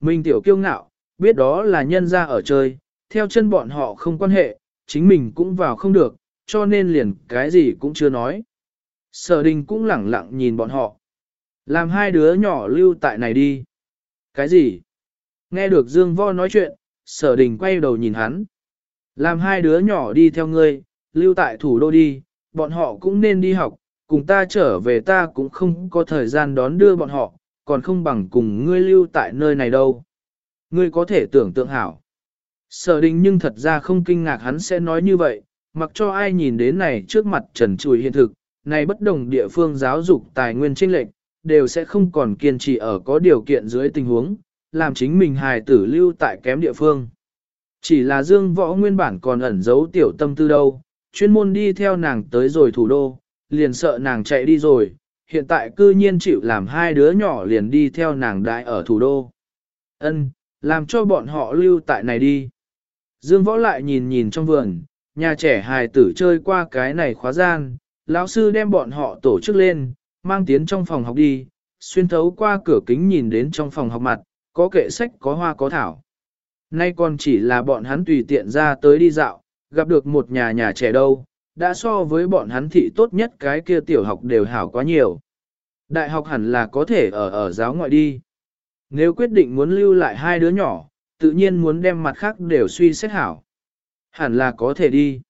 Mình tiểu kiêu ngạo, biết đó là nhân ra ở chơi, theo chân bọn họ không quan hệ, chính mình cũng vào không được, cho nên liền cái gì cũng chưa nói. Sở đình cũng lẳng lặng nhìn bọn họ. Làm hai đứa nhỏ lưu tại này đi. Cái gì? Nghe được Dương Vo nói chuyện, sở đình quay đầu nhìn hắn. Làm hai đứa nhỏ đi theo ngươi, lưu tại thủ đô đi, bọn họ cũng nên đi học, cùng ta trở về ta cũng không có thời gian đón đưa bọn họ, còn không bằng cùng ngươi lưu tại nơi này đâu. Ngươi có thể tưởng tượng hảo. Sở đình nhưng thật ra không kinh ngạc hắn sẽ nói như vậy, mặc cho ai nhìn đến này trước mặt trần trùi hiện thực, này bất đồng địa phương giáo dục tài nguyên trinh lệnh, đều sẽ không còn kiên trì ở có điều kiện dưới tình huống, làm chính mình hài tử lưu tại kém địa phương. Chỉ là Dương Võ nguyên bản còn ẩn giấu tiểu tâm tư đâu, chuyên môn đi theo nàng tới rồi thủ đô, liền sợ nàng chạy đi rồi, hiện tại cư nhiên chịu làm hai đứa nhỏ liền đi theo nàng đại ở thủ đô. Ân, làm cho bọn họ lưu tại này đi. Dương Võ lại nhìn nhìn trong vườn, nhà trẻ hài tử chơi qua cái này khóa gian, lão sư đem bọn họ tổ chức lên, mang tiến trong phòng học đi, xuyên thấu qua cửa kính nhìn đến trong phòng học mặt, có kệ sách có hoa có thảo. Nay còn chỉ là bọn hắn tùy tiện ra tới đi dạo, gặp được một nhà nhà trẻ đâu, đã so với bọn hắn thị tốt nhất cái kia tiểu học đều hảo quá nhiều. Đại học hẳn là có thể ở ở giáo ngoại đi. Nếu quyết định muốn lưu lại hai đứa nhỏ, tự nhiên muốn đem mặt khác đều suy xét hảo. Hẳn là có thể đi.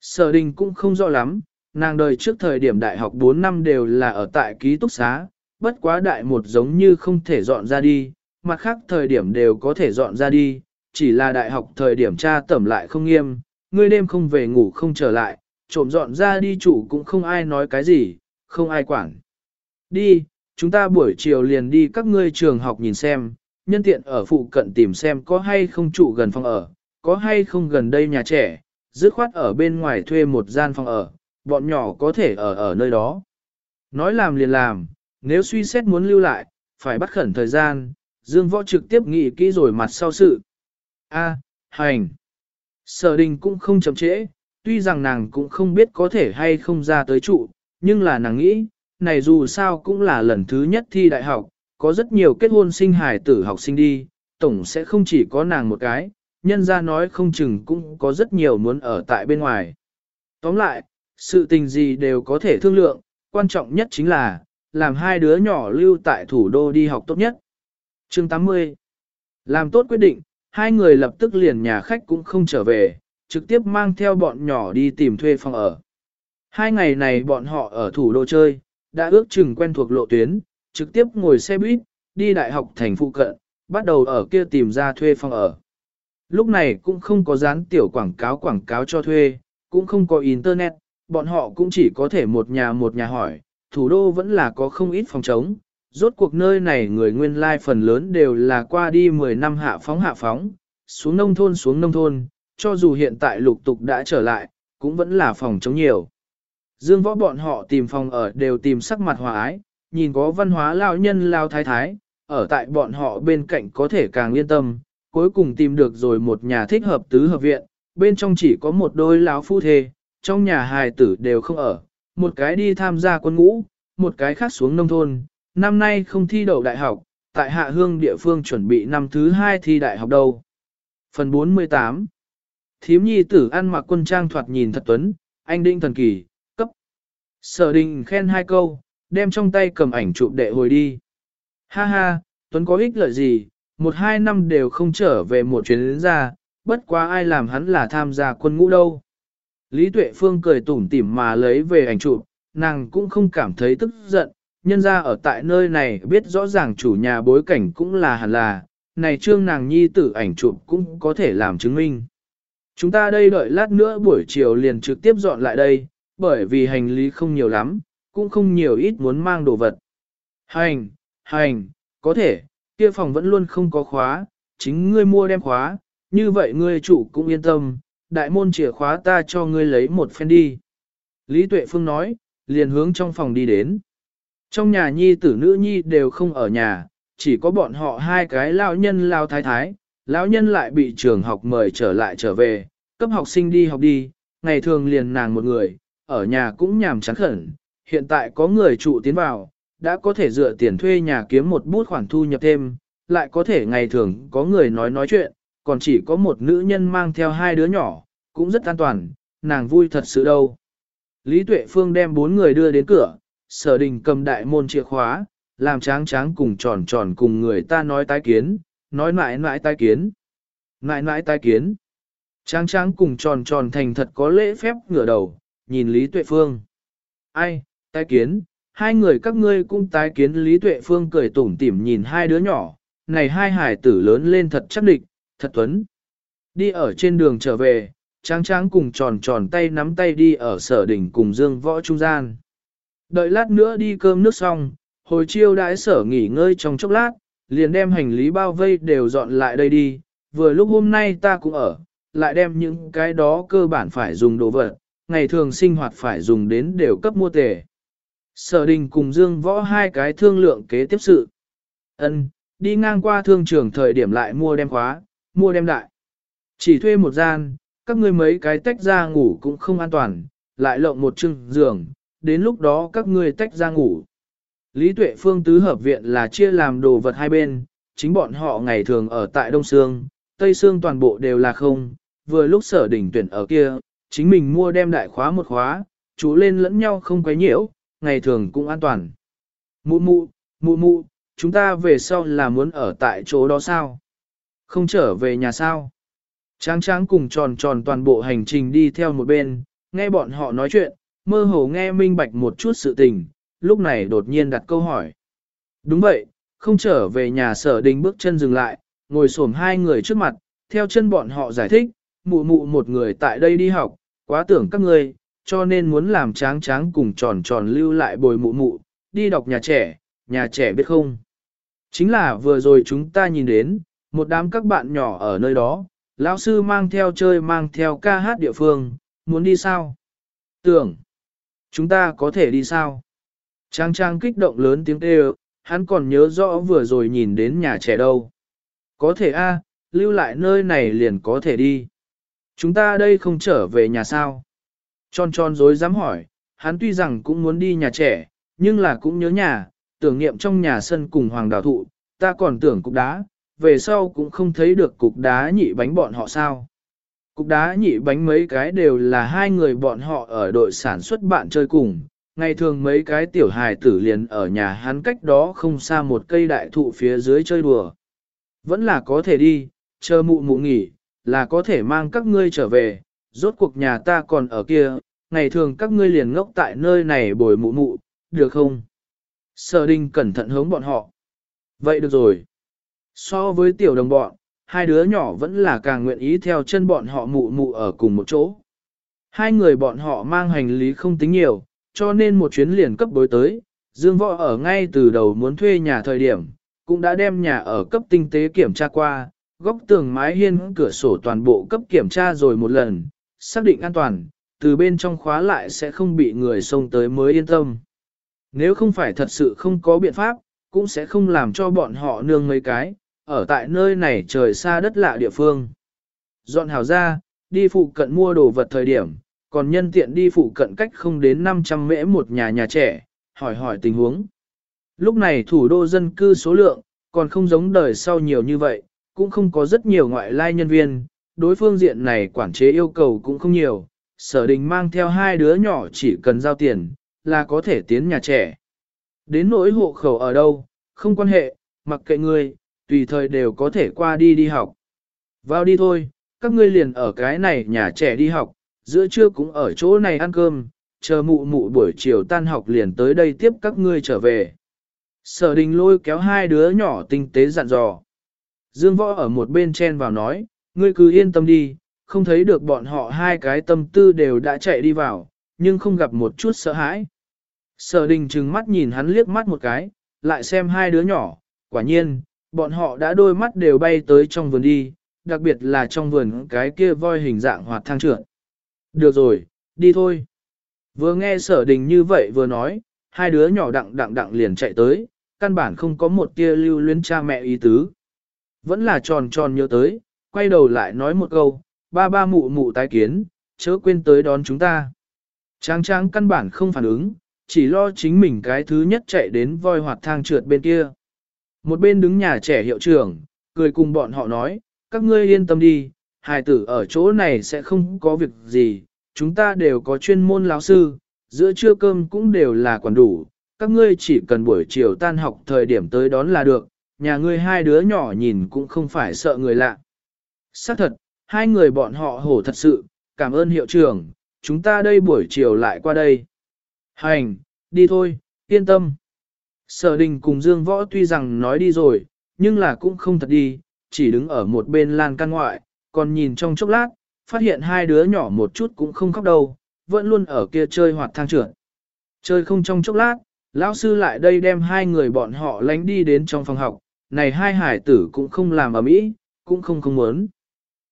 Sở đình cũng không rõ lắm, nàng đời trước thời điểm đại học 4 năm đều là ở tại ký túc xá, bất quá đại một giống như không thể dọn ra đi, mặt khác thời điểm đều có thể dọn ra đi, chỉ là đại học thời điểm tra tẩm lại không nghiêm, ngươi đêm không về ngủ không trở lại, trộm dọn ra đi chủ cũng không ai nói cái gì, không ai quản. Đi, chúng ta buổi chiều liền đi các ngươi trường học nhìn xem, nhân tiện ở phụ cận tìm xem có hay không trụ gần phòng ở, có hay không gần đây nhà trẻ, dứt khoát ở bên ngoài thuê một gian phòng ở, bọn nhỏ có thể ở ở nơi đó. Nói làm liền làm, nếu suy xét muốn lưu lại, phải bắt khẩn thời gian, Dương Võ trực tiếp nghĩ kỹ rồi mặt sau sự. A, hành. Sở đình cũng không chậm trễ, tuy rằng nàng cũng không biết có thể hay không ra tới trụ, nhưng là nàng nghĩ, này dù sao cũng là lần thứ nhất thi đại học, có rất nhiều kết hôn sinh hài tử học sinh đi, tổng sẽ không chỉ có nàng một cái, nhân ra nói không chừng cũng có rất nhiều muốn ở tại bên ngoài. Tóm lại, sự tình gì đều có thể thương lượng, quan trọng nhất chính là, làm hai đứa nhỏ lưu tại thủ đô đi học tốt nhất. Chương 80 Làm tốt quyết định, hai người lập tức liền nhà khách cũng không trở về, trực tiếp mang theo bọn nhỏ đi tìm thuê phòng ở. Hai ngày này bọn họ ở thủ đô chơi, đã ước chừng quen thuộc lộ tuyến, trực tiếp ngồi xe buýt, đi đại học thành phụ cận, bắt đầu ở kia tìm ra thuê phòng ở. Lúc này cũng không có dán tiểu quảng cáo quảng cáo cho thuê, cũng không có internet, bọn họ cũng chỉ có thể một nhà một nhà hỏi, thủ đô vẫn là có không ít phòng trống. Rốt cuộc nơi này người nguyên lai like phần lớn đều là qua đi 10 năm hạ phóng hạ phóng, xuống nông thôn xuống nông thôn, cho dù hiện tại lục tục đã trở lại, cũng vẫn là phòng chống nhiều. Dương võ bọn họ tìm phòng ở đều tìm sắc mặt hòa ái, nhìn có văn hóa lao nhân lao thái thái, ở tại bọn họ bên cạnh có thể càng yên tâm, cuối cùng tìm được rồi một nhà thích hợp tứ hợp viện, bên trong chỉ có một đôi lão phu thê, trong nhà hài tử đều không ở, một cái đi tham gia quân ngũ, một cái khác xuống nông thôn, năm nay không thi đậu đại học, tại hạ hương địa phương chuẩn bị năm thứ hai thi đại học đâu. Phần 48 Thiếm nhi tử ăn mặc quân trang thoạt nhìn thật tuấn, anh đinh thần kỳ, cấp. Sở đình khen hai câu, đem trong tay cầm ảnh chụp đệ hồi đi. Ha ha, tuấn có ích lợi gì, một hai năm đều không trở về một chuyến đến ra, bất quá ai làm hắn là tham gia quân ngũ đâu. Lý Tuệ Phương cười tủm tỉm mà lấy về ảnh chụp, nàng cũng không cảm thấy tức giận, nhân ra ở tại nơi này biết rõ ràng chủ nhà bối cảnh cũng là hẳn là, này trương nàng nhi tử ảnh chụp cũng có thể làm chứng minh. Chúng ta đây đợi lát nữa buổi chiều liền trực tiếp dọn lại đây, bởi vì hành lý không nhiều lắm, cũng không nhiều ít muốn mang đồ vật. Hành, hành, có thể, kia phòng vẫn luôn không có khóa, chính ngươi mua đem khóa, như vậy ngươi chủ cũng yên tâm, đại môn chìa khóa ta cho ngươi lấy một phen đi. Lý Tuệ Phương nói, liền hướng trong phòng đi đến. Trong nhà nhi tử nữ nhi đều không ở nhà, chỉ có bọn họ hai cái lão nhân lao thái thái, lão nhân lại bị trường học mời trở lại trở về, cấp học sinh đi học đi, ngày thường liền nàng một người, ở nhà cũng nhàm chán khẩn, hiện tại có người trụ tiến vào, đã có thể dựa tiền thuê nhà kiếm một bút khoản thu nhập thêm, lại có thể ngày thường có người nói nói chuyện, còn chỉ có một nữ nhân mang theo hai đứa nhỏ, cũng rất an toàn, nàng vui thật sự đâu. Lý Tuệ Phương đem bốn người đưa đến cửa, sở đình cầm đại môn chìa khóa, làm tráng tráng cùng tròn tròn cùng người ta nói tái kiến, nói mãi mãi tai kiến. Mãi mãi tai kiến. Tráng tráng cùng tròn tròn thành thật có lễ phép ngửa đầu, nhìn Lý Tuệ Phương. Ai, tai kiến, hai người các ngươi cũng tái kiến Lý Tuệ Phương cười tủm tỉm nhìn hai đứa nhỏ, này hai hải tử lớn lên thật chắc địch, thật tuấn. Đi ở trên đường trở về, tráng tráng cùng tròn tròn tay nắm tay đi ở sở đỉnh cùng dương võ trung gian. Đợi lát nữa đi cơm nước xong, hồi chiêu đãi sở nghỉ ngơi trong chốc lát, liền đem hành lý bao vây đều dọn lại đây đi, vừa lúc hôm nay ta cũng ở, lại đem những cái đó cơ bản phải dùng đồ vật, ngày thường sinh hoạt phải dùng đến đều cấp mua tề. Sở đình cùng Dương Võ hai cái thương lượng kế tiếp sự. ân đi ngang qua thương trường thời điểm lại mua đem khóa, mua đem đại. Chỉ thuê một gian, các ngươi mấy cái tách ra ngủ cũng không an toàn, lại lộng một chừng giường, đến lúc đó các ngươi tách ra ngủ. Lý Tuệ Phương tứ hợp viện là chia làm đồ vật hai bên, chính bọn họ ngày thường ở tại Đông Sương, Tây Sương toàn bộ đều là không, vừa lúc sở đỉnh tuyển ở kia, chính mình mua đem đại khóa một khóa, chú lên lẫn nhau không quấy nhiễu, ngày thường cũng an toàn. Mụ mụ, mụ mụ, chúng ta về sau là muốn ở tại chỗ đó sao? Không trở về nhà sao? Tráng tráng cùng tròn tròn toàn bộ hành trình đi theo một bên, nghe bọn họ nói chuyện, mơ hồ nghe minh bạch một chút sự tình, lúc này đột nhiên đặt câu hỏi. Đúng vậy, không trở về nhà sở đình bước chân dừng lại, ngồi xổm hai người trước mặt, theo chân bọn họ giải thích, mụ mụ một người tại đây đi học, quá tưởng các ngươi, cho nên muốn làm tráng tráng cùng tròn tròn lưu lại bồi mụ mụ, đi đọc nhà trẻ, nhà trẻ biết không. Chính là vừa rồi chúng ta nhìn đến, một đám các bạn nhỏ ở nơi đó, lão sư mang theo chơi mang theo ca hát địa phương, muốn đi sao? Tưởng, chúng ta có thể đi sao? Trang trang kích động lớn tiếng kêu, hắn còn nhớ rõ vừa rồi nhìn đến nhà trẻ đâu. Có thể a, lưu lại nơi này liền có thể đi. Chúng ta đây không trở về nhà sao? Tròn tròn dối dám hỏi, hắn tuy rằng cũng muốn đi nhà trẻ, nhưng là cũng nhớ nhà, tưởng niệm trong nhà sân cùng hoàng đào thụ, ta còn tưởng cục đá, về sau cũng không thấy được cục đá nhị bánh bọn họ sao. Cục đá nhị bánh mấy cái đều là hai người bọn họ ở đội sản xuất bạn chơi cùng, ngày thường mấy cái tiểu hài tử liền ở nhà hắn cách đó không xa một cây đại thụ phía dưới chơi đùa. Vẫn là có thể đi, chờ mụ mụ nghỉ, là có thể mang các ngươi trở về, rốt cuộc nhà ta còn ở kia, ngày thường các ngươi liền ngốc tại nơi này bồi mụ mụ, được không? Sở đình cẩn thận hướng bọn họ. Vậy được rồi. So với tiểu đồng bọn, hai đứa nhỏ vẫn là càng nguyện ý theo chân bọn họ mụ mụ ở cùng một chỗ. Hai người bọn họ mang hành lý không tính nhiều, cho nên một chuyến liền cấp bối tới, Dương Võ ở ngay từ đầu muốn thuê nhà thời điểm, cũng đã đem nhà ở cấp tinh tế kiểm tra qua, góc tường mái hiên cửa sổ toàn bộ cấp kiểm tra rồi một lần, xác định an toàn, từ bên trong khóa lại sẽ không bị người xông tới mới yên tâm. Nếu không phải thật sự không có biện pháp, cũng sẽ không làm cho bọn họ nương mấy cái, ở tại nơi này trời xa đất lạ địa phương. Dọn hào ra, đi phụ cận mua đồ vật thời điểm, còn nhân tiện đi phụ cận cách không đến 500 mễ một nhà nhà trẻ, hỏi hỏi tình huống. Lúc này thủ đô dân cư số lượng, còn không giống đời sau nhiều như vậy, cũng không có rất nhiều ngoại lai nhân viên, đối phương diện này quản chế yêu cầu cũng không nhiều, sở đình mang theo hai đứa nhỏ chỉ cần giao tiền, là có thể tiến nhà trẻ. Đến nỗi hộ khẩu ở đâu, không quan hệ, mặc kệ người tùy thời đều có thể qua đi đi học. Vào đi thôi, các ngươi liền ở cái này nhà trẻ đi học, giữa trưa cũng ở chỗ này ăn cơm, chờ mụ mụ buổi chiều tan học liền tới đây tiếp các ngươi trở về. Sở đình lôi kéo hai đứa nhỏ tinh tế dặn dò. Dương võ ở một bên chen vào nói, ngươi cứ yên tâm đi, không thấy được bọn họ hai cái tâm tư đều đã chạy đi vào, nhưng không gặp một chút sợ hãi. Sở đình trừng mắt nhìn hắn liếc mắt một cái, lại xem hai đứa nhỏ, quả nhiên, bọn họ đã đôi mắt đều bay tới trong vườn đi, đặc biệt là trong vườn cái kia voi hình dạng hoạt thang trưởng. Được rồi, đi thôi. Vừa nghe sở đình như vậy vừa nói, hai đứa nhỏ đặng đặng đặng liền chạy tới, căn bản không có một tia lưu luyến cha mẹ ý tứ. Vẫn là tròn tròn nhớ tới, quay đầu lại nói một câu, ba ba mụ mụ tái kiến, chớ quên tới đón chúng ta. Trang trang căn bản không phản ứng, chỉ lo chính mình cái thứ nhất chạy đến voi hoạt thang trượt bên kia. Một bên đứng nhà trẻ hiệu trưởng, cười cùng bọn họ nói, các ngươi yên tâm đi, hài tử ở chỗ này sẽ không có việc gì, chúng ta đều có chuyên môn lão sư, giữa trưa cơm cũng đều là quản đủ, các ngươi chỉ cần buổi chiều tan học thời điểm tới đón là được, nhà ngươi hai đứa nhỏ nhìn cũng không phải sợ người lạ. Xác thật, hai người bọn họ hổ thật sự, cảm ơn hiệu trưởng, chúng ta đây buổi chiều lại qua đây. Hành, đi thôi, yên tâm. Sở đình cùng Dương Võ tuy rằng nói đi rồi, nhưng là cũng không thật đi, chỉ đứng ở một bên lan căn ngoại, còn nhìn trong chốc lát, phát hiện hai đứa nhỏ một chút cũng không khóc đâu, vẫn luôn ở kia chơi hoạt thang trưởng. Chơi không trong chốc lát, lão sư lại đây đem hai người bọn họ lánh đi đến trong phòng học, này hai hải tử cũng không làm ở mỹ, cũng không không muốn.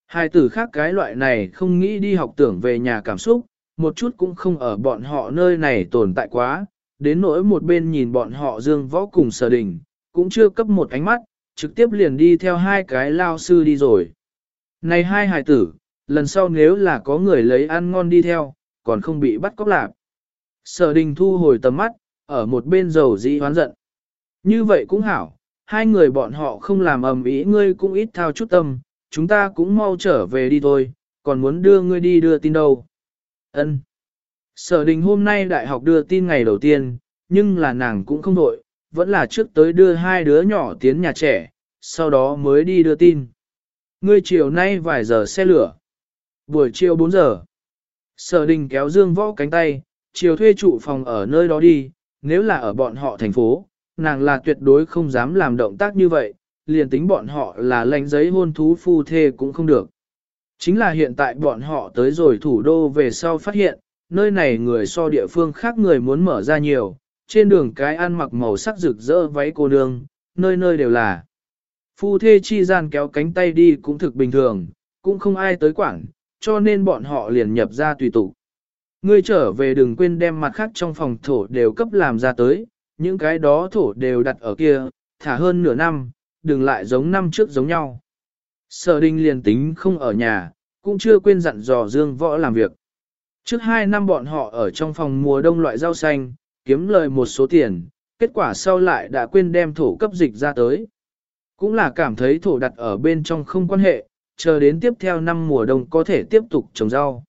Hai tử khác cái loại này không nghĩ đi học tưởng về nhà cảm xúc, một chút cũng không ở bọn họ nơi này tồn tại quá, đến nỗi một bên nhìn bọn họ dương võ cùng sở đình, cũng chưa cấp một ánh mắt, trực tiếp liền đi theo hai cái lao sư đi rồi. Này hai hài tử, lần sau nếu là có người lấy ăn ngon đi theo, còn không bị bắt cóc lạc. Sở đình thu hồi tầm mắt, ở một bên dầu dĩ hoán giận. Như vậy cũng hảo, hai người bọn họ không làm ầm ý, ngươi cũng ít thao chút tâm, chúng ta cũng mau trở về đi thôi, còn muốn đưa ngươi đi đưa tin đâu. Ân. Sở đình hôm nay đại học đưa tin ngày đầu tiên, nhưng là nàng cũng không đội, vẫn là trước tới đưa hai đứa nhỏ tiến nhà trẻ, sau đó mới đi đưa tin. Ngươi chiều nay vài giờ xe lửa. Buổi chiều 4 giờ. Sở đình kéo Dương Võ cánh tay, chiều thuê trụ phòng ở nơi đó đi, nếu là ở bọn họ thành phố, nàng là tuyệt đối không dám làm động tác như vậy, liền tính bọn họ là lãnh giấy hôn thú phu thê cũng không được. Chính là hiện tại bọn họ tới rồi thủ đô về sau phát hiện, nơi này người so địa phương khác người muốn mở ra nhiều, trên đường cái ăn mặc màu sắc rực rỡ váy cô nương, nơi nơi đều là. Phu thê chi gian kéo cánh tay đi cũng thực bình thường, cũng không ai tới quảng, cho nên bọn họ liền nhập ra tùy tụ. Ngươi trở về đừng quên đem mặt khác trong phòng thổ đều cấp làm ra tới, những cái đó thổ đều đặt ở kia, thả hơn nửa năm, đừng lại giống năm trước giống nhau. Sở đinh liền tính không ở nhà, cũng chưa quên dặn dò Dương Võ làm việc. Trước hai năm bọn họ ở trong phòng mùa đông loại rau xanh, kiếm lời một số tiền, kết quả sau lại đã quên đem thổ cấp dịch ra tới. Cũng là cảm thấy thổ đặt ở bên trong không quan hệ, chờ đến tiếp theo năm mùa đông có thể tiếp tục trồng rau.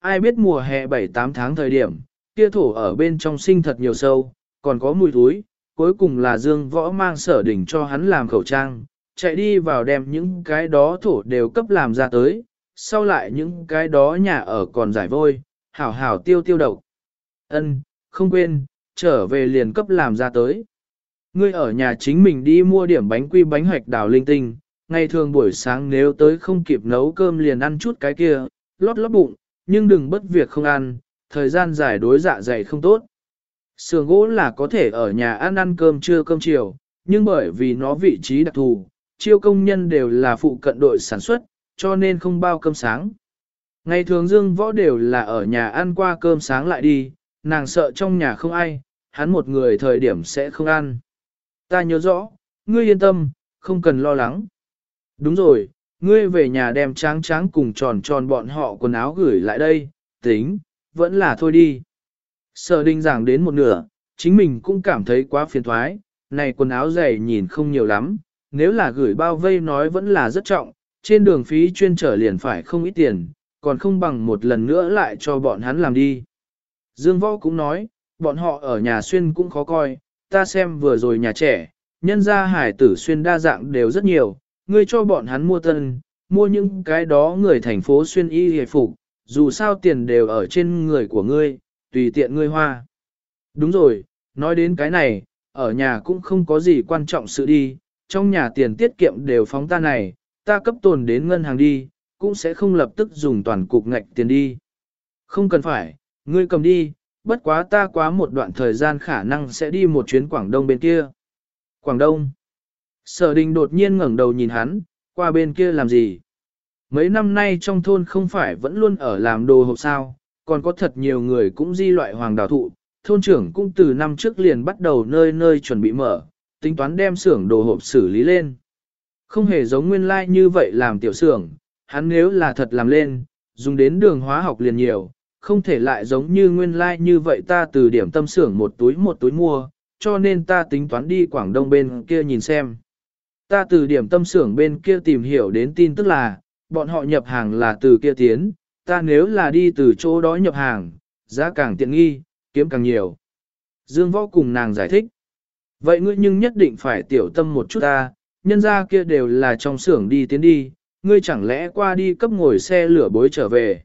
Ai biết mùa hè 7-8 tháng thời điểm, kia thổ ở bên trong sinh thật nhiều sâu, còn có mùi túi, cuối cùng là Dương Võ mang sở đỉnh cho hắn làm khẩu trang, chạy đi vào đem những cái đó thổ đều cấp làm ra tới, sau lại những cái đó nhà ở còn giải vôi, hảo hảo tiêu tiêu độc. Ân, không quên, trở về liền cấp làm ra tới. Ngươi ở nhà chính mình đi mua điểm bánh quy bánh hoạch đào linh tinh, ngày thường buổi sáng nếu tới không kịp nấu cơm liền ăn chút cái kia, lót lót bụng, nhưng đừng bất việc không ăn, thời gian dài đối dạ dày không tốt. Sườn gỗ là có thể ở nhà ăn ăn cơm trưa cơm chiều, nhưng bởi vì nó vị trí đặc thù, chiêu công nhân đều là phụ cận đội sản xuất, cho nên không bao cơm sáng. Ngày thường Dương Võ đều là ở nhà ăn qua cơm sáng lại đi, nàng sợ trong nhà không ai, hắn một người thời điểm sẽ không ăn. Ta nhớ rõ, ngươi yên tâm, không cần lo lắng. Đúng rồi, ngươi về nhà đem tráng tráng cùng tròn tròn bọn họ quần áo gửi lại đây, tính, vẫn là thôi đi. Sở đình giảng đến một nửa, chính mình cũng cảm thấy quá phiền thoái, này quần áo dày nhìn không nhiều lắm, nếu là gửi bao vây nói vẫn là rất trọng, trên đường phí chuyên trở liền phải không ít tiền, còn không bằng một lần nữa lại cho bọn hắn làm đi. Dương Võ cũng nói, bọn họ ở nhà xuyên cũng khó coi, ta xem vừa rồi nhà trẻ, nhân gia hải tử xuyên đa dạng đều rất nhiều, ngươi cho bọn hắn mua tân, mua những cái đó người thành phố xuyên y hề phục, dù sao tiền đều ở trên người của ngươi, tùy tiện ngươi hoa. Đúng rồi, nói đến cái này, ở nhà cũng không có gì quan trọng sự đi, trong nhà tiền tiết kiệm đều phóng ta này, ta cấp tồn đến ngân hàng đi, cũng sẽ không lập tức dùng toàn cục ngạch tiền đi. Không cần phải, ngươi cầm đi, bất quá ta quá một đoạn thời gian khả năng sẽ đi một chuyến Quảng Đông bên kia. Quảng Đông. Sở đình đột nhiên ngẩng đầu nhìn hắn, qua bên kia làm gì? Mấy năm nay trong thôn không phải vẫn luôn ở làm đồ hộp sao, còn có thật nhiều người cũng di loại hoàng đào thụ, thôn trưởng cũng từ năm trước liền bắt đầu nơi nơi chuẩn bị mở, tính toán đem xưởng đồ hộp xử lý lên. Không hề giống nguyên lai like như vậy làm tiểu xưởng, hắn nếu là thật làm lên, dùng đến đường hóa học liền nhiều, không thể lại giống như nguyên lai like như vậy ta từ điểm tâm xưởng một túi một túi mua, cho nên ta tính toán đi Quảng Đông bên kia nhìn xem. Ta từ điểm tâm xưởng bên kia tìm hiểu đến tin tức là, bọn họ nhập hàng là từ kia tiến, ta nếu là đi từ chỗ đó nhập hàng, giá càng tiện nghi, kiếm càng nhiều. Dương Võ cùng nàng giải thích. Vậy ngươi nhưng nhất định phải tiểu tâm một chút ta, nhân ra kia đều là trong xưởng đi tiến đi, ngươi chẳng lẽ qua đi cấp ngồi xe lửa bối trở về.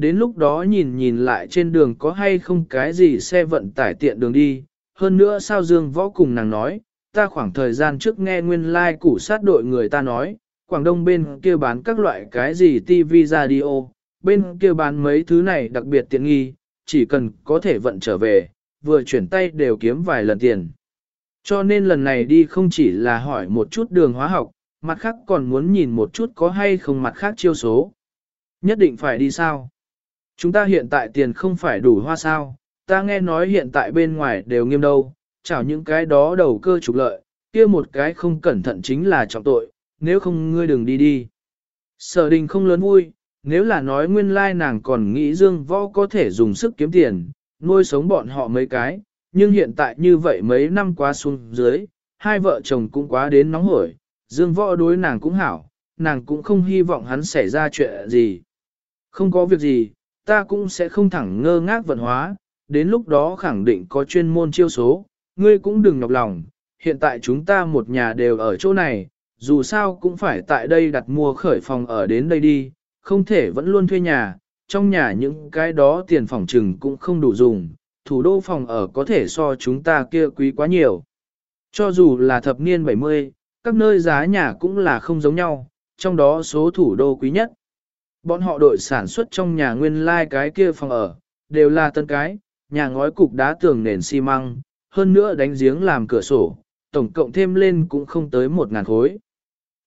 Đến lúc đó nhìn nhìn lại trên đường có hay không cái gì xe vận tải tiện đường đi, hơn nữa sao Dương Võ cùng nàng nói, ta khoảng thời gian trước nghe nguyên lai like củ sát đội người ta nói, Quảng Đông bên kia bán các loại cái gì TV radio, bên kia bán mấy thứ này đặc biệt tiện nghi, chỉ cần có thể vận trở về, vừa chuyển tay đều kiếm vài lần tiền. Cho nên lần này đi không chỉ là hỏi một chút đường hóa học, mặt khác còn muốn nhìn một chút có hay không mặt khác chiêu số. Nhất định phải đi sao? Chúng ta hiện tại tiền không phải đủ hoa sao, ta nghe nói hiện tại bên ngoài đều nghiêm đâu, chảo những cái đó đầu cơ trục lợi, kia một cái không cẩn thận chính là trọng tội, nếu không ngươi đừng đi đi. Sở đình không lớn vui, nếu là nói nguyên lai nàng còn nghĩ dương võ có thể dùng sức kiếm tiền, nuôi sống bọn họ mấy cái, nhưng hiện tại như vậy mấy năm qua xuống dưới, hai vợ chồng cũng quá đến nóng hổi, dương võ đối nàng cũng hảo, nàng cũng không hy vọng hắn xảy ra chuyện gì. Không có việc gì, ta cũng sẽ không thẳng ngơ ngác vận hóa, đến lúc đó khẳng định có chuyên môn chiêu số, ngươi cũng đừng nhọc lòng, hiện tại chúng ta một nhà đều ở chỗ này, dù sao cũng phải tại đây đặt mua khởi phòng ở đến đây đi, không thể vẫn luôn thuê nhà, trong nhà những cái đó tiền phòng trừng cũng không đủ dùng, thủ đô phòng ở có thể so chúng ta kia quý quá nhiều. Cho dù là thập niên 70, các nơi giá nhà cũng là không giống nhau, trong đó số thủ đô quý nhất. Bọn họ đội sản xuất trong nhà nguyên lai like cái kia phòng ở, đều là tân cái, nhà ngói cục đá tường nền xi măng, hơn nữa đánh giếng làm cửa sổ, tổng cộng thêm lên cũng không tới một ngàn khối.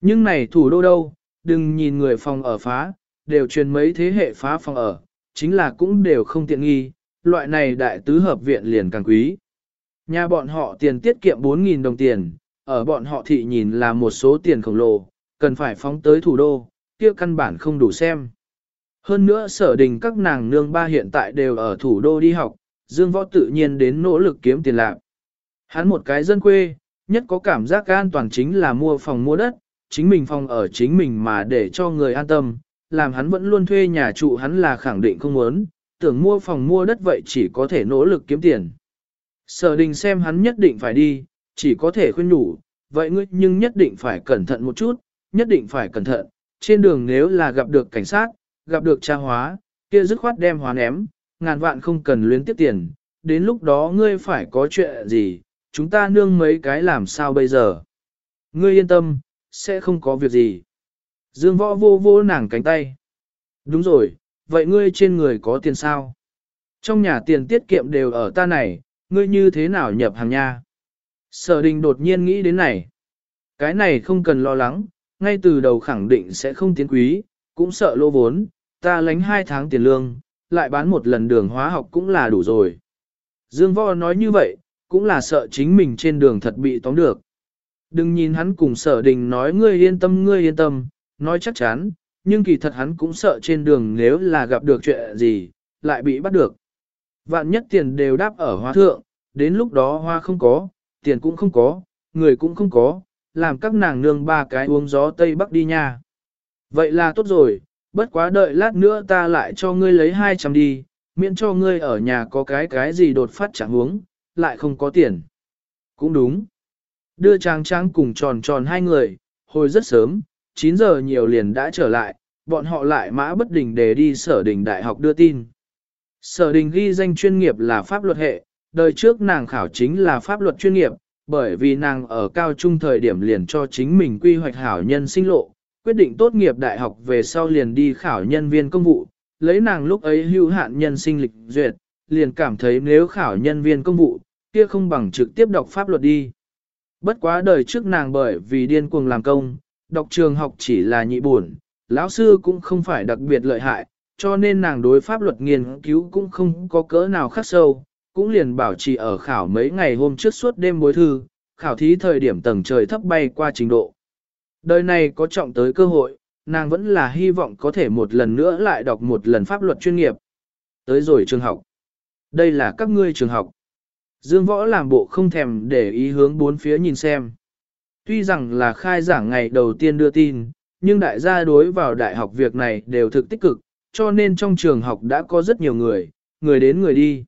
Nhưng này thủ đô đâu, đừng nhìn người phòng ở phá, đều truyền mấy thế hệ phá phòng ở, chính là cũng đều không tiện nghi, loại này đại tứ hợp viện liền càng quý. Nhà bọn họ tiền tiết kiệm 4.000 đồng tiền, ở bọn họ thị nhìn là một số tiền khổng lồ, cần phải phóng tới thủ đô, kia căn bản không đủ xem. Hơn nữa sở đình các nàng nương ba hiện tại đều ở thủ đô đi học, Dương Võ tự nhiên đến nỗ lực kiếm tiền lạc. Hắn một cái dân quê, nhất có cảm giác an toàn chính là mua phòng mua đất, chính mình phòng ở chính mình mà để cho người an tâm, làm hắn vẫn luôn thuê nhà trụ hắn là khẳng định không muốn, tưởng mua phòng mua đất vậy chỉ có thể nỗ lực kiếm tiền. Sở đình xem hắn nhất định phải đi, chỉ có thể khuyên nhủ, vậy ngươi nhưng nhất định phải cẩn thận một chút, nhất định phải cẩn thận, trên đường nếu là gặp được cảnh sát, gặp được tra hóa, kia dứt khoát đem hóa ném, ngàn vạn không cần luyến tiếp tiền, đến lúc đó ngươi phải có chuyện gì, chúng ta nương mấy cái làm sao bây giờ. Ngươi yên tâm, sẽ không có việc gì. Dương võ vô vô nàng cánh tay. Đúng rồi, vậy ngươi trên người có tiền sao? Trong nhà tiền tiết kiệm đều ở ta này, ngươi như thế nào nhập hàng nha? Sở đình đột nhiên nghĩ đến này. Cái này không cần lo lắng, ngay từ đầu khẳng định sẽ không tiến quý, cũng sợ lô vốn, ta lánh hai tháng tiền lương, lại bán một lần đường hóa học cũng là đủ rồi. Dương Võ nói như vậy, cũng là sợ chính mình trên đường thật bị tóm được. Đừng nhìn hắn cùng sở đình nói ngươi yên tâm ngươi yên tâm, nói chắc chắn, nhưng kỳ thật hắn cũng sợ trên đường nếu là gặp được chuyện gì, lại bị bắt được. Vạn nhất tiền đều đáp ở hoa thượng, đến lúc đó hoa không có, tiền cũng không có, người cũng không có, làm các nàng nương ba cái uống gió Tây Bắc đi nha. Vậy là tốt rồi, bất quá đợi lát nữa ta lại cho ngươi lấy 200 đi, miễn cho ngươi ở nhà có cái cái gì đột phát chẳng uống, lại không có tiền. Cũng đúng. Đưa trang trang cùng tròn tròn hai người, hồi rất sớm, 9 giờ nhiều liền đã trở lại, bọn họ lại mã bất đình để đi sở đình đại học đưa tin. Sở đình ghi danh chuyên nghiệp là pháp luật hệ, đời trước nàng khảo chính là pháp luật chuyên nghiệp, bởi vì nàng ở cao trung thời điểm liền cho chính mình quy hoạch hảo nhân sinh lộ, quyết định tốt nghiệp đại học về sau liền đi khảo nhân viên công vụ, lấy nàng lúc ấy hưu hạn nhân sinh lịch duyệt, liền cảm thấy nếu khảo nhân viên công vụ, kia không bằng trực tiếp đọc pháp luật đi. Bất quá đời trước nàng bởi vì điên cuồng làm công, đọc trường học chỉ là nhị buồn, lão sư cũng không phải đặc biệt lợi hại, cho nên nàng đối pháp luật nghiên cứu cũng không có cỡ nào khắc sâu, cũng liền bảo trì ở khảo mấy ngày hôm trước suốt đêm bối thư, khảo thí thời điểm tầng trời thấp bay qua trình độ. Đời này có trọng tới cơ hội, nàng vẫn là hy vọng có thể một lần nữa lại đọc một lần pháp luật chuyên nghiệp. Tới rồi trường học. Đây là các ngươi trường học. Dương võ làm bộ không thèm để ý hướng bốn phía nhìn xem. Tuy rằng là khai giảng ngày đầu tiên đưa tin, nhưng đại gia đối vào đại học việc này đều thực tích cực, cho nên trong trường học đã có rất nhiều người, người đến người đi.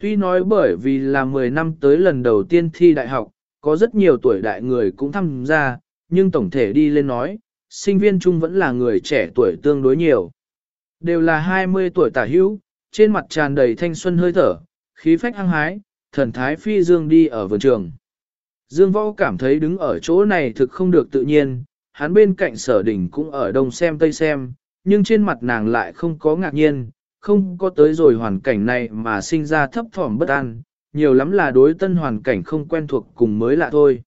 Tuy nói bởi vì là 10 năm tới lần đầu tiên thi đại học, có rất nhiều tuổi đại người cũng tham gia, nhưng tổng thể đi lên nói, sinh viên chung vẫn là người trẻ tuổi tương đối nhiều. Đều là 20 tuổi tả hữu, trên mặt tràn đầy thanh xuân hơi thở, khí phách hăng hái, thần thái phi dương đi ở vườn trường. Dương Võ cảm thấy đứng ở chỗ này thực không được tự nhiên, hắn bên cạnh sở đỉnh cũng ở đông xem tây xem, nhưng trên mặt nàng lại không có ngạc nhiên, không có tới rồi hoàn cảnh này mà sinh ra thấp thỏm bất an, nhiều lắm là đối tân hoàn cảnh không quen thuộc cùng mới lạ thôi.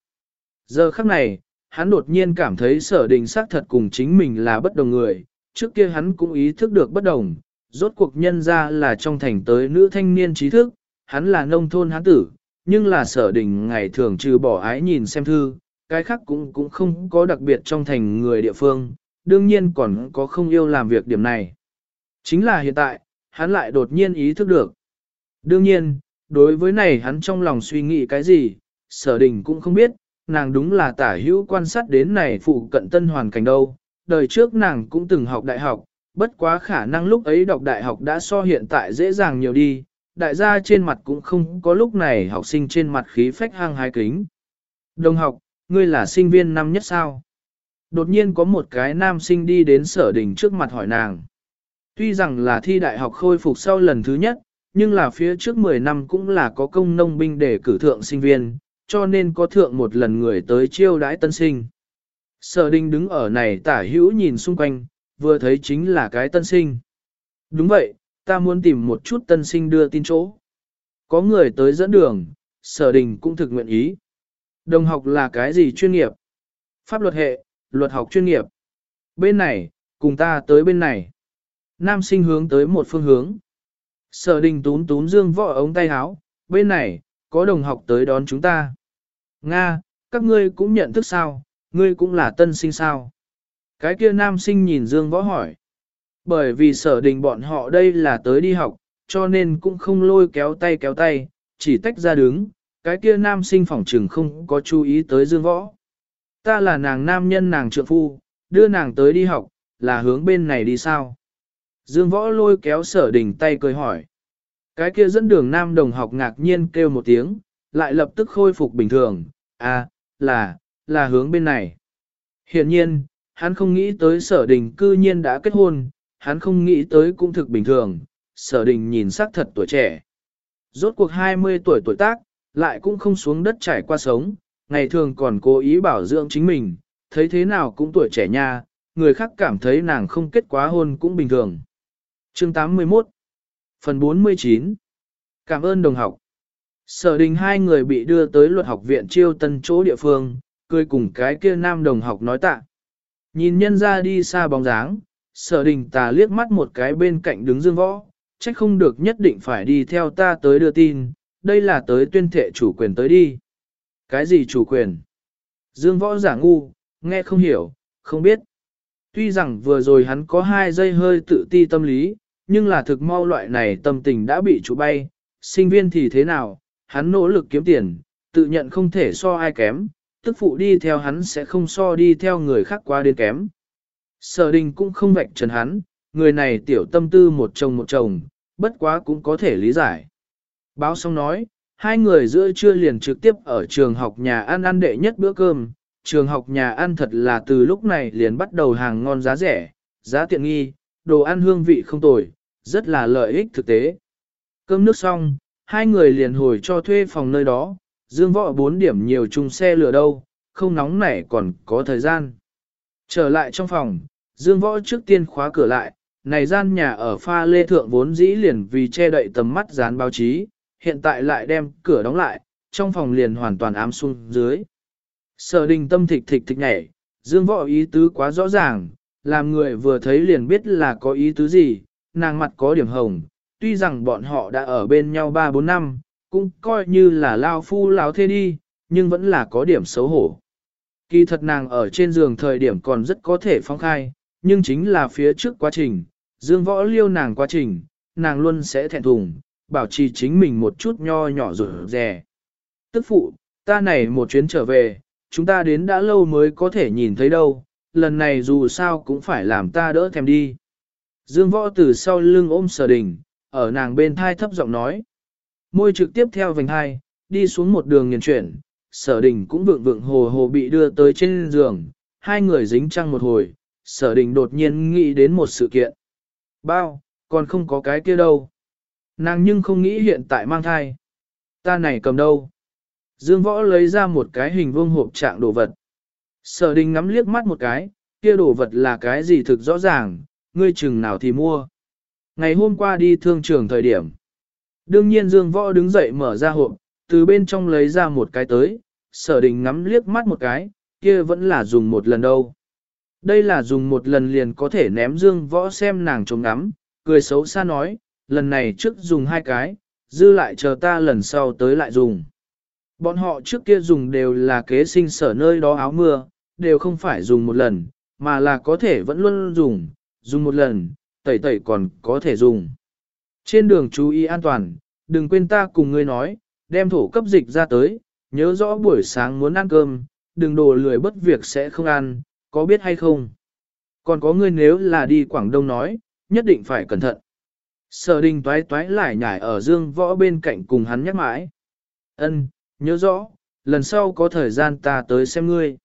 Giờ khắc này, hắn đột nhiên cảm thấy sở đình xác thật cùng chính mình là bất đồng người, trước kia hắn cũng ý thức được bất đồng, rốt cuộc nhân ra là trong thành tới nữ thanh niên trí thức, hắn là nông thôn hắn tử, nhưng là sở đình ngày thường trừ bỏ ái nhìn xem thư, cái khác cũng cũng không có đặc biệt trong thành người địa phương, đương nhiên còn có không yêu làm việc điểm này. Chính là hiện tại, hắn lại đột nhiên ý thức được. Đương nhiên, đối với này hắn trong lòng suy nghĩ cái gì, sở đình cũng không biết, nàng đúng là tả hữu quan sát đến này phụ cận tân hoàn cảnh đâu. Đời trước nàng cũng từng học đại học, bất quá khả năng lúc ấy đọc đại học đã so hiện tại dễ dàng nhiều đi, đại gia trên mặt cũng không có lúc này học sinh trên mặt khí phách hang hái kính. Đồng học, ngươi là sinh viên năm nhất sao? Đột nhiên có một cái nam sinh đi đến sở đình trước mặt hỏi nàng. Tuy rằng là thi đại học khôi phục sau lần thứ nhất, nhưng là phía trước 10 năm cũng là có công nông binh để cử thượng sinh viên, cho nên có thượng một lần người tới chiêu đãi tân sinh. Sở đình đứng ở này tả hữu nhìn xung quanh, vừa thấy chính là cái tân sinh. Đúng vậy, ta muốn tìm một chút tân sinh đưa tin chỗ. Có người tới dẫn đường, sở đình cũng thực nguyện ý. Đồng học là cái gì chuyên nghiệp? Pháp luật hệ, luật học chuyên nghiệp. Bên này, cùng ta tới bên này. Nam sinh hướng tới một phương hướng. Sở đình tún tún dương võ ống tay áo, bên này, có đồng học tới đón chúng ta. Nga, các ngươi cũng nhận thức sao, ngươi cũng là tân sinh sao. Cái kia nam sinh nhìn dương võ hỏi. Bởi vì sở đình bọn họ đây là tới đi học, cho nên cũng không lôi kéo tay kéo tay, chỉ tách ra đứng, cái kia nam sinh phỏng trừng không có chú ý tới dương võ. Ta là nàng nam nhân nàng trượng phu, đưa nàng tới đi học, là hướng bên này đi sao? Dương võ lôi kéo sở đình tay cười hỏi. Cái kia dẫn đường nam đồng học ngạc nhiên kêu một tiếng, lại lập tức khôi phục bình thường, à, là, là hướng bên này. Hiện nhiên, hắn không nghĩ tới sở đình cư nhiên đã kết hôn, hắn không nghĩ tới cũng thực bình thường, sở đình nhìn sắc thật tuổi trẻ. Rốt cuộc 20 tuổi tuổi tác, lại cũng không xuống đất trải qua sống, ngày thường còn cố ý bảo dưỡng chính mình, thấy thế nào cũng tuổi trẻ nha, người khác cảm thấy nàng không kết quá hôn cũng bình thường. Chương 81 Phần 49 Cảm ơn đồng học Sở đình hai người bị đưa tới luật học viện chiêu tân chỗ địa phương, cười cùng cái kia nam đồng học nói tạ. Nhìn nhân ra đi xa bóng dáng, sở đình tà liếc mắt một cái bên cạnh đứng dương võ, trách không được nhất định phải đi theo ta tới đưa tin, đây là tới tuyên thệ chủ quyền tới đi. Cái gì chủ quyền? Dương võ giả ngu, nghe không hiểu, không biết. Tuy rằng vừa rồi hắn có hai giây hơi tự ti tâm lý, nhưng là thực mau loại này tâm tình đã bị chủ bay, sinh viên thì thế nào, hắn nỗ lực kiếm tiền, tự nhận không thể so ai kém, tức phụ đi theo hắn sẽ không so đi theo người khác quá đến kém. Sở đình cũng không vạch trần hắn, người này tiểu tâm tư một chồng một chồng, bất quá cũng có thể lý giải. Báo xong nói, hai người giữa trưa liền trực tiếp ở trường học nhà ăn ăn đệ nhất bữa cơm. Trường học nhà ăn thật là từ lúc này liền bắt đầu hàng ngon giá rẻ, giá tiện nghi, đồ ăn hương vị không tồi, rất là lợi ích thực tế. Cơm nước xong, hai người liền hồi cho thuê phòng nơi đó, dương võ bốn điểm nhiều chung xe lửa đâu, không nóng nảy còn có thời gian. Trở lại trong phòng, dương võ trước tiên khóa cửa lại, này gian nhà ở pha lê thượng vốn dĩ liền vì che đậy tầm mắt dán báo chí, hiện tại lại đem cửa đóng lại, trong phòng liền hoàn toàn ám xuống dưới. Sở đình tâm thịch thịch thịch nhảy, dương võ ý tứ quá rõ ràng, làm người vừa thấy liền biết là có ý tứ gì, nàng mặt có điểm hồng, tuy rằng bọn họ đã ở bên nhau 3-4 năm, cũng coi như là lao phu lao thê đi, nhưng vẫn là có điểm xấu hổ. Kỳ thật nàng ở trên giường thời điểm còn rất có thể phong khai, nhưng chính là phía trước quá trình, dương võ liêu nàng quá trình, nàng luôn sẽ thẹn thùng, bảo trì chính mình một chút nho nhỏ rồi rè. Tức phụ, ta này một chuyến trở về, chúng ta đến đã lâu mới có thể nhìn thấy đâu, lần này dù sao cũng phải làm ta đỡ thèm đi. Dương võ từ sau lưng ôm sở đình, ở nàng bên thai thấp giọng nói. Môi trực tiếp theo vành hai, đi xuống một đường nghiền chuyển, sở đình cũng vượng vượng hồ hồ bị đưa tới trên giường, hai người dính trăng một hồi, sở đình đột nhiên nghĩ đến một sự kiện. Bao, còn không có cái kia đâu. Nàng nhưng không nghĩ hiện tại mang thai. Ta này cầm đâu. Dương võ lấy ra một cái hình vuông hộp trạng đồ vật. Sở đình ngắm liếc mắt một cái, kia đồ vật là cái gì thực rõ ràng, ngươi chừng nào thì mua. Ngày hôm qua đi thương trường thời điểm. Đương nhiên Dương võ đứng dậy mở ra hộp, từ bên trong lấy ra một cái tới, sở đình ngắm liếc mắt một cái, kia vẫn là dùng một lần đâu. Đây là dùng một lần liền có thể ném Dương võ xem nàng trông ngắm, cười xấu xa nói, lần này trước dùng hai cái, dư lại chờ ta lần sau tới lại dùng. Bọn họ trước kia dùng đều là kế sinh sở nơi đó áo mưa, đều không phải dùng một lần, mà là có thể vẫn luôn dùng, dùng một lần, tẩy tẩy còn có thể dùng. Trên đường chú ý an toàn, đừng quên ta cùng ngươi nói, đem thổ cấp dịch ra tới, nhớ rõ buổi sáng muốn ăn cơm, đừng đồ lười bất việc sẽ không ăn, có biết hay không. Còn có ngươi nếu là đi Quảng Đông nói, nhất định phải cẩn thận. Sở đình toái toái lại nhảy ở dương võ bên cạnh cùng hắn nhắc mãi. Ân, nhớ rõ, lần sau có thời gian ta tới xem ngươi.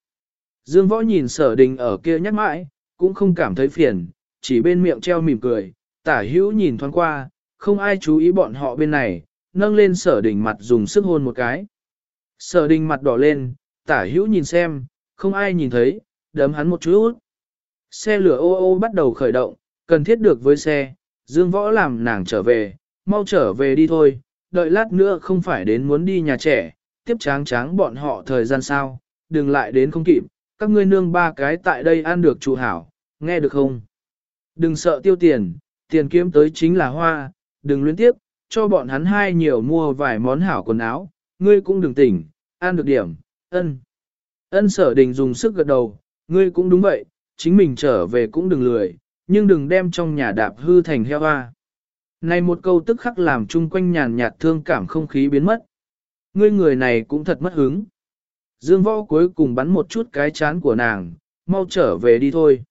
Dương võ nhìn sở đình ở kia nhắc mãi, cũng không cảm thấy phiền, chỉ bên miệng treo mỉm cười, tả hữu nhìn thoáng qua, không ai chú ý bọn họ bên này, nâng lên sở đình mặt dùng sức hôn một cái. Sở đình mặt đỏ lên, tả hữu nhìn xem, không ai nhìn thấy, đấm hắn một chút. Xe lửa ô ô bắt đầu khởi động, cần thiết được với xe, Dương Võ làm nàng trở về, mau trở về đi thôi, đợi lát nữa không phải đến muốn đi nhà trẻ, tiếp tráng tráng bọn họ thời gian sao, đừng lại đến không kịp, các ngươi nương ba cái tại đây ăn được chủ hảo, nghe được không? Đừng sợ tiêu tiền, tiền kiếm tới chính là hoa, đừng luyến tiếp, cho bọn hắn hai nhiều mua vài món hảo quần áo, ngươi cũng đừng tỉnh, ăn được điểm, ân. Ân sở đình dùng sức gật đầu, ngươi cũng đúng vậy, chính mình trở về cũng đừng lười, nhưng đừng đem trong nhà đạp hư thành heo hoa. Này một câu tức khắc làm chung quanh nhàn nhạt thương cảm không khí biến mất. Ngươi người này cũng thật mất hứng. Dương võ cuối cùng bắn một chút cái chán của nàng, mau trở về đi thôi.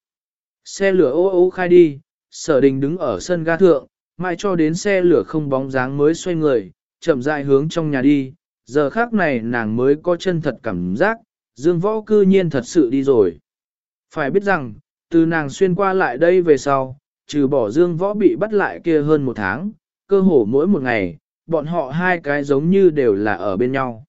Xe lửa ô ô khai đi, sở đình đứng ở sân ga thượng, mãi cho đến xe lửa không bóng dáng mới xoay người, chậm rãi hướng trong nhà đi, giờ khác này nàng mới có chân thật cảm giác, dương võ cư nhiên thật sự đi rồi. Phải biết rằng, từ nàng xuyên qua lại đây về sau, trừ bỏ dương võ bị bắt lại kia hơn một tháng, cơ hồ mỗi một ngày, bọn họ hai cái giống như đều là ở bên nhau.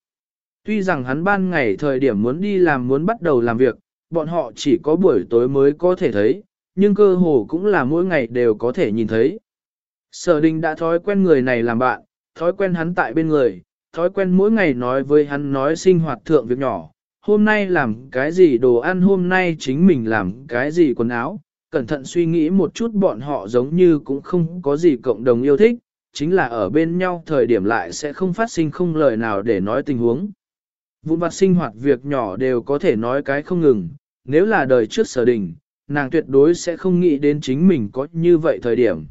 Tuy rằng hắn ban ngày thời điểm muốn đi làm muốn bắt đầu làm việc, bọn họ chỉ có buổi tối mới có thể thấy, nhưng cơ hồ cũng là mỗi ngày đều có thể nhìn thấy. Sở đình đã thói quen người này làm bạn, thói quen hắn tại bên người, thói quen mỗi ngày nói với hắn nói sinh hoạt thượng việc nhỏ, hôm nay làm cái gì đồ ăn hôm nay chính mình làm cái gì quần áo, cẩn thận suy nghĩ một chút bọn họ giống như cũng không có gì cộng đồng yêu thích, chính là ở bên nhau thời điểm lại sẽ không phát sinh không lời nào để nói tình huống. Vụn vặt sinh hoạt việc nhỏ đều có thể nói cái không ngừng, nếu là đời trước sở đình, nàng tuyệt đối sẽ không nghĩ đến chính mình có như vậy thời điểm.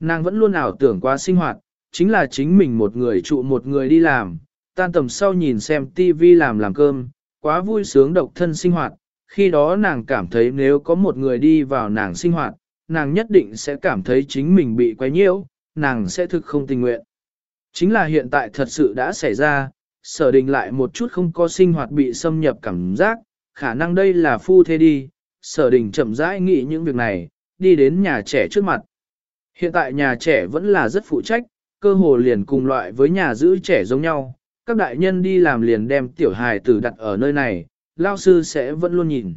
Nàng vẫn luôn ảo tưởng qua sinh hoạt, chính là chính mình một người trụ một người đi làm, tan tầm sau nhìn xem TV làm làm cơm, quá vui sướng độc thân sinh hoạt, khi đó nàng cảm thấy nếu có một người đi vào nàng sinh hoạt, nàng nhất định sẽ cảm thấy chính mình bị quấy nhiễu, nàng sẽ thực không tình nguyện. Chính là hiện tại thật sự đã xảy ra, sở đình lại một chút không có sinh hoạt bị xâm nhập cảm giác, khả năng đây là phu thế đi, sở đình chậm rãi nghĩ những việc này, đi đến nhà trẻ trước mặt. Hiện tại nhà trẻ vẫn là rất phụ trách, cơ hồ liền cùng loại với nhà giữ trẻ giống nhau, các đại nhân đi làm liền đem tiểu hài tử đặt ở nơi này, lao sư sẽ vẫn luôn nhìn.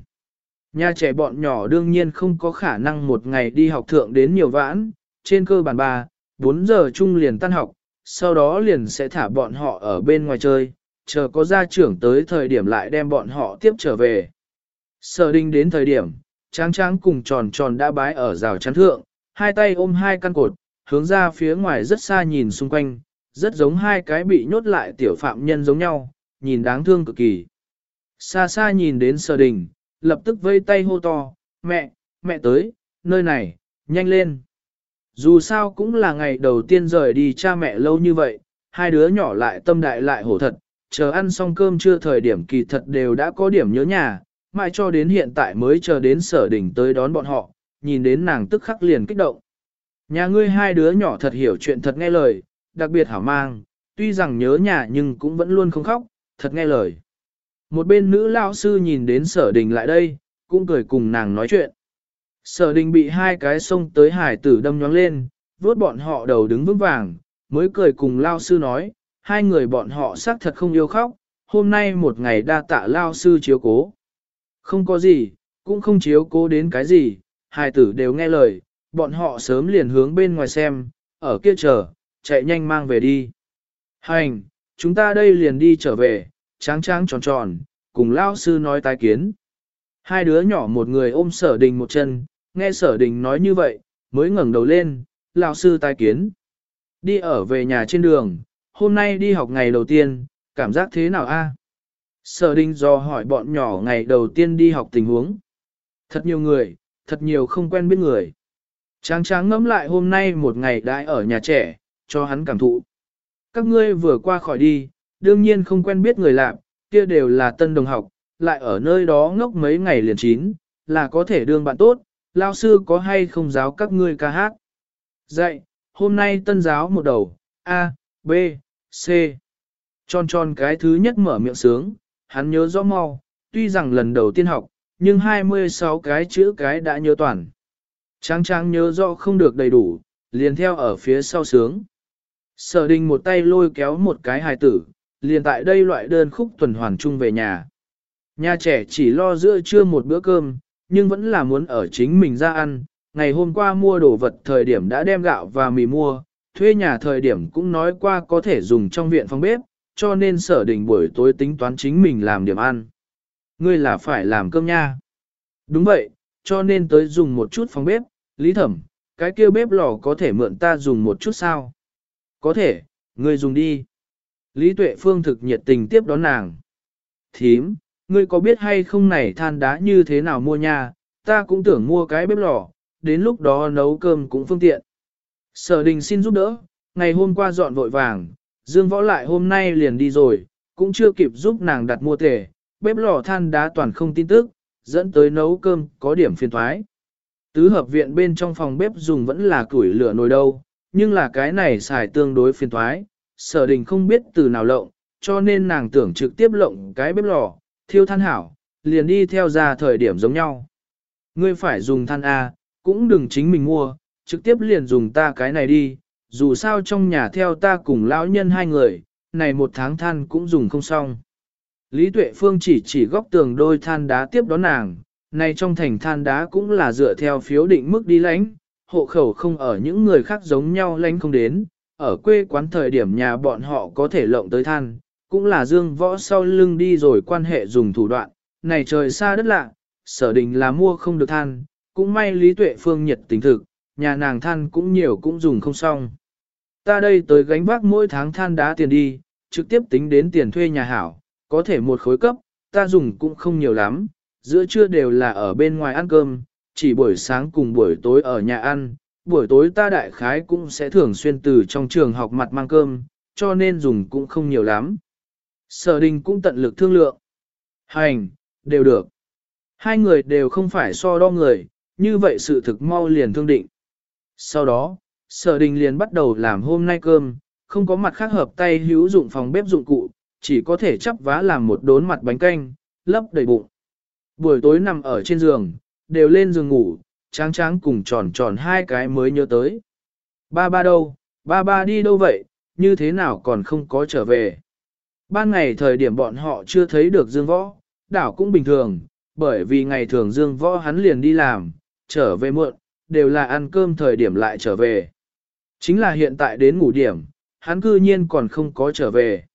Nhà trẻ bọn nhỏ đương nhiên không có khả năng một ngày đi học thượng đến nhiều vãn, trên cơ bản 3, 4 giờ chung liền tan học, sau đó liền sẽ thả bọn họ ở bên ngoài chơi, chờ có gia trưởng tới thời điểm lại đem bọn họ tiếp trở về. Sở đinh đến thời điểm, tráng tráng cùng tròn tròn đã bái ở rào chắn thượng, hai tay ôm hai căn cột, hướng ra phía ngoài rất xa nhìn xung quanh, rất giống hai cái bị nhốt lại tiểu phạm nhân giống nhau, nhìn đáng thương cực kỳ. Xa xa nhìn đến sở đình, lập tức vây tay hô to, mẹ, mẹ tới, nơi này, nhanh lên. Dù sao cũng là ngày đầu tiên rời đi cha mẹ lâu như vậy, hai đứa nhỏ lại tâm đại lại hổ thật, chờ ăn xong cơm chưa thời điểm kỳ thật đều đã có điểm nhớ nhà, mãi cho đến hiện tại mới chờ đến sở đỉnh tới đón bọn họ, nhìn đến nàng tức khắc liền kích động. Nhà ngươi hai đứa nhỏ thật hiểu chuyện thật nghe lời, đặc biệt hảo mang, tuy rằng nhớ nhà nhưng cũng vẫn luôn không khóc, thật nghe lời. Một bên nữ lao sư nhìn đến sở đình lại đây, cũng cười cùng nàng nói chuyện. Sở đình bị hai cái sông tới hải tử đâm nhóng lên, vuốt bọn họ đầu đứng vững vàng, mới cười cùng lao sư nói, hai người bọn họ xác thật không yêu khóc, hôm nay một ngày đa tạ lao sư chiếu cố. Không có gì, cũng không chiếu cố đến cái gì, hai tử đều nghe lời, bọn họ sớm liền hướng bên ngoài xem, ở kia chờ, chạy nhanh mang về đi. Hành, chúng ta đây liền đi trở về, tráng tráng tròn tròn, cùng lao sư nói tái kiến. Hai đứa nhỏ một người ôm sở đình một chân, nghe sở đình nói như vậy, mới ngẩng đầu lên, lao sư tái kiến. Đi ở về nhà trên đường, hôm nay đi học ngày đầu tiên, cảm giác thế nào a? Sở đình do hỏi bọn nhỏ ngày đầu tiên đi học tình huống. Thật nhiều người, thật nhiều không quen biết người. Tráng tráng ngẫm lại hôm nay một ngày đãi ở nhà trẻ, cho hắn cảm thụ. Các ngươi vừa qua khỏi đi, đương nhiên không quen biết người lạ, kia đều là tân đồng học, lại ở nơi đó ngốc mấy ngày liền chín, là có thể đương bạn tốt, lao sư có hay không giáo các ngươi ca hát. Dạy, hôm nay tân giáo một đầu, A, B, C. Tròn tròn cái thứ nhất mở miệng sướng, hắn nhớ rõ mau, tuy rằng lần đầu tiên học, nhưng 26 cái chữ cái đã nhớ toàn. Trang trang nhớ rõ không được đầy đủ, liền theo ở phía sau sướng. Sở đình một tay lôi kéo một cái hài tử, liền tại đây loại đơn khúc tuần hoàn chung về nhà. Nhà trẻ chỉ lo giữa trưa một bữa cơm, nhưng vẫn là muốn ở chính mình ra ăn. Ngày hôm qua mua đồ vật thời điểm đã đem gạo và mì mua, thuê nhà thời điểm cũng nói qua có thể dùng trong viện phòng bếp, cho nên sở đình buổi tối tính toán chính mình làm điểm ăn. Ngươi là phải làm cơm nha. Đúng vậy, cho nên tới dùng một chút phòng bếp, lý thẩm, cái kia bếp lò có thể mượn ta dùng một chút sao? Có thể, ngươi dùng đi. Lý Tuệ Phương thực nhiệt tình tiếp đón nàng. Thím, ngươi có biết hay không này than đá như thế nào mua nha, ta cũng tưởng mua cái bếp lò, đến lúc đó nấu cơm cũng phương tiện. Sở đình xin giúp đỡ, ngày hôm qua dọn vội vàng, Dương Võ lại hôm nay liền đi rồi, cũng chưa kịp giúp nàng đặt mua thể, bếp lò than đá toàn không tin tức, dẫn tới nấu cơm có điểm phiền thoái. Tứ hợp viện bên trong phòng bếp dùng vẫn là củi lửa nồi đâu, nhưng là cái này xài tương đối phiền thoái, sở đình không biết từ nào lộng, cho nên nàng tưởng trực tiếp lộng cái bếp lò, thiêu than hảo, liền đi theo ra thời điểm giống nhau. Ngươi phải dùng than A, cũng đừng chính mình mua, trực tiếp liền dùng ta cái này đi, dù sao trong nhà theo ta cùng lão nhân hai người, này một tháng than cũng dùng không xong. Lý Tuệ Phương chỉ chỉ góc tường đôi than đá tiếp đón nàng, này trong thành than đá cũng là dựa theo phiếu định mức đi lãnh, hộ khẩu không ở những người khác giống nhau lãnh không đến, ở quê quán thời điểm nhà bọn họ có thể lộng tới than, cũng là dương võ sau lưng đi rồi quan hệ dùng thủ đoạn, này trời xa đất lạ, sở đình là mua không được than, cũng may Lý Tuệ Phương nhiệt tình thực, nhà nàng than cũng nhiều cũng dùng không xong. Ta đây tới gánh vác mỗi tháng than đá tiền đi, trực tiếp tính đến tiền thuê nhà hảo, có thể một khối cấp, ta dùng cũng không nhiều lắm, giữa trưa đều là ở bên ngoài ăn cơm, chỉ buổi sáng cùng buổi tối ở nhà ăn, buổi tối ta đại khái cũng sẽ thường xuyên từ trong trường học mặt mang cơm, cho nên dùng cũng không nhiều lắm. Sở đình cũng tận lực thương lượng. Hành, đều được. Hai người đều không phải so đo người, như vậy sự thực mau liền thương định. Sau đó, sở đình liền bắt đầu làm hôm nay cơm, không có mặt khác hợp tay hữu dụng phòng bếp dụng cụ, chỉ có thể chắp vá làm một đốn mặt bánh canh, lấp đầy bụng. Buổi tối nằm ở trên giường, đều lên giường ngủ, tráng tráng cùng tròn tròn hai cái mới nhớ tới. Ba ba đâu, ba ba đi đâu vậy, như thế nào còn không có trở về. Ban ngày thời điểm bọn họ chưa thấy được Dương Võ, đảo cũng bình thường, bởi vì ngày thường Dương Võ hắn liền đi làm, trở về muộn, đều là ăn cơm thời điểm lại trở về. Chính là hiện tại đến ngủ điểm, hắn cư nhiên còn không có trở về.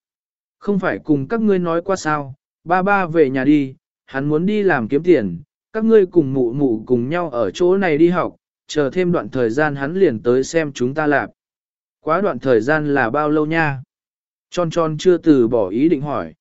Không phải cùng các ngươi nói qua sao, ba ba về nhà đi, hắn muốn đi làm kiếm tiền, các ngươi cùng mụ mụ cùng nhau ở chỗ này đi học, chờ thêm đoạn thời gian hắn liền tới xem chúng ta làm. Quá đoạn thời gian là bao lâu nha? Tròn tròn chưa từ bỏ ý định hỏi.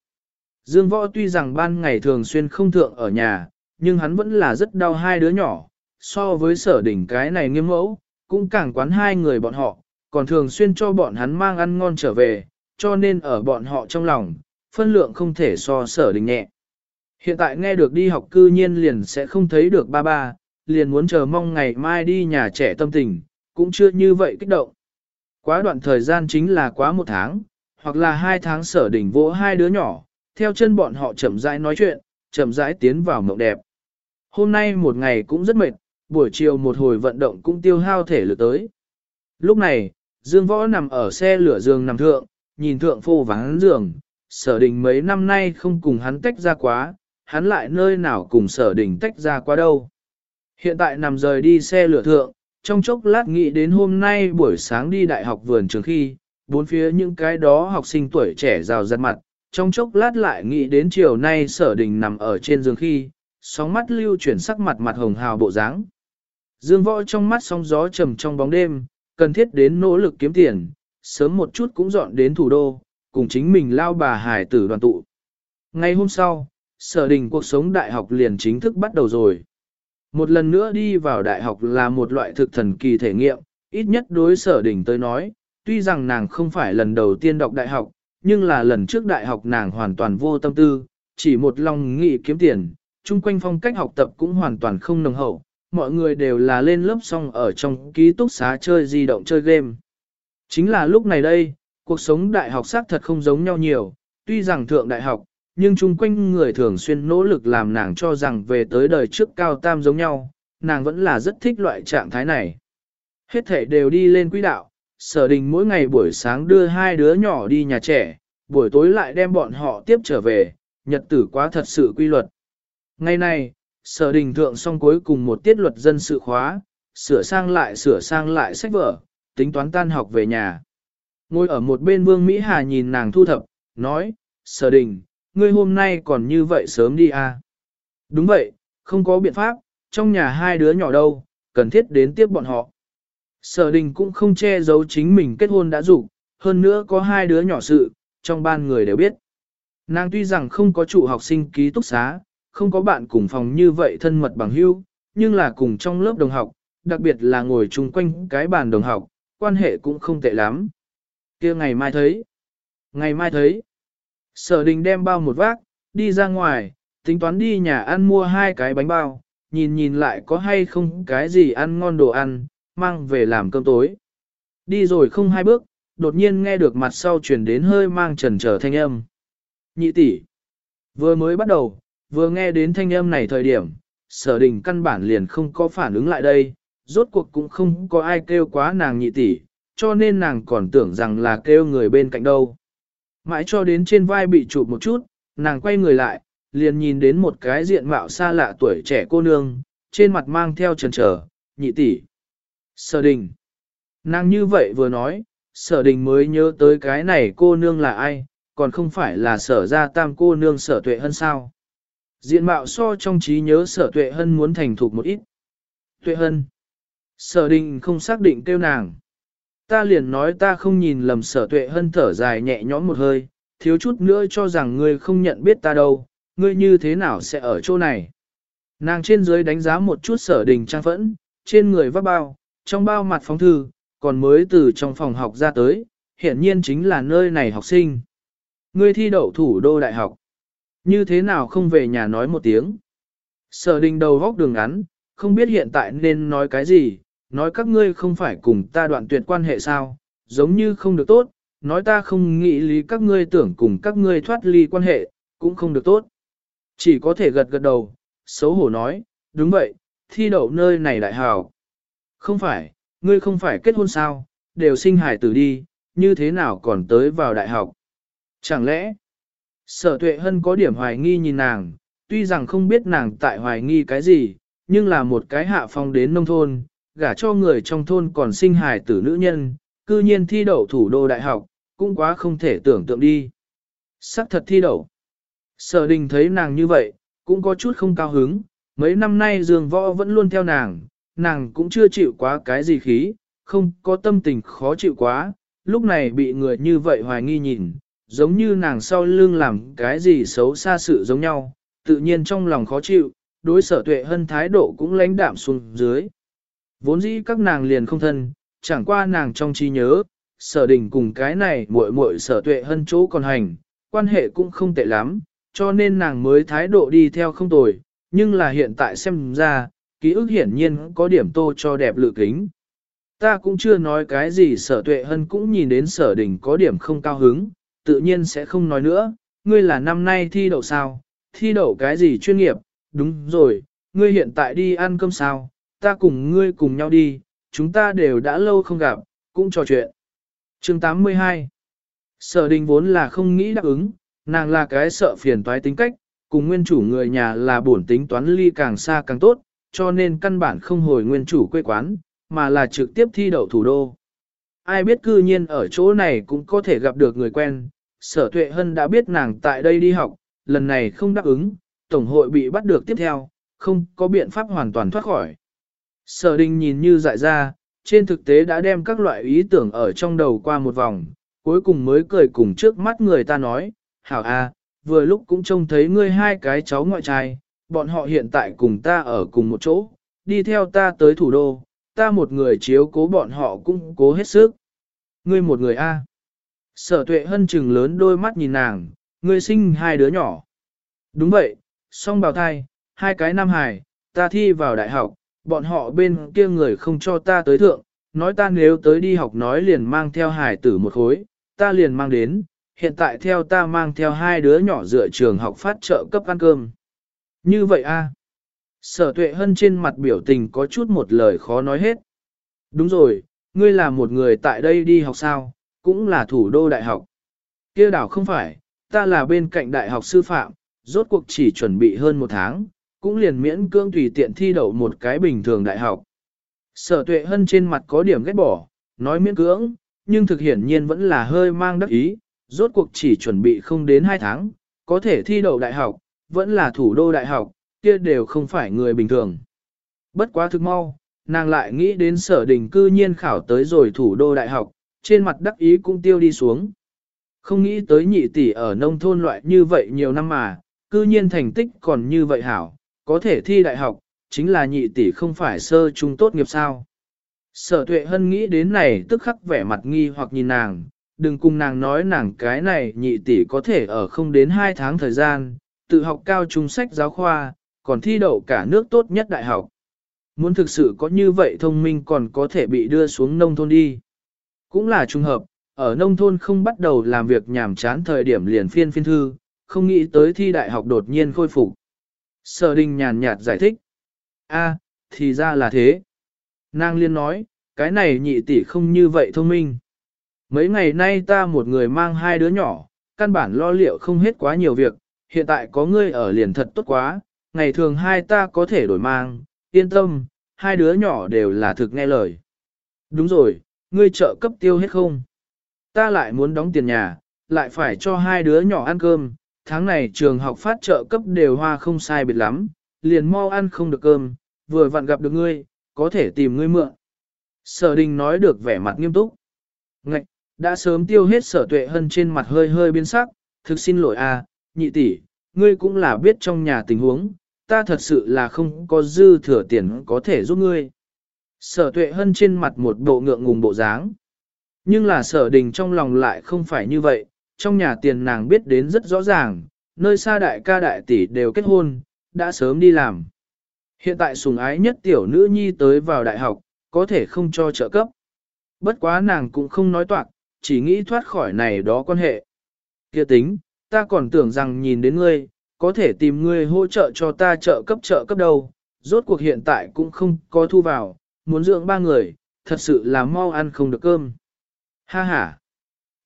Dương võ tuy rằng ban ngày thường xuyên không thượng ở nhà, nhưng hắn vẫn là rất đau hai đứa nhỏ, so với sở đỉnh cái này nghiêm mẫu, cũng càng quán hai người bọn họ, còn thường xuyên cho bọn hắn mang ăn ngon trở về, cho nên ở bọn họ trong lòng, phân lượng không thể so sở đỉnh nhẹ. Hiện tại nghe được đi học cư nhiên liền sẽ không thấy được ba ba, liền muốn chờ mong ngày mai đi nhà trẻ tâm tình, cũng chưa như vậy kích động. Quá đoạn thời gian chính là quá một tháng, hoặc là hai tháng sở đỉnh vỗ hai đứa nhỏ, theo chân bọn họ chậm rãi nói chuyện, chậm rãi tiến vào mộng đẹp. Hôm nay một ngày cũng rất mệt, buổi chiều một hồi vận động cũng tiêu hao thể lực tới. Lúc này, Dương Võ nằm ở xe lửa giường nằm thượng, nhìn thượng phô vắng giường, sở đình mấy năm nay không cùng hắn tách ra quá, hắn lại nơi nào cùng sở đình tách ra quá đâu. Hiện tại nằm rời đi xe lửa thượng, trong chốc lát nghĩ đến hôm nay buổi sáng đi đại học vườn trường khi, bốn phía những cái đó học sinh tuổi trẻ rào rạt mặt, trong chốc lát lại nghĩ đến chiều nay sở đình nằm ở trên giường khi, sóng mắt lưu chuyển sắc mặt mặt hồng hào bộ dáng. Dương võ trong mắt sóng gió trầm trong bóng đêm, cần thiết đến nỗ lực kiếm tiền, sớm một chút cũng dọn đến thủ đô, cùng chính mình lao bà hải tử đoàn tụ. Ngày hôm sau, sở đình cuộc sống đại học liền chính thức bắt đầu rồi. Một lần nữa đi vào đại học là một loại thực thần kỳ thể nghiệm, ít nhất đối sở đình tới nói, tuy rằng nàng không phải lần đầu tiên đọc đại học, nhưng là lần trước đại học nàng hoàn toàn vô tâm tư, chỉ một lòng nghị kiếm tiền, chung quanh phong cách học tập cũng hoàn toàn không nồng hậu, mọi người đều là lên lớp xong ở trong ký túc xá chơi di động chơi game. Chính là lúc này đây, cuộc sống đại học xác thật không giống nhau nhiều, tuy rằng thượng đại học, nhưng chung quanh người thường xuyên nỗ lực làm nàng cho rằng về tới đời trước cao tam giống nhau, nàng vẫn là rất thích loại trạng thái này. Hết thể đều đi lên quỹ đạo, sở đình mỗi ngày buổi sáng đưa hai đứa nhỏ đi nhà trẻ, buổi tối lại đem bọn họ tiếp trở về, nhật tử quá thật sự quy luật. Ngày nay, sở đình thượng xong cuối cùng một tiết luật dân sự khóa, sửa sang lại sửa sang lại sách vở, tính toán tan học về nhà. Ngồi ở một bên Vương Mỹ Hà nhìn nàng thu thập, nói, sở đình, ngươi hôm nay còn như vậy sớm đi à? Đúng vậy, không có biện pháp, trong nhà hai đứa nhỏ đâu, cần thiết đến tiếp bọn họ. Sở đình cũng không che giấu chính mình kết hôn đã rủ, hơn nữa có hai đứa nhỏ sự, trong ban người đều biết. Nàng tuy rằng không có trụ học sinh ký túc xá, không có bạn cùng phòng như vậy thân mật bằng hữu, nhưng là cùng trong lớp đồng học, đặc biệt là ngồi chung quanh cái bàn đồng học, quan hệ cũng không tệ lắm. kia ngày mai thấy. Ngày mai thấy. Sở đình đem bao một vác, đi ra ngoài, tính toán đi nhà ăn mua hai cái bánh bao, nhìn nhìn lại có hay không cái gì ăn ngon đồ ăn, mang về làm cơm tối. Đi rồi không hai bước, đột nhiên nghe được mặt sau chuyển đến hơi mang trần trở thanh âm. Nhị tỷ, vừa mới bắt đầu, vừa nghe đến thanh âm này thời điểm, sở đình căn bản liền không có phản ứng lại đây, rốt cuộc cũng không có ai kêu quá nàng nhị tỷ, cho nên nàng còn tưởng rằng là kêu người bên cạnh đâu. Mãi cho đến trên vai bị chụp một chút, nàng quay người lại, liền nhìn đến một cái diện mạo xa lạ tuổi trẻ cô nương, trên mặt mang theo trần trở, nhị tỷ. Sở đình. Nàng như vậy vừa nói, sở đình mới nhớ tới cái này cô nương là ai, còn không phải là sở ra tam cô nương sở tuệ hơn sao. Diện mạo so trong trí nhớ sở tuệ hân muốn thành thục một ít. Tuệ hân. Sở đình không xác định kêu nàng. Ta liền nói ta không nhìn lầm sở tuệ hân thở dài nhẹ nhõm một hơi, thiếu chút nữa cho rằng ngươi không nhận biết ta đâu, ngươi như thế nào sẽ ở chỗ này. Nàng trên dưới đánh giá một chút sở đình trang phẫn, trên người vác bao, trong bao mặt phóng thư, còn mới từ trong phòng học ra tới, hiển nhiên chính là nơi này học sinh. Ngươi thi đậu thủ đô đại học. Như thế nào không về nhà nói một tiếng. Sở đình đầu góc đường ngắn, không biết hiện tại nên nói cái gì, nói các ngươi không phải cùng ta đoạn tuyệt quan hệ sao, giống như không được tốt, nói ta không nghĩ lý các ngươi tưởng cùng các ngươi thoát ly quan hệ, cũng không được tốt. Chỉ có thể gật gật đầu, xấu hổ nói, đúng vậy, thi đậu nơi này đại hào. Không phải, ngươi không phải kết hôn sao, đều sinh hải tử đi, như thế nào còn tới vào đại học. Chẳng lẽ, sở tuệ hân có điểm hoài nghi nhìn nàng, tuy rằng không biết nàng tại hoài nghi cái gì, nhưng là một cái hạ phong đến nông thôn, gả cho người trong thôn còn sinh hài tử nữ nhân, cư nhiên thi đậu thủ đô đại học, cũng quá không thể tưởng tượng đi. Sắc thật thi đậu. Sở đình thấy nàng như vậy, cũng có chút không cao hứng, mấy năm nay dường võ vẫn luôn theo nàng, nàng cũng chưa chịu quá cái gì khí, không có tâm tình khó chịu quá, lúc này bị người như vậy hoài nghi nhìn, giống như nàng sau lưng làm cái gì xấu xa sự giống nhau, tự nhiên trong lòng khó chịu, đối sở tuệ hân thái độ cũng lãnh đạm xuống dưới. Vốn dĩ các nàng liền không thân, chẳng qua nàng trong trí nhớ, sở đình cùng cái này muội muội sở tuệ hân chỗ còn hành, quan hệ cũng không tệ lắm, cho nên nàng mới thái độ đi theo không tồi, nhưng là hiện tại xem ra, ký ức hiển nhiên có điểm tô cho đẹp lự kính. Ta cũng chưa nói cái gì sở tuệ hân cũng nhìn đến sở đình có điểm không cao hứng, tự nhiên sẽ không nói nữa, ngươi là năm nay thi đậu sao, thi đậu cái gì chuyên nghiệp, đúng rồi, ngươi hiện tại đi ăn cơm sao, ta cùng ngươi cùng nhau đi, chúng ta đều đã lâu không gặp, cũng trò chuyện. chương 82 Sở đình vốn là không nghĩ đáp ứng, nàng là cái sợ phiền toái tính cách, cùng nguyên chủ người nhà là bổn tính toán ly càng xa càng tốt, cho nên căn bản không hồi nguyên chủ quê quán, mà là trực tiếp thi đậu thủ đô. Ai biết cư nhiên ở chỗ này cũng có thể gặp được người quen, sở tuệ hân đã biết nàng tại đây đi học, lần này không đáp ứng, tổng hội bị bắt được tiếp theo, không có biện pháp hoàn toàn thoát khỏi. Sở đình nhìn như dại ra, trên thực tế đã đem các loại ý tưởng ở trong đầu qua một vòng, cuối cùng mới cười cùng trước mắt người ta nói, hảo a, vừa lúc cũng trông thấy ngươi hai cái cháu ngoại trai, bọn họ hiện tại cùng ta ở cùng một chỗ, đi theo ta tới thủ đô, ta một người chiếu cố bọn họ cũng cố hết sức. Ngươi một người a. Sở tuệ hân trừng lớn đôi mắt nhìn nàng, ngươi sinh hai đứa nhỏ. Đúng vậy, song bào thai, hai cái nam hài, ta thi vào đại học, bọn họ bên kia người không cho ta tới thượng, nói ta nếu tới đi học nói liền mang theo hải tử một khối, ta liền mang đến, hiện tại theo ta mang theo hai đứa nhỏ dựa trường học phát trợ cấp ăn cơm. Như vậy a Sở tuệ hân trên mặt biểu tình có chút một lời khó nói hết. Đúng rồi, ngươi là một người tại đây đi học sao, cũng là thủ đô đại học. kia đảo không phải, ta là bên cạnh đại học sư phạm, rốt cuộc chỉ chuẩn bị hơn một tháng, cũng liền miễn cương tùy tiện thi đậu một cái bình thường đại học. Sở tuệ hân trên mặt có điểm ghét bỏ, nói miễn cưỡng, nhưng thực hiển nhiên vẫn là hơi mang đắc ý, rốt cuộc chỉ chuẩn bị không đến 2 tháng, có thể thi đậu đại học, vẫn là thủ đô đại học, kia đều không phải người bình thường. Bất quá thực mau, nàng lại nghĩ đến sở đình cư nhiên khảo tới rồi thủ đô đại học, trên mặt đắc ý cũng tiêu đi xuống. Không nghĩ tới nhị tỷ ở nông thôn loại như vậy nhiều năm mà, cư nhiên thành tích còn như vậy hảo, có thể thi đại học, chính là nhị tỷ không phải sơ trung tốt nghiệp sao. Sở tuệ hân nghĩ đến này tức khắc vẻ mặt nghi hoặc nhìn nàng, đừng cùng nàng nói nàng cái này nhị tỷ có thể ở không đến 2 tháng thời gian, tự học cao trung sách giáo khoa, còn thi đậu cả nước tốt nhất đại học. Muốn thực sự có như vậy thông minh còn có thể bị đưa xuống nông thôn đi. Cũng là trùng hợp, ở nông thôn không bắt đầu làm việc nhàm chán thời điểm liền phiên phiên thư, không nghĩ tới thi đại học đột nhiên khôi phục. Sở đình nhàn nhạt giải thích. a thì ra là thế. Nàng liên nói, cái này nhị tỷ không như vậy thông minh. Mấy ngày nay ta một người mang hai đứa nhỏ, căn bản lo liệu không hết quá nhiều việc, hiện tại có ngươi ở liền thật tốt quá, ngày thường hai ta có thể đổi mang, yên tâm, hai đứa nhỏ đều là thực nghe lời. Đúng rồi, ngươi trợ cấp tiêu hết không? Ta lại muốn đóng tiền nhà, lại phải cho hai đứa nhỏ ăn cơm, tháng này trường học phát trợ cấp đều hoa không sai biệt lắm, liền mau ăn không được cơm, vừa vặn gặp được ngươi, có thể tìm ngươi mượn. Sở đình nói được vẻ mặt nghiêm túc. Ngạch, đã sớm tiêu hết sở tuệ hân trên mặt hơi hơi biến sắc, thực xin lỗi à, nhị tỷ, ngươi cũng là biết trong nhà tình huống, ta thật sự là không có dư thừa tiền có thể giúp ngươi. Sở tuệ hân trên mặt một bộ ngượng ngùng bộ dáng. Nhưng là sở đình trong lòng lại không phải như vậy, trong nhà tiền nàng biết đến rất rõ ràng, nơi xa đại ca đại tỷ đều kết hôn, đã sớm đi làm. Hiện tại sùng ái nhất tiểu nữ nhi tới vào đại học, có thể không cho trợ cấp. Bất quá nàng cũng không nói toạc, chỉ nghĩ thoát khỏi này đó quan hệ. Kia tính, ta còn tưởng rằng nhìn đến ngươi, có thể tìm người hỗ trợ cho ta trợ cấp trợ cấp đâu, rốt cuộc hiện tại cũng không có thu vào, muốn dưỡng ba người, thật sự là mau ăn không được cơm. Ha ha!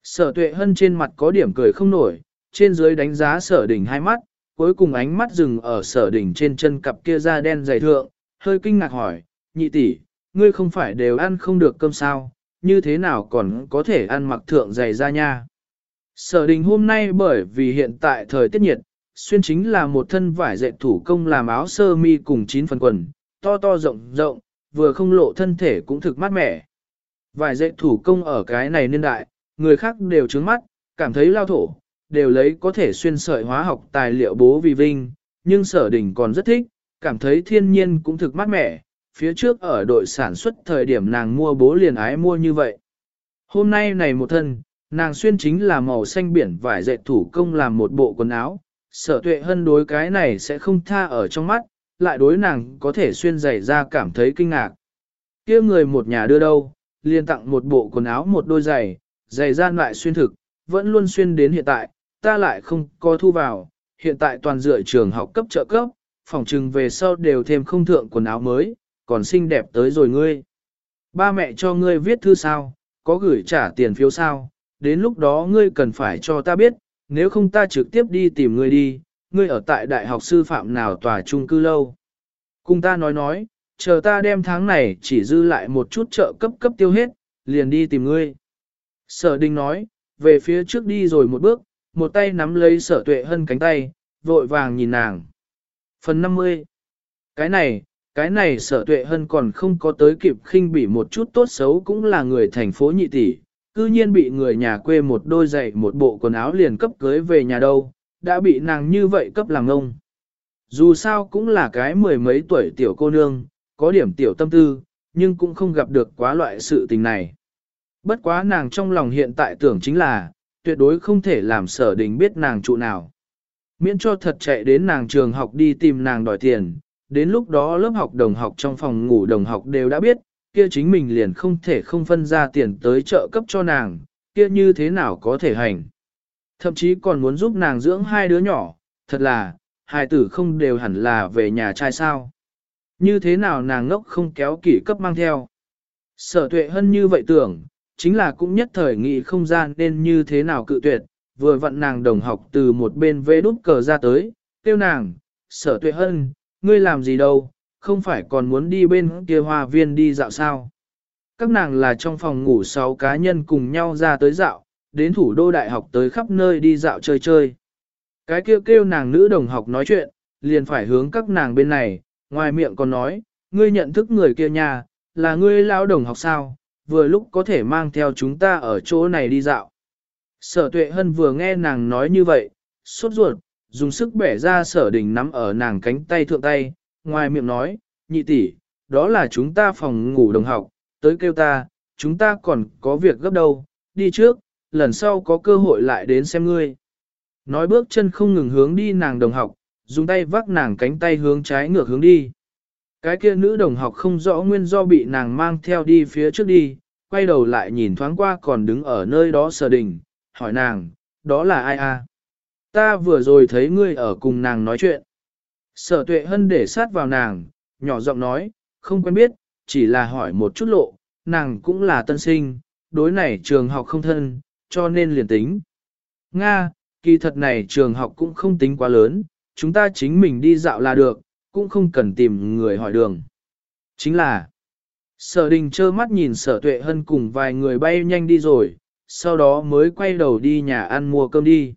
Sở tuệ hân trên mặt có điểm cười không nổi, trên dưới đánh giá sở đỉnh hai mắt, cuối cùng ánh mắt dừng ở sở đỉnh trên chân cặp kia da đen dày thượng, hơi kinh ngạc hỏi, nhị tỷ, ngươi không phải đều ăn không được cơm sao, như thế nào còn có thể ăn mặc thượng dày da nha. Sở đình hôm nay bởi vì hiện tại thời tiết nhiệt, xuyên chính là một thân vải dệt thủ công làm áo sơ mi cùng chín phần quần, to to rộng rộng, vừa không lộ thân thể cũng thực mát mẻ. Vải dệt thủ công ở cái này niên đại, người khác đều trướng mắt, cảm thấy lao thổ, đều lấy có thể xuyên sợi hóa học tài liệu bố vì vinh, nhưng sở đình còn rất thích, cảm thấy thiên nhiên cũng thực mát mẻ, phía trước ở đội sản xuất thời điểm nàng mua bố liền ái mua như vậy. Hôm nay này một thân, nàng xuyên chính là màu xanh biển vải dệt thủ công làm một bộ quần áo, sở tuệ hân đối cái này sẽ không tha ở trong mắt, lại đối nàng có thể xuyên giày ra cảm thấy kinh ngạc. kia người một nhà đưa đâu, liền tặng một bộ quần áo một đôi giày, giày gian lại xuyên thực, vẫn luôn xuyên đến hiện tại, ta lại không có thu vào, hiện tại toàn dựa trường học cấp trợ cấp, phòng trừng về sau đều thêm không thượng quần áo mới, còn xinh đẹp tới rồi ngươi. Ba mẹ cho ngươi viết thư sao, có gửi trả tiền phiếu sao, đến lúc đó ngươi cần phải cho ta biết, nếu không ta trực tiếp đi tìm ngươi đi, ngươi ở tại đại học sư phạm nào tòa trung cư lâu. Cùng ta nói nói, chờ ta đem tháng này chỉ dư lại một chút trợ cấp cấp tiêu hết, liền đi tìm ngươi. Sở đình nói, về phía trước đi rồi một bước, một tay nắm lấy sở tuệ hân cánh tay, vội vàng nhìn nàng. Phần 50 Cái này, cái này sở tuệ hân còn không có tới kịp khinh bỉ một chút tốt xấu cũng là người thành phố nhị tỷ, cư nhiên bị người nhà quê một đôi giày một bộ quần áo liền cấp cưới về nhà đâu, đã bị nàng như vậy cấp làm ngông. Dù sao cũng là cái mười mấy tuổi tiểu cô nương, có điểm tiểu tâm tư, nhưng cũng không gặp được quá loại sự tình này. Bất quá nàng trong lòng hiện tại tưởng chính là, tuyệt đối không thể làm sở đình biết nàng trụ nào. Miễn cho thật chạy đến nàng trường học đi tìm nàng đòi tiền, đến lúc đó lớp học đồng học trong phòng ngủ đồng học đều đã biết, kia chính mình liền không thể không phân ra tiền tới trợ cấp cho nàng, kia như thế nào có thể hành. Thậm chí còn muốn giúp nàng dưỡng hai đứa nhỏ, thật là, hai tử không đều hẳn là về nhà trai sao. Như thế nào nàng ngốc không kéo kỷ cấp mang theo. Sở tuệ hân như vậy tưởng, chính là cũng nhất thời nghị không gian nên như thế nào cự tuyệt, vừa vặn nàng đồng học từ một bên vê đút cờ ra tới, tiêu nàng, sở tuệ hân, ngươi làm gì đâu, không phải còn muốn đi bên kia hoa viên đi dạo sao. Các nàng là trong phòng ngủ sáu cá nhân cùng nhau ra tới dạo, đến thủ đô đại học tới khắp nơi đi dạo chơi chơi. Cái kêu kêu nàng nữ đồng học nói chuyện, liền phải hướng các nàng bên này, ngoài miệng còn nói, ngươi nhận thức người kia nhà, là ngươi lao đồng học sao, vừa lúc có thể mang theo chúng ta ở chỗ này đi dạo. Sở tuệ hân vừa nghe nàng nói như vậy, sốt ruột, dùng sức bẻ ra sở đình nắm ở nàng cánh tay thượng tay, ngoài miệng nói, nhị tỷ, đó là chúng ta phòng ngủ đồng học, tới kêu ta, chúng ta còn có việc gấp đâu, đi trước, lần sau có cơ hội lại đến xem ngươi. Nói bước chân không ngừng hướng đi nàng đồng học, dùng tay vác nàng cánh tay hướng trái ngược hướng đi. Cái kia nữ đồng học không rõ nguyên do bị nàng mang theo đi phía trước đi, quay đầu lại nhìn thoáng qua còn đứng ở nơi đó sờ đỉnh hỏi nàng, đó là ai a? Ta vừa rồi thấy ngươi ở cùng nàng nói chuyện. Sở tuệ hân để sát vào nàng, nhỏ giọng nói, không quen biết, chỉ là hỏi một chút lộ, nàng cũng là tân sinh, đối này trường học không thân, cho nên liền tính. Nga, kỳ thật này trường học cũng không tính quá lớn, chúng ta chính mình đi dạo là được, cũng không cần tìm người hỏi đường. Chính là, sở đình trơ mắt nhìn sở tuệ hân cùng vài người bay nhanh đi rồi, sau đó mới quay đầu đi nhà ăn mua cơm đi.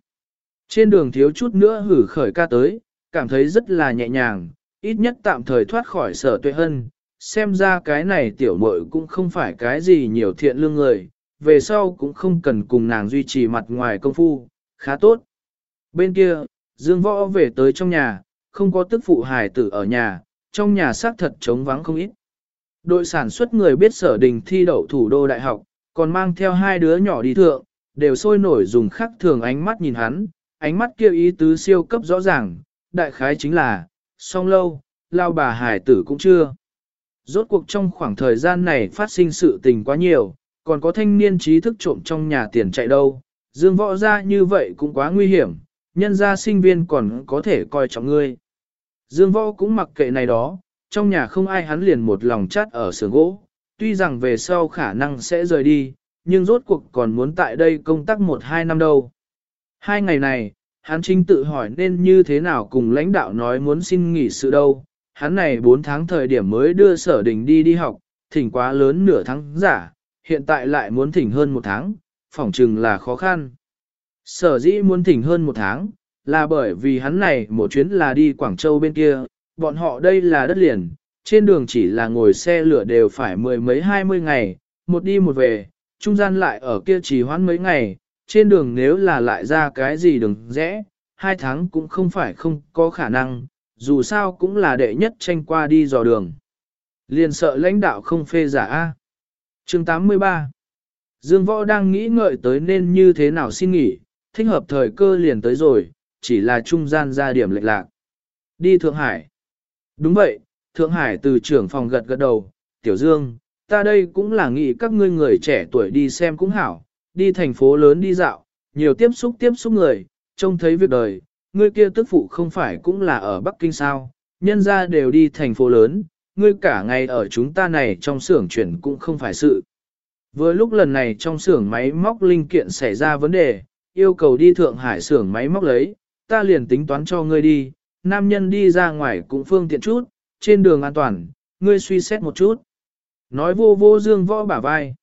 Trên đường thiếu chút nữa hử khởi ca tới, cảm thấy rất là nhẹ nhàng, ít nhất tạm thời thoát khỏi sở tuệ hân. Xem ra cái này tiểu muội cũng không phải cái gì nhiều thiện lương người, về sau cũng không cần cùng nàng duy trì mặt ngoài công phu, khá tốt. Bên kia, Dương Võ về tới trong nhà, không có tức phụ hài tử ở nhà, trong nhà xác thật trống vắng không ít. Đội sản xuất người biết sở đình thi đậu thủ đô đại học, còn mang theo hai đứa nhỏ đi thượng, đều sôi nổi dùng khắc thường ánh mắt nhìn hắn, ánh mắt kia ý tứ siêu cấp rõ ràng, đại khái chính là, song lâu, lao bà hải tử cũng chưa. Rốt cuộc trong khoảng thời gian này phát sinh sự tình quá nhiều, còn có thanh niên trí thức trộm trong nhà tiền chạy đâu, dương võ ra như vậy cũng quá nguy hiểm, nhân ra sinh viên còn có thể coi trọng ngươi. Dương võ cũng mặc kệ này đó, trong nhà không ai hắn liền một lòng chát ở sườn gỗ, tuy rằng về sau khả năng sẽ rời đi, nhưng rốt cuộc còn muốn tại đây công tác một hai năm đâu. Hai ngày này, hắn chính tự hỏi nên như thế nào cùng lãnh đạo nói muốn xin nghỉ sự đâu. Hắn này 4 tháng thời điểm mới đưa sở đình đi đi học, thỉnh quá lớn nửa tháng giả, hiện tại lại muốn thỉnh hơn một tháng, phỏng chừng là khó khăn. Sở dĩ muốn thỉnh hơn một tháng, là bởi vì hắn này một chuyến là đi Quảng Châu bên kia, bọn họ đây là đất liền, trên đường chỉ là ngồi xe lửa đều phải mười mấy hai mươi ngày, một đi một về, trung gian lại ở kia chỉ hoãn mấy ngày, trên đường nếu là lại ra cái gì đừng rẽ, hai tháng cũng không phải không có khả năng, dù sao cũng là đệ nhất tranh qua đi dò đường. Liền sợ lãnh đạo không phê giả A. chương 83 Dương Võ đang nghĩ ngợi tới nên như thế nào xin nghỉ, thích hợp thời cơ liền tới rồi, chỉ là trung gian ra điểm lệch lạc. Đi Thượng Hải. Đúng vậy, Thượng Hải từ trưởng phòng gật gật đầu, Tiểu Dương, ta đây cũng là nghĩ các ngươi người trẻ tuổi đi xem cũng hảo, đi thành phố lớn đi dạo, nhiều tiếp xúc tiếp xúc người, trông thấy việc đời, ngươi kia tức phụ không phải cũng là ở Bắc Kinh sao, nhân ra đều đi thành phố lớn, ngươi cả ngày ở chúng ta này trong xưởng chuyển cũng không phải sự. Vừa lúc lần này trong xưởng máy móc linh kiện xảy ra vấn đề, yêu cầu đi Thượng Hải xưởng máy móc lấy, ta liền tính toán cho ngươi đi, nam nhân đi ra ngoài cũng phương tiện chút, trên đường an toàn, ngươi suy xét một chút. Nói vô vô dương võ bả vai.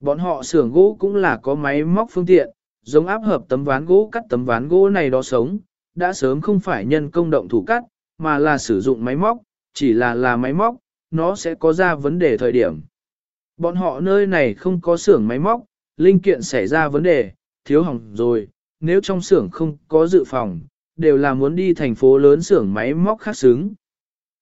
Bọn họ xưởng gỗ cũng là có máy móc phương tiện, giống áp hợp tấm ván gỗ cắt tấm ván gỗ này đó sống, đã sớm không phải nhân công động thủ cắt, mà là sử dụng máy móc, chỉ là là máy móc, nó sẽ có ra vấn đề thời điểm. Bọn họ nơi này không có xưởng máy móc, linh kiện xảy ra vấn đề, thiếu hỏng rồi, nếu trong xưởng không có dự phòng, đều là muốn đi thành phố lớn xưởng máy móc khác xứng.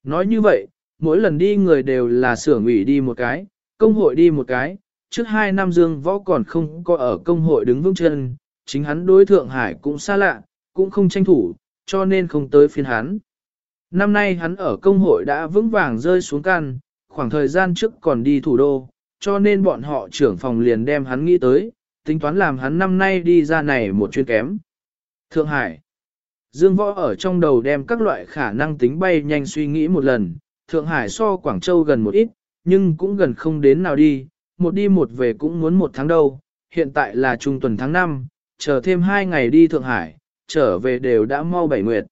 Nói như vậy, mỗi lần đi người đều là xưởng ủy đi một cái, công hội đi một cái, trước hai năm Dương Võ còn không có ở công hội đứng vững chân, chính hắn đối Thượng Hải cũng xa lạ, cũng không tranh thủ, cho nên không tới phiên hắn. Năm nay hắn ở công hội đã vững vàng rơi xuống căn, khoảng thời gian trước còn đi thủ đô, cho nên bọn họ trưởng phòng liền đem hắn nghĩ tới, tính toán làm hắn năm nay đi ra này một chuyên kém. Thượng Hải Dương Võ ở trong đầu đem các loại khả năng tính bay nhanh suy nghĩ một lần, Thượng Hải so Quảng Châu gần một ít, nhưng cũng gần không đến nào đi, một đi một về cũng muốn một tháng đâu, hiện tại là trung tuần tháng 5, chờ thêm hai ngày đi Thượng Hải, trở về đều đã mau bảy nguyệt.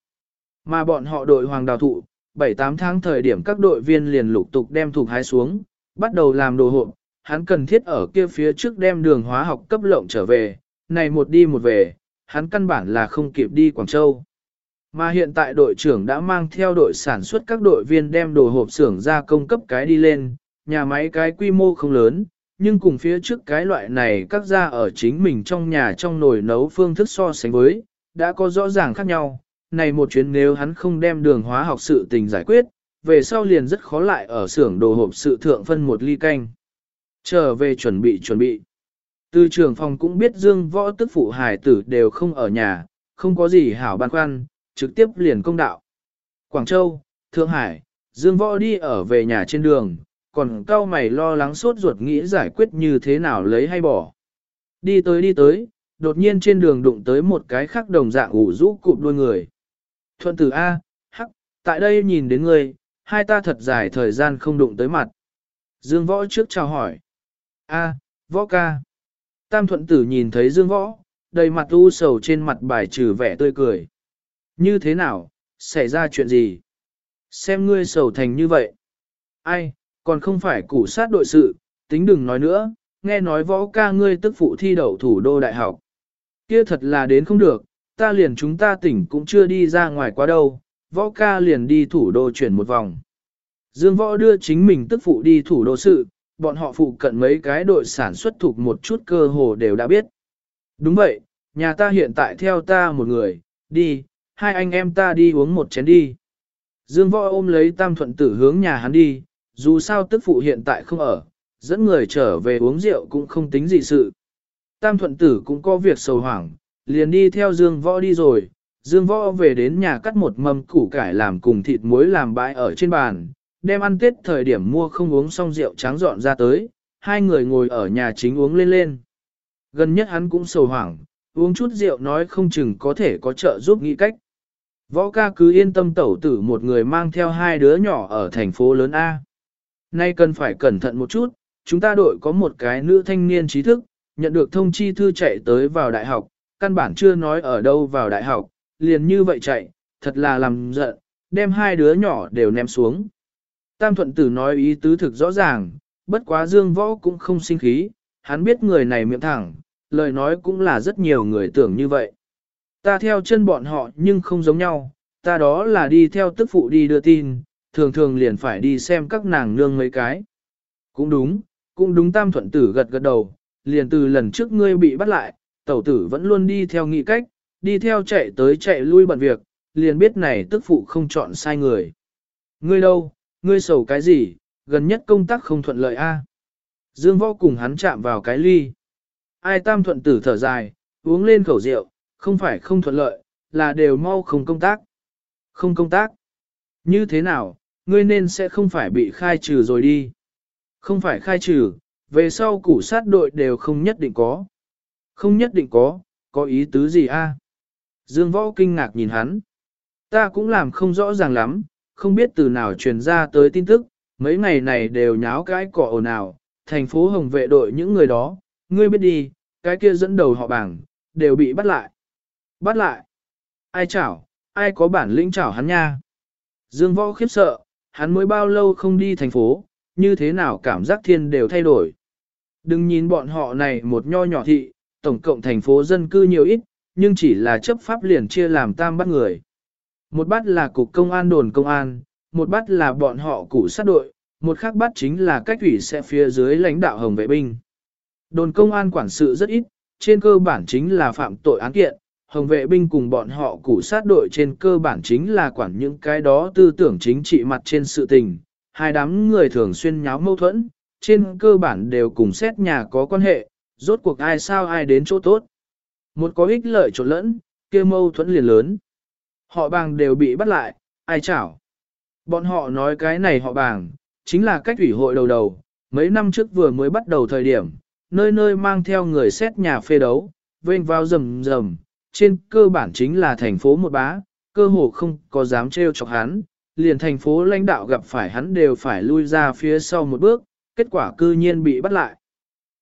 Mà bọn họ đội Hoàng Đào Thụ, 7-8 tháng thời điểm các đội viên liền lục tục đem thuộc hái xuống, bắt đầu làm đồ hộp, hắn cần thiết ở kia phía trước đem đường hóa học cấp lộng trở về, này một đi một về, hắn căn bản là không kịp đi Quảng Châu. Mà hiện tại đội trưởng đã mang theo đội sản xuất các đội viên đem đồ hộp xưởng ra công cấp cái đi lên, nhà máy cái quy mô không lớn, nhưng cùng phía trước cái loại này các gia ở chính mình trong nhà trong nồi nấu phương thức so sánh với, đã có rõ ràng khác nhau. Này một chuyến nếu hắn không đem đường hóa học sự tình giải quyết, về sau liền rất khó lại ở xưởng đồ hộp sự thượng phân một ly canh. Trở về chuẩn bị chuẩn bị. Từ trường phòng cũng biết dương võ tức phụ hải tử đều không ở nhà, không có gì hảo băn khoăn, trực tiếp liền công đạo. Quảng Châu, Thượng Hải, Dương Võ đi ở về nhà trên đường, còn cao mày lo lắng suốt ruột nghĩ giải quyết như thế nào lấy hay bỏ. Đi tới đi tới, đột nhiên trên đường đụng tới một cái khác đồng dạng ủ rũ cụp đuôi người. Thuận tử A, hắc, tại đây nhìn đến người, hai ta thật dài thời gian không đụng tới mặt. Dương Võ trước chào hỏi. A, Võ ca. Tam thuận tử nhìn thấy Dương Võ, đầy mặt u sầu trên mặt bài trừ vẻ tươi cười. Như thế nào, xảy ra chuyện gì? Xem ngươi sầu thành như vậy. Ai, còn không phải củ sát đội sự, tính đừng nói nữa, nghe nói võ ca ngươi tức phụ thi đậu thủ đô đại học. Kia thật là đến không được, ta liền chúng ta tỉnh cũng chưa đi ra ngoài quá đâu, võ ca liền đi thủ đô chuyển một vòng. Dương võ đưa chính mình tức phụ đi thủ đô sự, bọn họ phụ cận mấy cái đội sản xuất thuộc một chút cơ hồ đều đã biết. Đúng vậy, nhà ta hiện tại theo ta một người, đi, hai anh em ta đi uống một chén đi. Dương võ ôm lấy tam thuận tử hướng nhà hắn đi, dù sao tức phụ hiện tại không ở, dẫn người trở về uống rượu cũng không tính gì sự. Tam thuận tử cũng có việc sầu hoảng, liền đi theo Dương võ đi rồi. Dương võ về đến nhà cắt một mâm củ cải làm cùng thịt muối làm bãi ở trên bàn, đem ăn tết thời điểm mua không uống xong rượu trắng dọn ra tới, hai người ngồi ở nhà chính uống lên lên. Gần nhất hắn cũng sầu hoảng, uống chút rượu nói không chừng có thể có trợ giúp nghĩ cách. Võ ca cứ yên tâm tẩu tử một người mang theo hai đứa nhỏ ở thành phố lớn A. Nay cần phải cẩn thận một chút, chúng ta đội có một cái nữ thanh niên trí thức, nhận được thông chi thư chạy tới vào đại học, căn bản chưa nói ở đâu vào đại học, liền như vậy chạy, thật là làm giận, đem hai đứa nhỏ đều ném xuống. Tam thuận tử nói ý tứ thực rõ ràng, bất quá dương võ cũng không sinh khí, hắn biết người này miệng thẳng, lời nói cũng là rất nhiều người tưởng như vậy. Ta theo chân bọn họ nhưng không giống nhau, ta đó là đi theo tức phụ đi đưa tin, thường thường liền phải đi xem các nàng nương mấy cái. Cũng đúng, cũng đúng tam thuận tử gật gật đầu, liền từ lần trước ngươi bị bắt lại, tẩu tử vẫn luôn đi theo nghị cách, đi theo chạy tới chạy lui bận việc, liền biết này tức phụ không chọn sai người. Ngươi đâu, ngươi sầu cái gì, gần nhất công tác không thuận lợi a. Dương võ cùng hắn chạm vào cái ly. Ai tam thuận tử thở dài, uống lên khẩu rượu, không phải không thuận lợi, là đều mau không công tác. Không công tác. Như thế nào, ngươi nên sẽ không phải bị khai trừ rồi đi. Không phải khai trừ, về sau củ sát đội đều không nhất định có. Không nhất định có, có ý tứ gì a? Dương võ kinh ngạc nhìn hắn. Ta cũng làm không rõ ràng lắm, không biết từ nào truyền ra tới tin tức, mấy ngày này đều nháo cái cỏ ồn ào, thành phố hồng vệ đội những người đó, ngươi biết đi, cái kia dẫn đầu họ bảng, đều bị bắt lại. Bắt lại? Ai chảo, ai có bản lĩnh chảo hắn nha? Dương võ khiếp sợ, hắn mới bao lâu không đi thành phố, như thế nào cảm giác thiên đều thay đổi. Đừng nhìn bọn họ này một nho nhỏ thị, tổng cộng thành phố dân cư nhiều ít, nhưng chỉ là chấp pháp liền chia làm tam bắt người. Một bắt là cục công an đồn công an, một bắt là bọn họ củ sát đội, một khác bắt chính là cách ủy sẽ phía dưới lãnh đạo hồng vệ binh. Đồn công an quản sự rất ít, trên cơ bản chính là phạm tội án kiện, hồng vệ binh cùng bọn họ củ sát đội trên cơ bản chính là quản những cái đó tư tưởng chính trị mặt trên sự tình. Hai đám người thường xuyên nháo mâu thuẫn, trên cơ bản đều cùng xét nhà có quan hệ, rốt cuộc ai sao ai đến chỗ tốt. Một có ích lợi trộn lẫn, kia mâu thuẫn liền lớn. Họ bàng đều bị bắt lại, ai chảo. Bọn họ nói cái này họ bàng, chính là cách ủy hội đầu đầu, mấy năm trước vừa mới bắt đầu thời điểm, nơi nơi mang theo người xét nhà phê đấu, vênh vào rầm rầm, trên cơ bản chính là thành phố một bá, cơ hồ không có dám trêu chọc hắn, liền thành phố lãnh đạo gặp phải hắn đều phải lui ra phía sau một bước, kết quả cư nhiên bị bắt lại.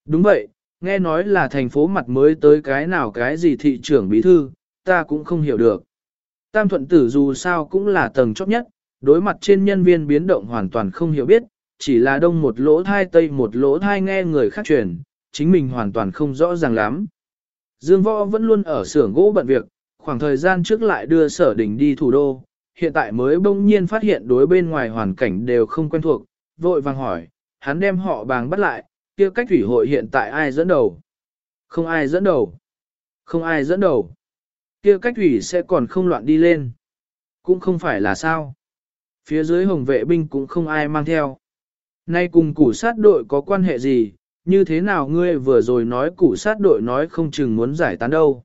Đúng vậy, nghe nói là thành phố mặt mới tới cái nào cái gì thị trưởng bí thư, ta cũng không hiểu được. Tam thuận tử dù sao cũng là tầng chót nhất, đối mặt trên nhân viên biến động hoàn toàn không hiểu biết, chỉ là đông một lỗ thai tây một lỗ thai nghe người khác truyền, chính mình hoàn toàn không rõ ràng lắm. Dương Võ vẫn luôn ở xưởng gỗ bận việc, khoảng thời gian trước lại đưa sở đình đi thủ đô, hiện tại mới bỗng nhiên phát hiện đối bên ngoài hoàn cảnh đều không quen thuộc, vội vàng hỏi, hắn đem họ bàng bắt lại, kia cách thủy hội hiện tại ai dẫn đầu? Không ai dẫn đầu. Không ai dẫn đầu. Kia cách thủy sẽ còn không loạn đi lên. Cũng không phải là sao. Phía dưới hồng vệ binh cũng không ai mang theo. Nay cùng củ sát đội có quan hệ gì, như thế nào ngươi vừa rồi nói củ sát đội nói không chừng muốn giải tán đâu.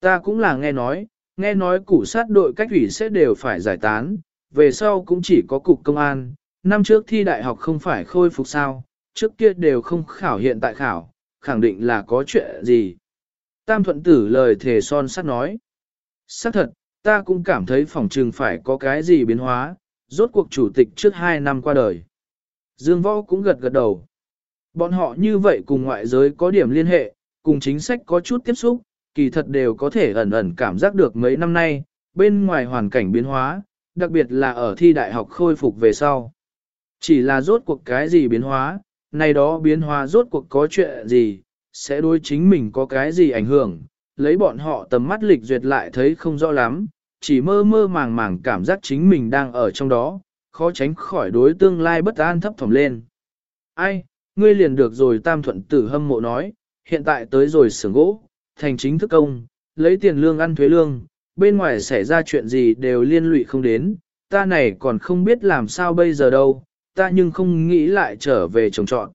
Ta cũng là nghe nói, nghe nói củ sát đội cách ủy sẽ đều phải giải tán, về sau cũng chỉ có cục công an, năm trước thi đại học không phải khôi phục sao, trước kia đều không khảo hiện tại khảo, khẳng định là có chuyện gì. Tam thuận tử lời thề son sắt nói. Xác thật, ta cũng cảm thấy phòng trường phải có cái gì biến hóa, rốt cuộc chủ tịch trước hai năm qua đời. Dương Võ cũng gật gật đầu. Bọn họ như vậy cùng ngoại giới có điểm liên hệ, cùng chính sách có chút tiếp xúc, kỳ thật đều có thể ẩn ẩn cảm giác được mấy năm nay, bên ngoài hoàn cảnh biến hóa, đặc biệt là ở thi đại học khôi phục về sau. Chỉ là rốt cuộc cái gì biến hóa, này đó biến hóa rốt cuộc có chuyện gì, sẽ đối chính mình có cái gì ảnh hưởng, lấy bọn họ tầm mắt lịch duyệt lại thấy không rõ lắm, chỉ mơ mơ màng màng cảm giác chính mình đang ở trong đó, khó tránh khỏi đối tương lai bất an thấp thỏm lên. Ai, ngươi liền được rồi tam thuận tử hâm mộ nói, hiện tại tới rồi xưởng gỗ, thành chính thức công, lấy tiền lương ăn thuế lương, bên ngoài xảy ra chuyện gì đều liên lụy không đến, ta này còn không biết làm sao bây giờ đâu, ta nhưng không nghĩ lại trở về trồng trọn.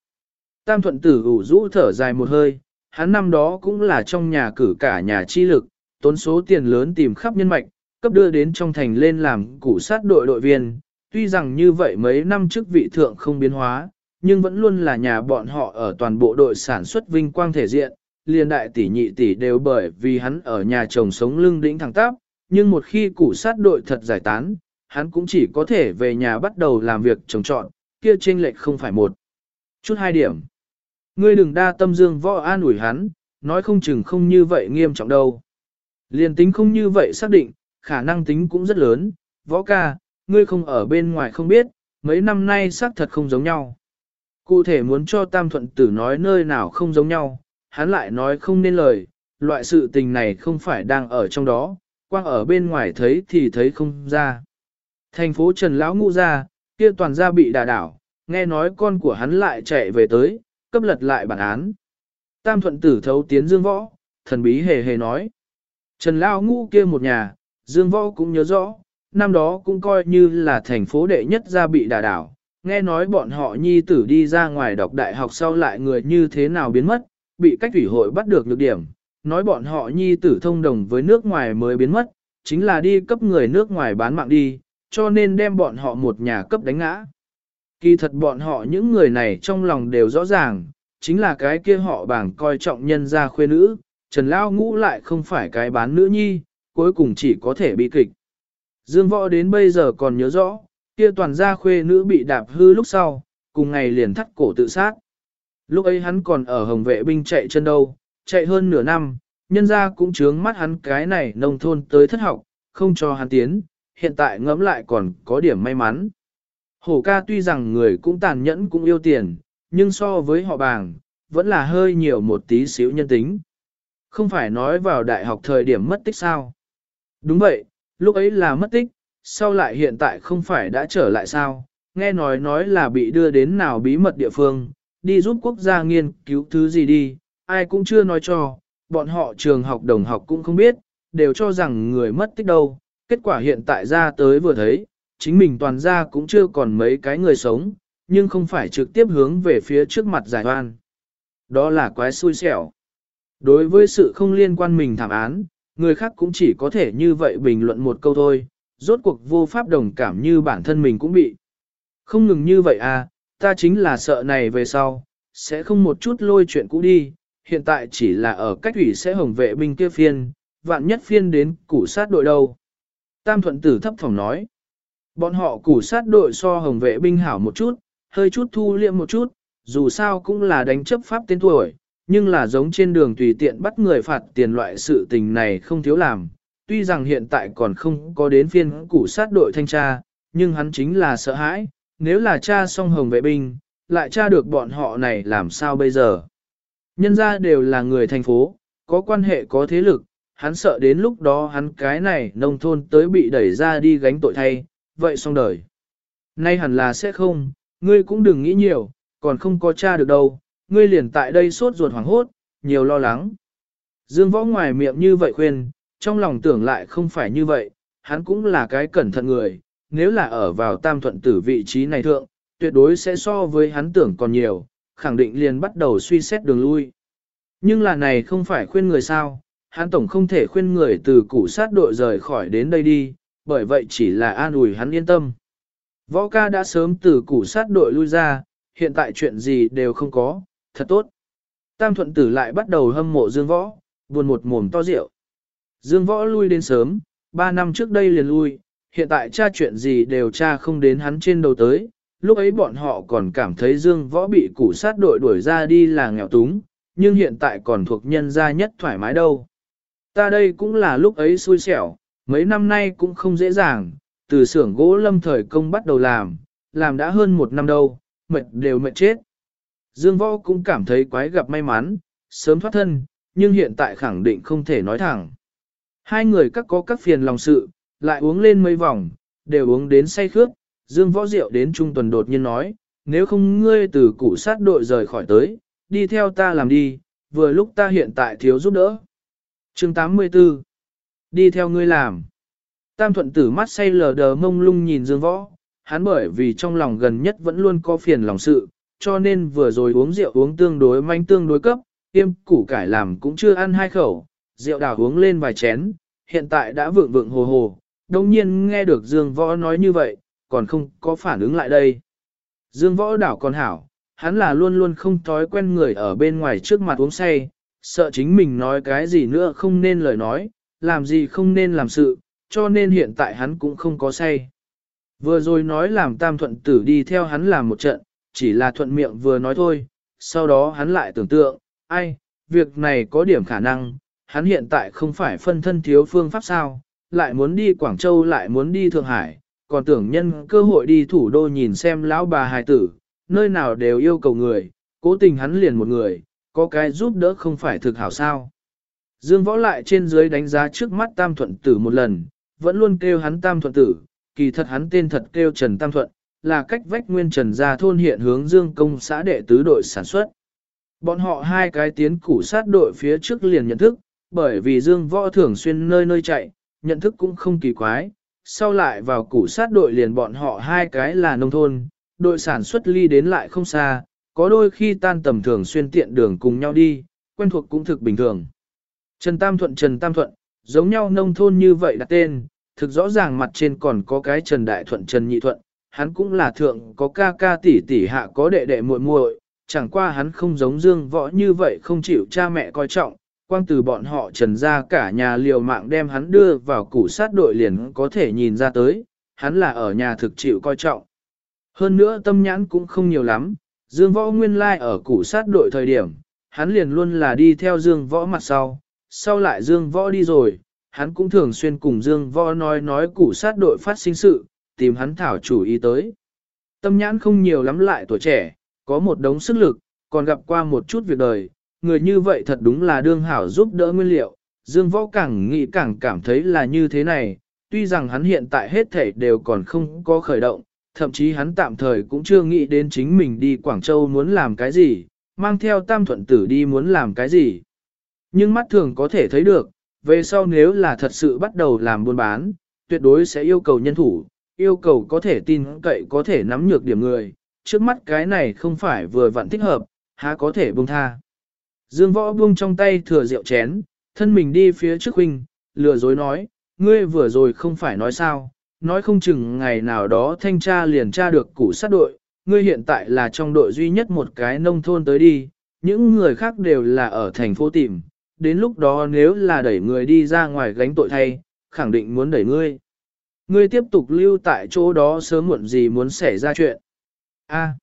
Tam thuận tử ủ rũ thở dài một hơi, hắn năm đó cũng là trong nhà cử cả nhà chi lực, tốn số tiền lớn tìm khắp nhân mạch, cấp đưa đến trong thành lên làm củ sát đội đội viên. Tuy rằng như vậy mấy năm trước vị thượng không biến hóa, nhưng vẫn luôn là nhà bọn họ ở toàn bộ đội sản xuất vinh quang thể diện, liền đại tỷ nhị tỷ đều bởi vì hắn ở nhà chồng sống lưng đỉnh thẳng tắp, nhưng một khi củ sát đội thật giải tán, hắn cũng chỉ có thể về nhà bắt đầu làm việc trồng trọn, kia chênh lệch không phải một. Chút hai điểm. Ngươi đừng đa tâm dương võ an ủi hắn, nói không chừng không như vậy nghiêm trọng đâu. Liền tính không như vậy xác định, khả năng tính cũng rất lớn, võ ca, ngươi không ở bên ngoài không biết, mấy năm nay xác thật không giống nhau. Cụ thể muốn cho Tam Thuận Tử nói nơi nào không giống nhau, hắn lại nói không nên lời, loại sự tình này không phải đang ở trong đó, quang ở bên ngoài thấy thì thấy không ra. Thành phố Trần Lão Ngũ ra, kia toàn gia bị đà đảo, nghe nói con của hắn lại chạy về tới, cấp lật lại bản án. Tam Thuận Tử thấu tiến Dương Võ, thần bí hề hề nói. Trần Lão Ngũ kia một nhà, Dương Võ cũng nhớ rõ, năm đó cũng coi như là thành phố đệ nhất gia bị đà đảo, nghe nói bọn họ nhi tử đi ra ngoài đọc đại học sau lại người như thế nào biến mất, bị cách ủy hội bắt được lược điểm, nói bọn họ nhi tử thông đồng với nước ngoài mới biến mất, chính là đi cấp người nước ngoài bán mạng đi, cho nên đem bọn họ một nhà cấp đánh ngã. Kỳ thật bọn họ những người này trong lòng đều rõ ràng, chính là cái kia họ bảng coi trọng nhân gia khuê nữ, Trần Lao Ngũ lại không phải cái bán nữ nhi, cuối cùng chỉ có thể bị kịch. Dương Võ đến bây giờ còn nhớ rõ, kia toàn gia khuê nữ bị đạp hư lúc sau, cùng ngày liền thắt cổ tự sát. Lúc ấy hắn còn ở hồng vệ binh chạy chân đâu, chạy hơn nửa năm, nhân gia cũng chướng mắt hắn cái này nông thôn tới thất học, không cho hắn tiến, hiện tại ngẫm lại còn có điểm may mắn. Hổ ca tuy rằng người cũng tàn nhẫn cũng yêu tiền, nhưng so với họ bàng, vẫn là hơi nhiều một tí xíu nhân tính. Không phải nói vào đại học thời điểm mất tích sao? Đúng vậy, lúc ấy là mất tích, sau lại hiện tại không phải đã trở lại sao? Nghe nói nói là bị đưa đến nào bí mật địa phương, đi giúp quốc gia nghiên cứu thứ gì đi, ai cũng chưa nói cho, bọn họ trường học đồng học cũng không biết, đều cho rằng người mất tích đâu. Kết quả hiện tại ra tới vừa thấy, chính mình toàn ra cũng chưa còn mấy cái người sống, nhưng không phải trực tiếp hướng về phía trước mặt giải oan. Đó là quái xui xẻo. Đối với sự không liên quan mình thảm án, người khác cũng chỉ có thể như vậy bình luận một câu thôi, rốt cuộc vô pháp đồng cảm như bản thân mình cũng bị. Không ngừng như vậy à, ta chính là sợ này về sau, sẽ không một chút lôi chuyện cũ đi, hiện tại chỉ là ở cách ủy sẽ hồng vệ binh kia phiên, vạn nhất phiên đến củ sát đội đâu. Tam thuận tử thấp phòng nói, bọn họ củ sát đội so hồng vệ binh hảo một chút, hơi chút thu liệm một chút, dù sao cũng là đánh chấp pháp tên tuổi, nhưng là giống trên đường tùy tiện bắt người phạt tiền loại sự tình này không thiếu làm. Tuy rằng hiện tại còn không có đến phiên củ sát đội thanh tra, nhưng hắn chính là sợ hãi, nếu là cha song hồng vệ binh, lại tra được bọn họ này làm sao bây giờ. Nhân ra đều là người thành phố, có quan hệ có thế lực, hắn sợ đến lúc đó hắn cái này nông thôn tới bị đẩy ra đi gánh tội thay, vậy xong đời. Nay hẳn là sẽ không, ngươi cũng đừng nghĩ nhiều, còn không có tra được đâu, ngươi liền tại đây sốt ruột hoảng hốt, nhiều lo lắng. Dương võ ngoài miệng như vậy khuyên, trong lòng tưởng lại không phải như vậy, hắn cũng là cái cẩn thận người, nếu là ở vào tam thuận tử vị trí này thượng, tuyệt đối sẽ so với hắn tưởng còn nhiều, khẳng định liền bắt đầu suy xét đường lui. Nhưng là này không phải khuyên người sao, hắn tổng không thể khuyên người từ củ sát đội rời khỏi đến đây đi, bởi vậy chỉ là an ủi hắn yên tâm. Võ ca đã sớm từ củ sát đội lui ra, hiện tại chuyện gì đều không có, thật tốt. Tam thuận tử lại bắt đầu hâm mộ Dương Võ, buồn một mồm to rượu. Dương Võ lui đến sớm, ba năm trước đây liền lui, hiện tại tra chuyện gì đều tra không đến hắn trên đầu tới. Lúc ấy bọn họ còn cảm thấy Dương Võ bị củ sát đội đuổi ra đi là nghèo túng, nhưng hiện tại còn thuộc nhân gia nhất thoải mái đâu. Ta đây cũng là lúc ấy xui xẻo, mấy năm nay cũng không dễ dàng, từ xưởng gỗ lâm thời công bắt đầu làm, làm đã hơn một năm đâu, mệt đều mệt chết. Dương Võ cũng cảm thấy quái gặp may mắn, sớm thoát thân, nhưng hiện tại khẳng định không thể nói thẳng. Hai người các có các phiền lòng sự, lại uống lên mấy vòng, đều uống đến say khướt, Dương Võ Diệu đến trung tuần đột nhiên nói, nếu không ngươi từ cụ sát đội rời khỏi tới, đi theo ta làm đi, vừa lúc ta hiện tại thiếu giúp đỡ. chương 84 Đi theo ngươi làm. Tam thuận tử mắt say lờ đờ mông lung nhìn Dương Võ, hắn bởi vì trong lòng gần nhất vẫn luôn có phiền lòng sự, cho nên vừa rồi uống rượu uống tương đối manh tương đối cấp, tiêm củ cải làm cũng chưa ăn hai khẩu, rượu đào uống lên vài chén, hiện tại đã vượng vượng hồ hồ, đồng nhiên nghe được Dương Võ nói như vậy, còn không có phản ứng lại đây. Dương Võ đảo còn hảo, hắn là luôn luôn không thói quen người ở bên ngoài trước mặt uống say, sợ chính mình nói cái gì nữa không nên lời nói, làm gì không nên làm sự, cho nên hiện tại hắn cũng không có say. Vừa rồi nói làm tam thuận tử đi theo hắn làm một trận, chỉ là thuận miệng vừa nói thôi, sau đó hắn lại tưởng tượng, ai, việc này có điểm khả năng, hắn hiện tại không phải phân thân thiếu phương pháp sao, lại muốn đi Quảng Châu lại muốn đi Thượng Hải, còn tưởng nhân cơ hội đi thủ đô nhìn xem lão bà hài tử, nơi nào đều yêu cầu người, cố tình hắn liền một người, có cái giúp đỡ không phải thực hảo sao. Dương võ lại trên dưới đánh giá trước mắt tam thuận tử một lần, vẫn luôn kêu hắn tam thuận tử, kỳ thật hắn tên thật kêu Trần Tam Thuận, là cách vách nguyên Trần gia thôn hiện hướng Dương công xã đệ tứ đội sản xuất. Bọn họ hai cái tiến củ sát đội phía trước liền nhận thức, bởi vì Dương võ thường xuyên nơi nơi chạy, nhận thức cũng không kỳ quái, sau lại vào củ sát đội liền bọn họ hai cái là nông thôn, đội sản xuất ly đến lại không xa, có đôi khi tan tầm thường xuyên tiện đường cùng nhau đi, quen thuộc cũng thực bình thường. Trần Tam Thuận Trần Tam Thuận, giống nhau nông thôn như vậy đặt tên, thực rõ ràng mặt trên còn có cái Trần Đại Thuận Trần Nhị Thuận, hắn cũng là thượng có ca ca tỷ tỷ hạ có đệ đệ muội muội, chẳng qua hắn không giống Dương Võ như vậy không chịu cha mẹ coi trọng, quang từ bọn họ trần ra cả nhà liều mạng đem hắn đưa vào củ sát đội liền có thể nhìn ra tới, hắn là ở nhà thực chịu coi trọng. Hơn nữa tâm nhãn cũng không nhiều lắm, Dương Võ nguyên lai like ở củ sát đội thời điểm, hắn liền luôn là đi theo Dương Võ mặt sau, sau lại Dương Võ đi rồi, hắn cũng thường xuyên cùng Dương Võ nói nói củ sát đội phát sinh sự, tìm hắn thảo chủ ý tới. Tâm nhãn không nhiều lắm lại tuổi trẻ, có một đống sức lực, còn gặp qua một chút việc đời, người như vậy thật đúng là đương hảo giúp đỡ nguyên liệu. Dương Võ càng nghĩ càng cảm thấy là như thế này, tuy rằng hắn hiện tại hết thể đều còn không có khởi động, thậm chí hắn tạm thời cũng chưa nghĩ đến chính mình đi Quảng Châu muốn làm cái gì, mang theo tam thuận tử đi muốn làm cái gì. Nhưng mắt thường có thể thấy được, về sau nếu là thật sự bắt đầu làm buôn bán, tuyệt đối sẽ yêu cầu nhân thủ, yêu cầu có thể tin cậy có thể nắm nhược điểm người, trước mắt cái này không phải vừa vặn thích hợp, há có thể buông tha. Dương võ buông trong tay thừa rượu chén, thân mình đi phía trước huynh, lừa dối nói, ngươi vừa rồi không phải nói sao, nói không chừng ngày nào đó thanh tra liền tra được củ sát đội, ngươi hiện tại là trong đội duy nhất một cái nông thôn tới đi, những người khác đều là ở thành phố tìm, đến lúc đó nếu là đẩy người đi ra ngoài gánh tội thay, khẳng định muốn đẩy ngươi. Ngươi tiếp tục lưu tại chỗ đó sớm muộn gì muốn xảy ra chuyện. A.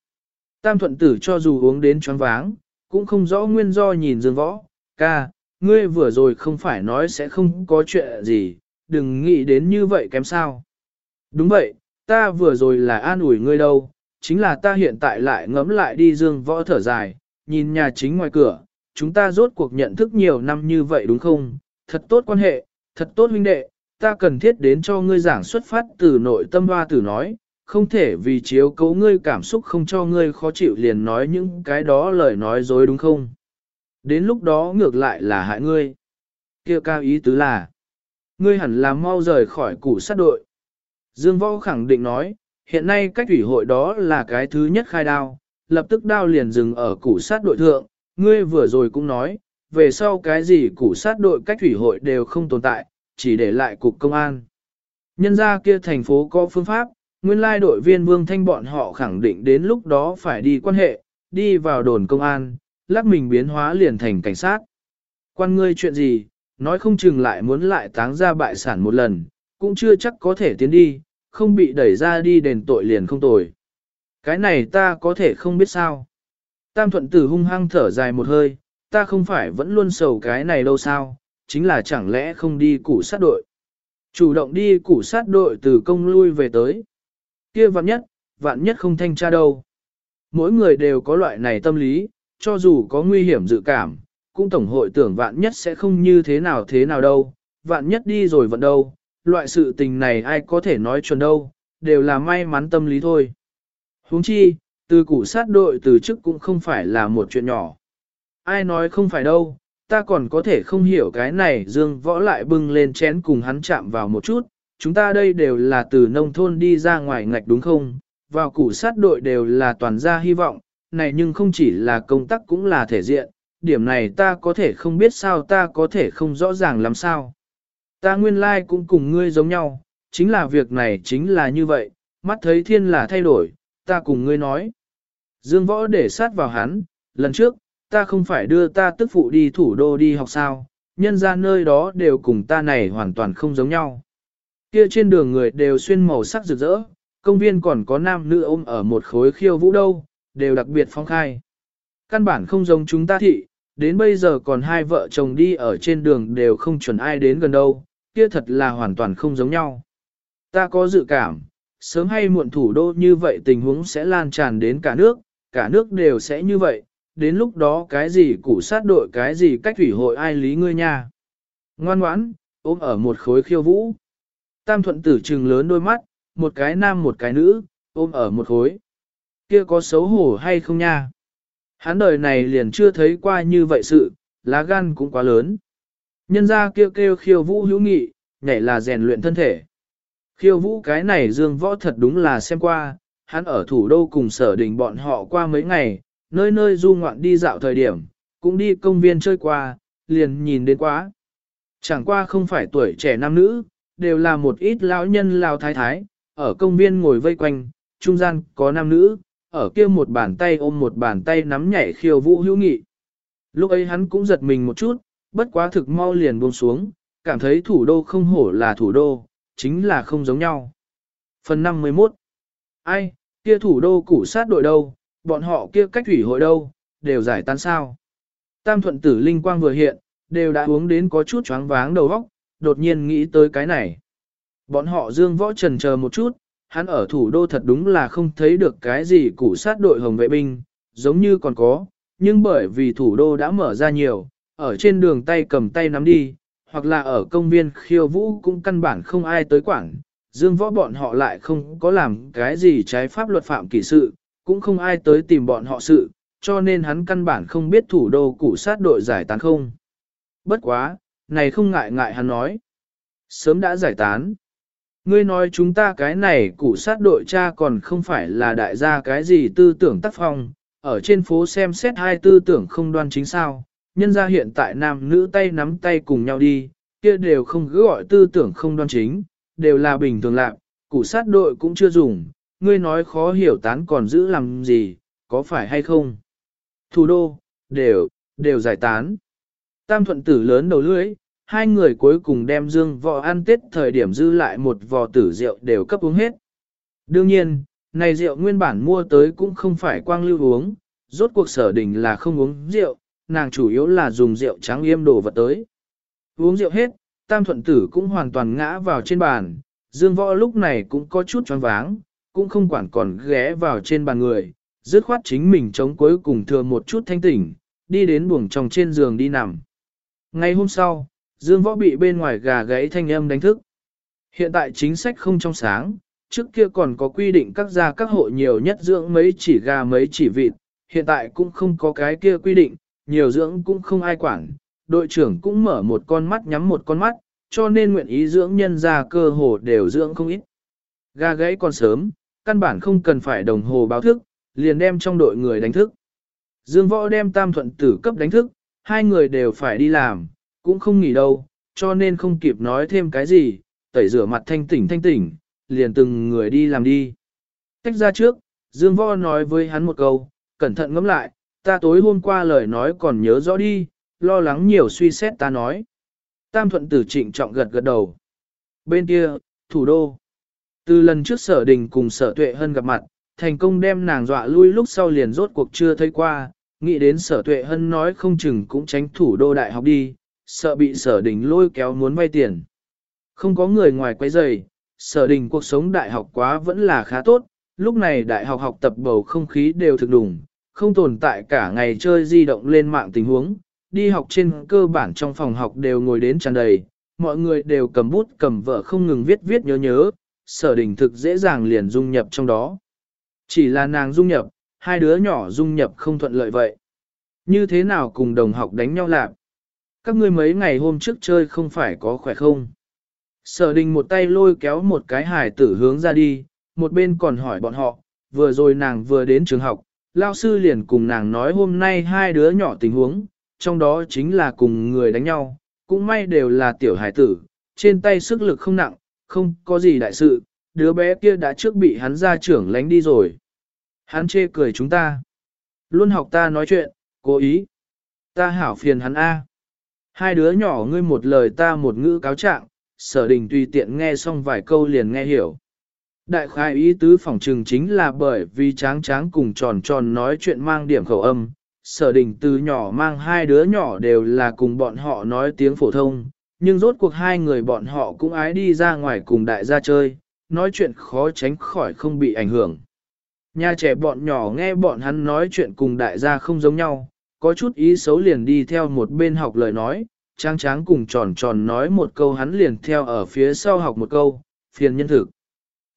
tam thuận tử cho dù uống đến choáng váng, cũng không rõ nguyên do nhìn dương võ, ca, ngươi vừa rồi không phải nói sẽ không có chuyện gì, đừng nghĩ đến như vậy kém sao. Đúng vậy, ta vừa rồi là an ủi ngươi đâu, chính là ta hiện tại lại ngẫm lại đi dương võ thở dài, nhìn nhà chính ngoài cửa, chúng ta rốt cuộc nhận thức nhiều năm như vậy đúng không, thật tốt quan hệ, thật tốt huynh đệ, ta cần thiết đến cho ngươi giảng xuất phát từ nội tâm hoa tử nói, không thể vì chiếu cố ngươi cảm xúc không cho ngươi khó chịu liền nói những cái đó lời nói dối đúng không? Đến lúc đó ngược lại là hại ngươi. Kêu cao ý tứ là, ngươi hẳn là mau rời khỏi củ sát đội. Dương Võ khẳng định nói, hiện nay cách ủy hội đó là cái thứ nhất khai đao, lập tức đao liền dừng ở củ sát đội thượng, ngươi vừa rồi cũng nói, về sau cái gì củ sát đội cách ủy hội đều không tồn tại, chỉ để lại cục công an. Nhân ra kia thành phố có phương pháp, nguyên lai đội viên Vương Thanh bọn họ khẳng định đến lúc đó phải đi quan hệ, đi vào đồn công an, lắc mình biến hóa liền thành cảnh sát. Quan ngươi chuyện gì, nói không chừng lại muốn lại táng ra bại sản một lần, cũng chưa chắc có thể tiến đi, không bị đẩy ra đi đền tội liền không tội. Cái này ta có thể không biết sao. Tam thuận tử hung hăng thở dài một hơi, ta không phải vẫn luôn sầu cái này đâu sao, chính là chẳng lẽ không đi củ sát đội. Chủ động đi củ sát đội từ công lui về tới kia vạn nhất, vạn nhất không thanh tra đâu. Mỗi người đều có loại này tâm lý, cho dù có nguy hiểm dự cảm, cũng tổng hội tưởng vạn nhất sẽ không như thế nào thế nào đâu, vạn nhất đi rồi vẫn đâu, loại sự tình này ai có thể nói chuẩn đâu, đều là may mắn tâm lý thôi. huống chi, từ củ sát đội từ chức cũng không phải là một chuyện nhỏ. Ai nói không phải đâu, ta còn có thể không hiểu cái này dương võ lại bưng lên chén cùng hắn chạm vào một chút, chúng ta đây đều là từ nông thôn đi ra ngoài ngạch đúng không, vào củ sát đội đều là toàn gia hy vọng, này nhưng không chỉ là công tác cũng là thể diện, điểm này ta có thể không biết sao ta có thể không rõ ràng làm sao. Ta nguyên lai like cũng cùng ngươi giống nhau, chính là việc này chính là như vậy, mắt thấy thiên là thay đổi, ta cùng ngươi nói. Dương võ để sát vào hắn, lần trước, ta không phải đưa ta tức phụ đi thủ đô đi học sao, nhân ra nơi đó đều cùng ta này hoàn toàn không giống nhau. Kia trên đường người đều xuyên màu sắc rực rỡ, công viên còn có nam nữ ôm ở một khối khiêu vũ đâu, đều đặc biệt phong khai. Căn bản không giống chúng ta thị, đến bây giờ còn hai vợ chồng đi ở trên đường đều không chuẩn ai đến gần đâu, kia thật là hoàn toàn không giống nhau. Ta có dự cảm, sớm hay muộn thủ đô như vậy tình huống sẽ lan tràn đến cả nước, cả nước đều sẽ như vậy, đến lúc đó cái gì củ sát đội cái gì cách thủy hội ai lý ngươi nha. Ngoan ngoãn, ôm ở một khối khiêu vũ. Tam thuận tử trừng lớn đôi mắt, một cái nam một cái nữ, ôm ở một khối. Kia có xấu hổ hay không nha? Hắn đời này liền chưa thấy qua như vậy sự, lá gan cũng quá lớn. Nhân ra kêu kêu khiêu vũ hữu nghị, nhảy là rèn luyện thân thể. Khiêu vũ cái này dương võ thật đúng là xem qua, hắn ở thủ đô cùng sở đình bọn họ qua mấy ngày, nơi nơi du ngoạn đi dạo thời điểm, cũng đi công viên chơi qua, liền nhìn đến quá. Chẳng qua không phải tuổi trẻ nam nữ, đều là một ít lão nhân lao thái thái, ở công viên ngồi vây quanh, trung gian có nam nữ, ở kia một bàn tay ôm một bàn tay nắm nhảy khiêu vũ hữu nghị. Lúc ấy hắn cũng giật mình một chút, bất quá thực mau liền buông xuống, cảm thấy thủ đô không hổ là thủ đô, chính là không giống nhau. Phần 51 Ai, kia thủ đô củ sát đội đâu, bọn họ kia cách thủy hội đâu, đều giải tán sao. Tam thuận tử linh quang vừa hiện, đều đã uống đến có chút choáng váng đầu óc, đột nhiên nghĩ tới cái này. Bọn họ dương võ trần chờ một chút, hắn ở thủ đô thật đúng là không thấy được cái gì củ sát đội hồng vệ binh, giống như còn có, nhưng bởi vì thủ đô đã mở ra nhiều, ở trên đường tay cầm tay nắm đi, hoặc là ở công viên khiêu vũ cũng căn bản không ai tới quản, dương võ bọn họ lại không có làm cái gì trái pháp luật phạm kỳ sự, cũng không ai tới tìm bọn họ sự, cho nên hắn căn bản không biết thủ đô củ sát đội giải tán không. Bất quá, này không ngại ngại hắn nói. Sớm đã giải tán. Ngươi nói chúng ta cái này củ sát đội cha còn không phải là đại gia cái gì tư tưởng tác phong, ở trên phố xem xét hai tư tưởng không đoan chính sao, nhân ra hiện tại nam nữ tay nắm tay cùng nhau đi, kia đều không cứ gọi tư tưởng không đoan chính, đều là bình thường lạc, củ sát đội cũng chưa dùng, ngươi nói khó hiểu tán còn giữ làm gì, có phải hay không? Thủ đô, đều, đều giải tán. Tam thuận tử lớn đầu lưỡi, hai người cuối cùng đem dương vò ăn tết thời điểm dư lại một vò tử rượu đều cấp uống hết. Đương nhiên, này rượu nguyên bản mua tới cũng không phải quang lưu uống, rốt cuộc sở đình là không uống rượu, nàng chủ yếu là dùng rượu trắng yêm đồ vật tới. Uống rượu hết, tam thuận tử cũng hoàn toàn ngã vào trên bàn, dương võ lúc này cũng có chút choáng váng, cũng không quản còn ghé vào trên bàn người, dứt khoát chính mình chống cuối cùng thừa một chút thanh tỉnh, đi đến buồng trong trên giường đi nằm. Ngày hôm sau, Dương Võ bị bên ngoài gà gãy thanh âm đánh thức. Hiện tại chính sách không trong sáng, trước kia còn có quy định các gia các hộ nhiều nhất dưỡng mấy chỉ gà mấy chỉ vịt, hiện tại cũng không có cái kia quy định, nhiều dưỡng cũng không ai quản, đội trưởng cũng mở một con mắt nhắm một con mắt, cho nên nguyện ý dưỡng nhân ra cơ hồ đều dưỡng không ít. Gà gãy còn sớm, căn bản không cần phải đồng hồ báo thức, liền đem trong đội người đánh thức. Dương Võ đem tam thuận tử cấp đánh thức, hai người đều phải đi làm, cũng không nghỉ đâu, cho nên không kịp nói thêm cái gì, tẩy rửa mặt thanh tỉnh thanh tỉnh, liền từng người đi làm đi. Tách ra trước, Dương Võ nói với hắn một câu, cẩn thận ngẫm lại, ta tối hôm qua lời nói còn nhớ rõ đi, lo lắng nhiều suy xét ta nói. Tam thuận tử trịnh trọng gật gật đầu. Bên kia, thủ đô. Từ lần trước sở đình cùng sở tuệ hơn gặp mặt, thành công đem nàng dọa lui lúc sau liền rốt cuộc chưa thấy qua, nghĩ đến sở tuệ hân nói không chừng cũng tránh thủ đô đại học đi, sợ bị sở đình lôi kéo muốn vay tiền. Không có người ngoài quấy rầy, sở đình cuộc sống đại học quá vẫn là khá tốt, lúc này đại học học tập bầu không khí đều thực đủng, không tồn tại cả ngày chơi di động lên mạng tình huống, đi học trên cơ bản trong phòng học đều ngồi đến tràn đầy, mọi người đều cầm bút cầm vợ không ngừng viết viết nhớ nhớ, sở đình thực dễ dàng liền dung nhập trong đó. Chỉ là nàng dung nhập, hai đứa nhỏ dung nhập không thuận lợi vậy. Như thế nào cùng đồng học đánh nhau lạc? Các ngươi mấy ngày hôm trước chơi không phải có khỏe không? Sở đình một tay lôi kéo một cái hải tử hướng ra đi, một bên còn hỏi bọn họ, vừa rồi nàng vừa đến trường học, lao sư liền cùng nàng nói hôm nay hai đứa nhỏ tình huống, trong đó chính là cùng người đánh nhau, cũng may đều là tiểu hải tử, trên tay sức lực không nặng, không có gì đại sự, đứa bé kia đã trước bị hắn ra trưởng lánh đi rồi. Hắn chê cười chúng ta. Luôn học ta nói chuyện, cố ý. Ta hảo phiền hắn A. Hai đứa nhỏ ngươi một lời ta một ngữ cáo trạng, sở đình tùy tiện nghe xong vài câu liền nghe hiểu. Đại khai ý tứ phỏng trừng chính là bởi vì tráng tráng cùng tròn tròn nói chuyện mang điểm khẩu âm. Sở đình từ nhỏ mang hai đứa nhỏ đều là cùng bọn họ nói tiếng phổ thông, nhưng rốt cuộc hai người bọn họ cũng ái đi ra ngoài cùng đại gia chơi, nói chuyện khó tránh khỏi không bị ảnh hưởng. Nhà trẻ bọn nhỏ nghe bọn hắn nói chuyện cùng đại gia không giống nhau, có chút ý xấu liền đi theo một bên học lời nói, trang tráng cùng tròn tròn nói một câu hắn liền theo ở phía sau học một câu, phiền nhân thực.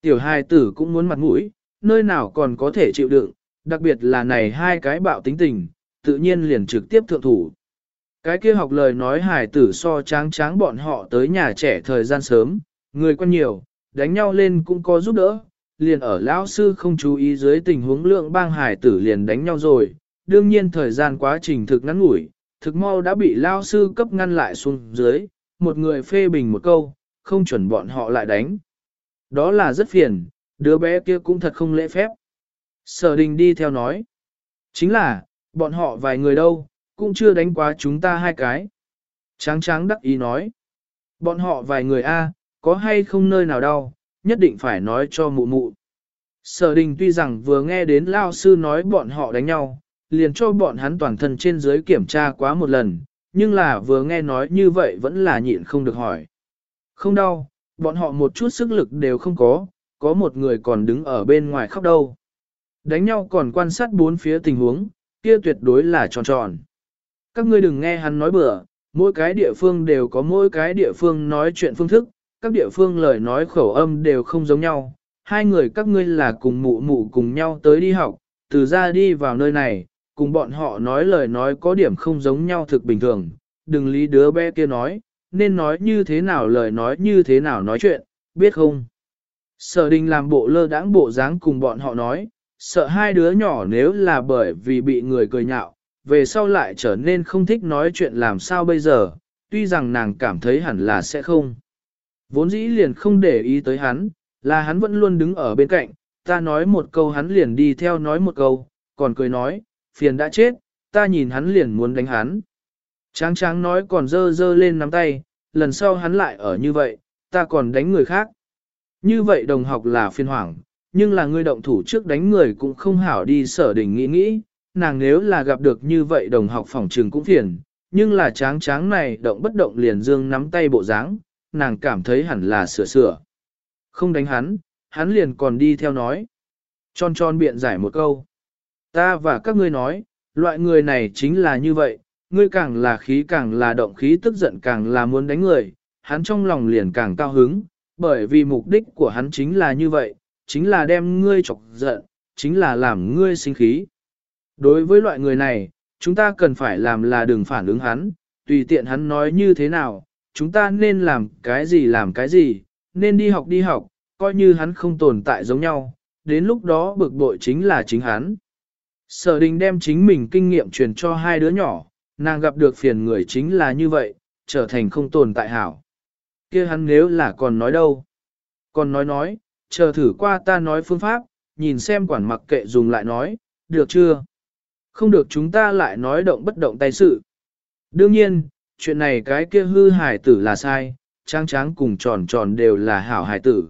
Tiểu hai tử cũng muốn mặt mũi, nơi nào còn có thể chịu đựng, đặc biệt là này hai cái bạo tính tình, tự nhiên liền trực tiếp thượng thủ. Cái kia học lời nói hài tử so tráng tráng bọn họ tới nhà trẻ thời gian sớm, người quen nhiều, đánh nhau lên cũng có giúp đỡ, liền ở lão sư không chú ý dưới tình huống lượng bang hải tử liền đánh nhau rồi, đương nhiên thời gian quá trình thực ngắn ngủi, thực mau đã bị lão sư cấp ngăn lại xuống dưới, một người phê bình một câu, không chuẩn bọn họ lại đánh. Đó là rất phiền, đứa bé kia cũng thật không lễ phép. Sở đình đi theo nói, chính là, bọn họ vài người đâu, cũng chưa đánh quá chúng ta hai cái. Tráng tráng đắc ý nói, bọn họ vài người a, có hay không nơi nào đau, nhất định phải nói cho mụ mụ. Sở đình tuy rằng vừa nghe đến lao sư nói bọn họ đánh nhau, liền cho bọn hắn toàn thân trên dưới kiểm tra quá một lần, nhưng là vừa nghe nói như vậy vẫn là nhịn không được hỏi. Không đau, bọn họ một chút sức lực đều không có, có một người còn đứng ở bên ngoài khóc đâu. Đánh nhau còn quan sát bốn phía tình huống, kia tuyệt đối là tròn tròn. Các ngươi đừng nghe hắn nói bừa, mỗi cái địa phương đều có mỗi cái địa phương nói chuyện phương thức, các địa phương lời nói khẩu âm đều không giống nhau. Hai người các ngươi là cùng mụ mụ cùng nhau tới đi học, từ ra đi vào nơi này, cùng bọn họ nói lời nói có điểm không giống nhau thực bình thường, đừng lý đứa bé kia nói, nên nói như thế nào lời nói như thế nào nói chuyện, biết không? Sở đình làm bộ lơ đãng bộ dáng cùng bọn họ nói, sợ hai đứa nhỏ nếu là bởi vì bị người cười nhạo, về sau lại trở nên không thích nói chuyện làm sao bây giờ, tuy rằng nàng cảm thấy hẳn là sẽ không. Vốn dĩ liền không để ý tới hắn, là hắn vẫn luôn đứng ở bên cạnh, ta nói một câu hắn liền đi theo nói một câu, còn cười nói, phiền đã chết, ta nhìn hắn liền muốn đánh hắn. Tráng tráng nói còn dơ dơ lên nắm tay, lần sau hắn lại ở như vậy, ta còn đánh người khác. Như vậy đồng học là phiền hoảng, nhưng là người động thủ trước đánh người cũng không hảo đi sở đỉnh nghĩ nghĩ, nàng nếu là gặp được như vậy đồng học phòng trường cũng phiền, nhưng là tráng tráng này động bất động liền dương nắm tay bộ dáng, nàng cảm thấy hẳn là sửa sửa. Không đánh hắn, hắn liền còn đi theo nói. Tròn tròn biện giải một câu. Ta và các ngươi nói, loại người này chính là như vậy, ngươi càng là khí càng là động khí tức giận càng là muốn đánh người, hắn trong lòng liền càng cao hứng, bởi vì mục đích của hắn chính là như vậy, chính là đem ngươi chọc giận, chính là làm ngươi sinh khí. Đối với loại người này, chúng ta cần phải làm là đừng phản ứng hắn, tùy tiện hắn nói như thế nào, chúng ta nên làm cái gì làm cái gì, nên đi học đi học, coi như hắn không tồn tại giống nhau, đến lúc đó bực bội chính là chính hắn. Sở đình đem chính mình kinh nghiệm truyền cho hai đứa nhỏ, nàng gặp được phiền người chính là như vậy, trở thành không tồn tại hảo. kia hắn nếu là còn nói đâu? Còn nói nói, chờ thử qua ta nói phương pháp, nhìn xem quản mặc kệ dùng lại nói, được chưa? Không được chúng ta lại nói động bất động tay sự. Đương nhiên, chuyện này cái kia hư hải tử là sai, tráng tráng cùng tròn tròn đều là hảo hải tử.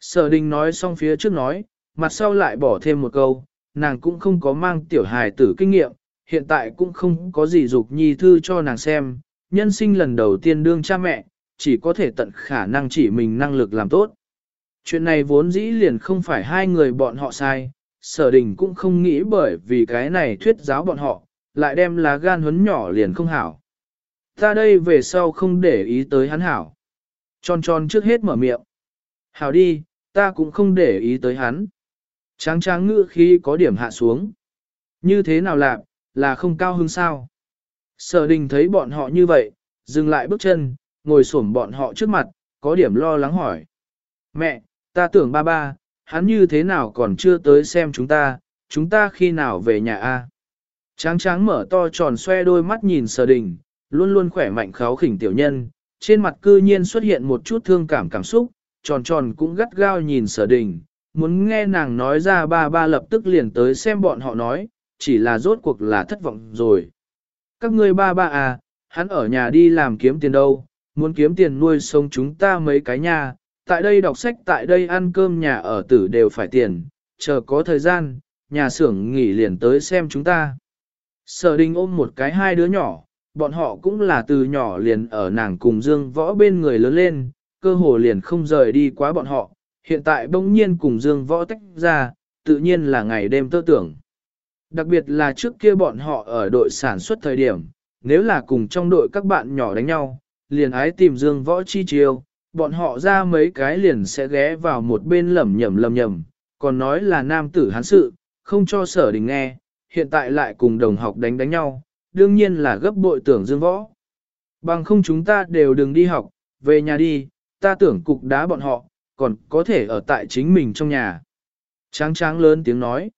Sở đình nói xong phía trước nói, mặt sau lại bỏ thêm một câu, nàng cũng không có mang tiểu hài tử kinh nghiệm, hiện tại cũng không có gì dục nhi thư cho nàng xem, nhân sinh lần đầu tiên đương cha mẹ, chỉ có thể tận khả năng chỉ mình năng lực làm tốt. Chuyện này vốn dĩ liền không phải hai người bọn họ sai, sở đình cũng không nghĩ bởi vì cái này thuyết giáo bọn họ, lại đem lá gan huấn nhỏ liền không hảo. Ta đây về sau không để ý tới hắn hảo. Tròn tròn trước hết mở miệng. Hảo đi, ta cũng không để ý tới hắn. Tráng tráng ngữ khi có điểm hạ xuống. Như thế nào lạc, là không cao hứng sao? Sở đình thấy bọn họ như vậy, dừng lại bước chân, ngồi xổm bọn họ trước mặt, có điểm lo lắng hỏi. Mẹ, ta tưởng ba ba, hắn như thế nào còn chưa tới xem chúng ta, chúng ta khi nào về nhà a? Tráng tráng mở to tròn xoe đôi mắt nhìn sở đình, luôn luôn khỏe mạnh kháo khỉnh tiểu nhân, trên mặt cư nhiên xuất hiện một chút thương cảm cảm xúc, tròn tròn cũng gắt gao nhìn sở đình, muốn nghe nàng nói ra ba ba lập tức liền tới xem bọn họ nói, chỉ là rốt cuộc là thất vọng rồi. Các ngươi ba ba à, hắn ở nhà đi làm kiếm tiền đâu, muốn kiếm tiền nuôi sống chúng ta mấy cái nhà, tại đây đọc sách tại đây ăn cơm nhà ở tử đều phải tiền, chờ có thời gian, nhà xưởng nghỉ liền tới xem chúng ta. Sở đình ôm một cái hai đứa nhỏ, bọn họ cũng là từ nhỏ liền ở nàng cùng Dương Võ bên người lớn lên, cơ hồ liền không rời đi quá bọn họ, hiện tại bỗng nhiên cùng Dương Võ tách ra, tự nhiên là ngày đêm tơ tưởng. Đặc biệt là trước kia bọn họ ở đội sản xuất thời điểm, nếu là cùng trong đội các bạn nhỏ đánh nhau, liền ái tìm Dương Võ chi chiêu, bọn họ ra mấy cái liền sẽ ghé vào một bên lẩm nhẩm lẩm nhẩm, còn nói là nam tử hán sự, không cho sở đình nghe, hiện tại lại cùng đồng học đánh đánh nhau, đương nhiên là gấp bội tưởng Dương Võ. Bằng không chúng ta đều đừng đi học, về nhà đi, ta tưởng cục đá bọn họ, còn có thể ở tại chính mình trong nhà. Tráng tráng lớn tiếng nói.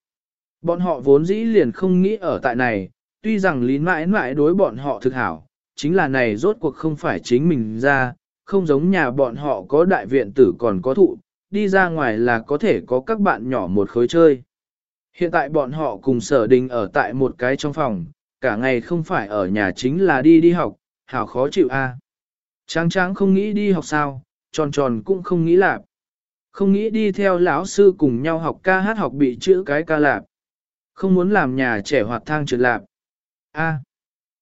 Bọn họ vốn dĩ liền không nghĩ ở tại này, tuy rằng lý mãi mãi đối bọn họ thực hảo, chính là này rốt cuộc không phải chính mình ra, không giống nhà bọn họ có đại viện tử còn có thụ, đi ra ngoài là có thể có các bạn nhỏ một khối chơi. Hiện tại bọn họ cùng sở đình ở tại một cái trong phòng, cả ngày không phải ở nhà chính là đi đi học, hảo khó chịu a. À. Tráng tráng không nghĩ đi học sao, tròn tròn cũng không nghĩ lạp. Không nghĩ đi theo lão sư cùng nhau học ca hát học bị chữ cái ca lạp. Không muốn làm nhà trẻ hoạt thang trượt lạp. A,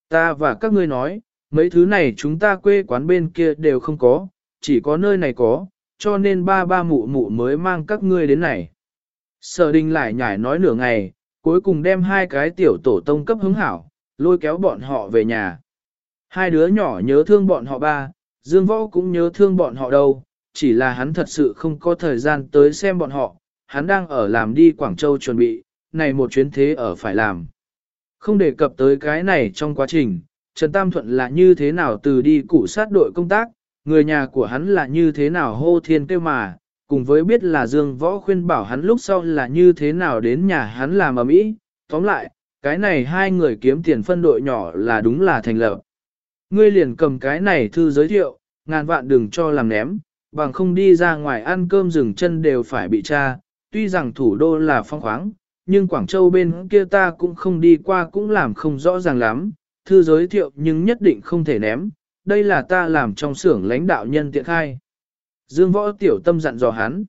ta và các ngươi nói, mấy thứ này chúng ta quê quán bên kia đều không có, chỉ có nơi này có, cho nên ba ba mụ mụ mới mang các ngươi đến này. Sở đình lại nhảy nói nửa ngày, cuối cùng đem hai cái tiểu tổ tông cấp hứng hảo, lôi kéo bọn họ về nhà. Hai đứa nhỏ nhớ thương bọn họ ba, Dương Võ cũng nhớ thương bọn họ đâu, chỉ là hắn thật sự không có thời gian tới xem bọn họ, hắn đang ở làm đi Quảng Châu chuẩn bị, này một chuyến thế ở phải làm. Không đề cập tới cái này trong quá trình, Trần Tam Thuận là như thế nào từ đi cụ sát đội công tác, người nhà của hắn là như thế nào hô thiên kêu mà, cùng với biết là Dương Võ khuyên bảo hắn lúc sau là như thế nào đến nhà hắn làm ở mỹ. Tóm lại, cái này hai người kiếm tiền phân đội nhỏ là đúng là thành lập. Ngươi liền cầm cái này thư giới thiệu, ngàn vạn đừng cho làm ném, bằng không đi ra ngoài ăn cơm rừng chân đều phải bị tra, tuy rằng thủ đô là phong khoáng, nhưng Quảng Châu bên kia ta cũng không đi qua cũng làm không rõ ràng lắm, thư giới thiệu nhưng nhất định không thể ném, đây là ta làm trong xưởng lãnh đạo nhân tiện khai. Dương võ tiểu tâm dặn dò hắn.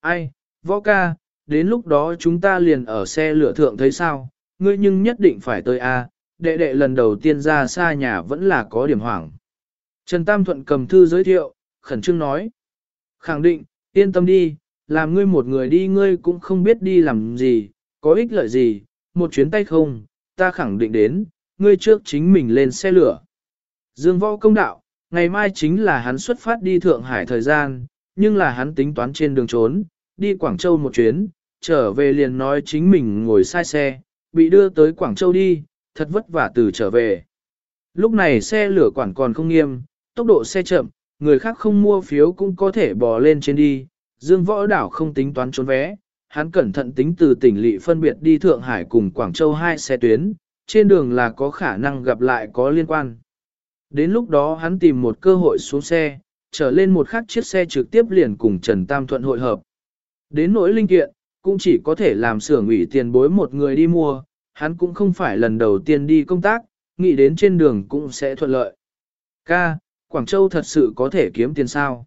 Ai, võ ca, đến lúc đó chúng ta liền ở xe lửa thượng thấy sao, ngươi nhưng nhất định phải tới A, đệ đệ lần đầu tiên ra xa nhà vẫn là có điểm hoảng. Trần Tam Thuận cầm thư giới thiệu, khẩn trương nói. Khẳng định, yên tâm đi, làm ngươi một người đi ngươi cũng không biết đi làm gì, có ích lợi gì, một chuyến tay không, ta khẳng định đến, ngươi trước chính mình lên xe lửa. Dương võ công đạo, ngày mai chính là hắn xuất phát đi Thượng Hải thời gian, nhưng là hắn tính toán trên đường trốn, đi Quảng Châu một chuyến, trở về liền nói chính mình ngồi sai xe, bị đưa tới Quảng Châu đi, thật vất vả từ trở về. Lúc này xe lửa quản còn không nghiêm, tốc độ xe chậm, người khác không mua phiếu cũng có thể bò lên trên đi, Dương Võ Đảo không tính toán trốn vé, hắn cẩn thận tính từ tỉnh lỵ phân biệt đi Thượng Hải cùng Quảng Châu hai xe tuyến, trên đường là có khả năng gặp lại có liên quan. Đến lúc đó hắn tìm một cơ hội xuống xe, trở lên một khắc chiếc xe trực tiếp liền cùng Trần Tam Thuận hội hợp. Đến nỗi linh kiện, cũng chỉ có thể làm xưởng ủy tiền bối một người đi mua, hắn cũng không phải lần đầu tiên đi công tác, nghĩ đến trên đường cũng sẽ thuận lợi. Ca, Quảng Châu thật sự có thể kiếm tiền sao?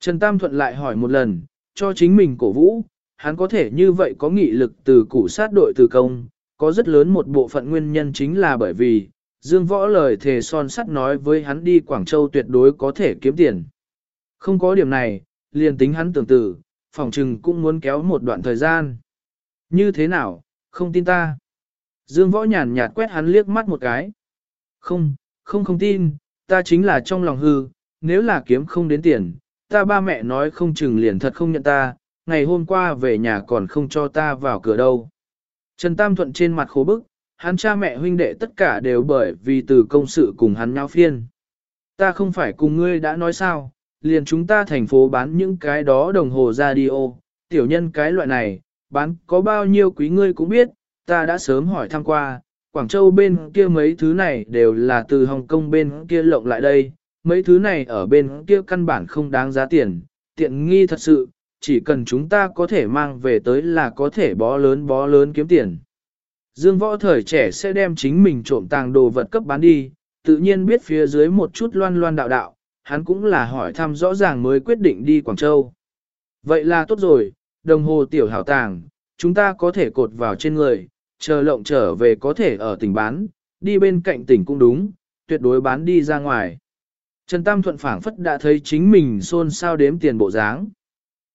Trần Tam Thuận lại hỏi một lần, cho chính mình cổ vũ, hắn có thể như vậy có nghị lực từ củ sát đội từ công, có rất lớn một bộ phận nguyên nhân chính là bởi vì, Dương Võ lời thề son sắt nói với hắn đi Quảng Châu tuyệt đối có thể kiếm tiền. Không có điểm này, liền tính hắn tưởng tử, phòng trừng cũng muốn kéo một đoạn thời gian. Như thế nào, không tin ta? Dương Võ nhàn nhạt quét hắn liếc mắt một cái. Không, không không tin, ta chính là trong lòng hư, nếu là kiếm không đến tiền, ta ba mẹ nói không chừng liền thật không nhận ta, ngày hôm qua về nhà còn không cho ta vào cửa đâu. Trần Tam Thuận trên mặt khổ bức, hắn cha mẹ huynh đệ tất cả đều bởi vì từ công sự cùng hắn nhau phiên. Ta không phải cùng ngươi đã nói sao, liền chúng ta thành phố bán những cái đó đồng hồ radio, tiểu nhân cái loại này, bán có bao nhiêu quý ngươi cũng biết, ta đã sớm hỏi thăm qua, Quảng Châu bên kia mấy thứ này đều là từ Hồng Kông bên kia lộng lại đây, mấy thứ này ở bên kia căn bản không đáng giá tiền, tiện nghi thật sự, chỉ cần chúng ta có thể mang về tới là có thể bó lớn bó lớn kiếm tiền. Dương võ thời trẻ sẽ đem chính mình trộm tàng đồ vật cấp bán đi, tự nhiên biết phía dưới một chút loan loan đạo đạo, hắn cũng là hỏi thăm rõ ràng mới quyết định đi Quảng Châu. Vậy là tốt rồi, đồng hồ tiểu hảo tàng, chúng ta có thể cột vào trên người, chờ lộng trở về có thể ở tỉnh bán, đi bên cạnh tỉnh cũng đúng, tuyệt đối bán đi ra ngoài. Trần Tam Thuận phảng phất đã thấy chính mình xôn xao đếm tiền bộ dáng.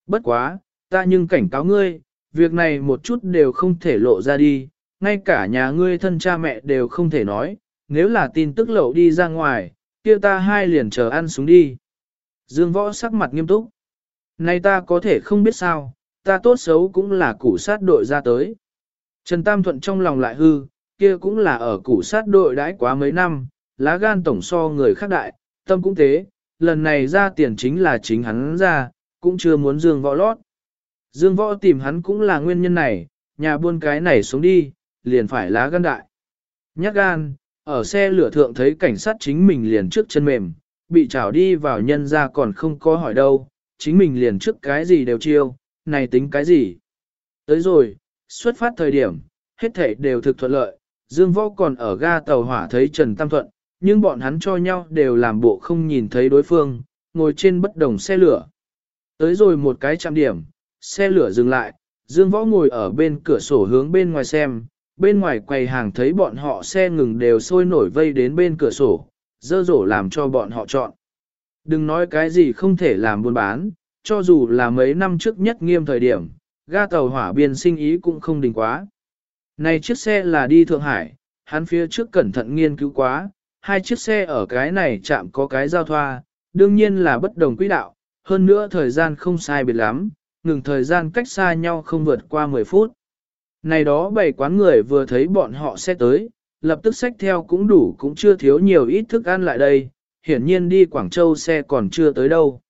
Bất quá, ta nhưng cảnh cáo ngươi, việc này một chút đều không thể lộ ra đi, ngay cả nhà ngươi thân cha mẹ đều không thể nói, nếu là tin tức lộ đi ra ngoài, kia ta hai liền chờ ăn xuống đi. Dương võ sắc mặt nghiêm túc. nay ta có thể không biết sao, ta tốt xấu cũng là củ sát đội ra tới. Trần Tam Thuận trong lòng lại hư, kia cũng là ở củ sát đội đãi quá mấy năm, lá gan tổng so người khác đại, tâm cũng thế, lần này ra tiền chính là chính hắn ra, cũng chưa muốn Dương Võ lót. Dương Võ tìm hắn cũng là nguyên nhân này, nhà buôn cái này xuống đi, liền phải lá gan đại. Nhắc gan, ở xe lửa thượng thấy cảnh sát chính mình liền trước chân mềm, bị trảo đi vào nhân ra còn không có hỏi đâu, chính mình liền trước cái gì đều chiêu, này tính cái gì. Tới rồi, xuất phát thời điểm, hết thảy đều thực thuận lợi, Dương Võ còn ở ga tàu hỏa thấy Trần Tam Thuận, nhưng bọn hắn cho nhau đều làm bộ không nhìn thấy đối phương, ngồi trên bất đồng xe lửa. Tới rồi một cái chạm điểm, xe lửa dừng lại, Dương Võ ngồi ở bên cửa sổ hướng bên ngoài xem, bên ngoài quầy hàng thấy bọn họ xe ngừng đều sôi nổi vây đến bên cửa sổ, dơ dỗ làm cho bọn họ chọn. Đừng nói cái gì không thể làm buôn bán, cho dù là mấy năm trước nhất nghiêm thời điểm, ga tàu hỏa biên sinh ý cũng không đình quá. Này chiếc xe là đi Thượng Hải, hắn phía trước cẩn thận nghiên cứu quá, hai chiếc xe ở cái này chạm có cái giao thoa, đương nhiên là bất đồng quỹ đạo, hơn nữa thời gian không sai biệt lắm, ngừng thời gian cách xa nhau không vượt qua 10 phút. Này đó bảy quán người vừa thấy bọn họ sẽ tới, lập tức xách theo cũng đủ cũng chưa thiếu nhiều ít thức ăn lại đây, hiển nhiên đi Quảng Châu xe còn chưa tới đâu.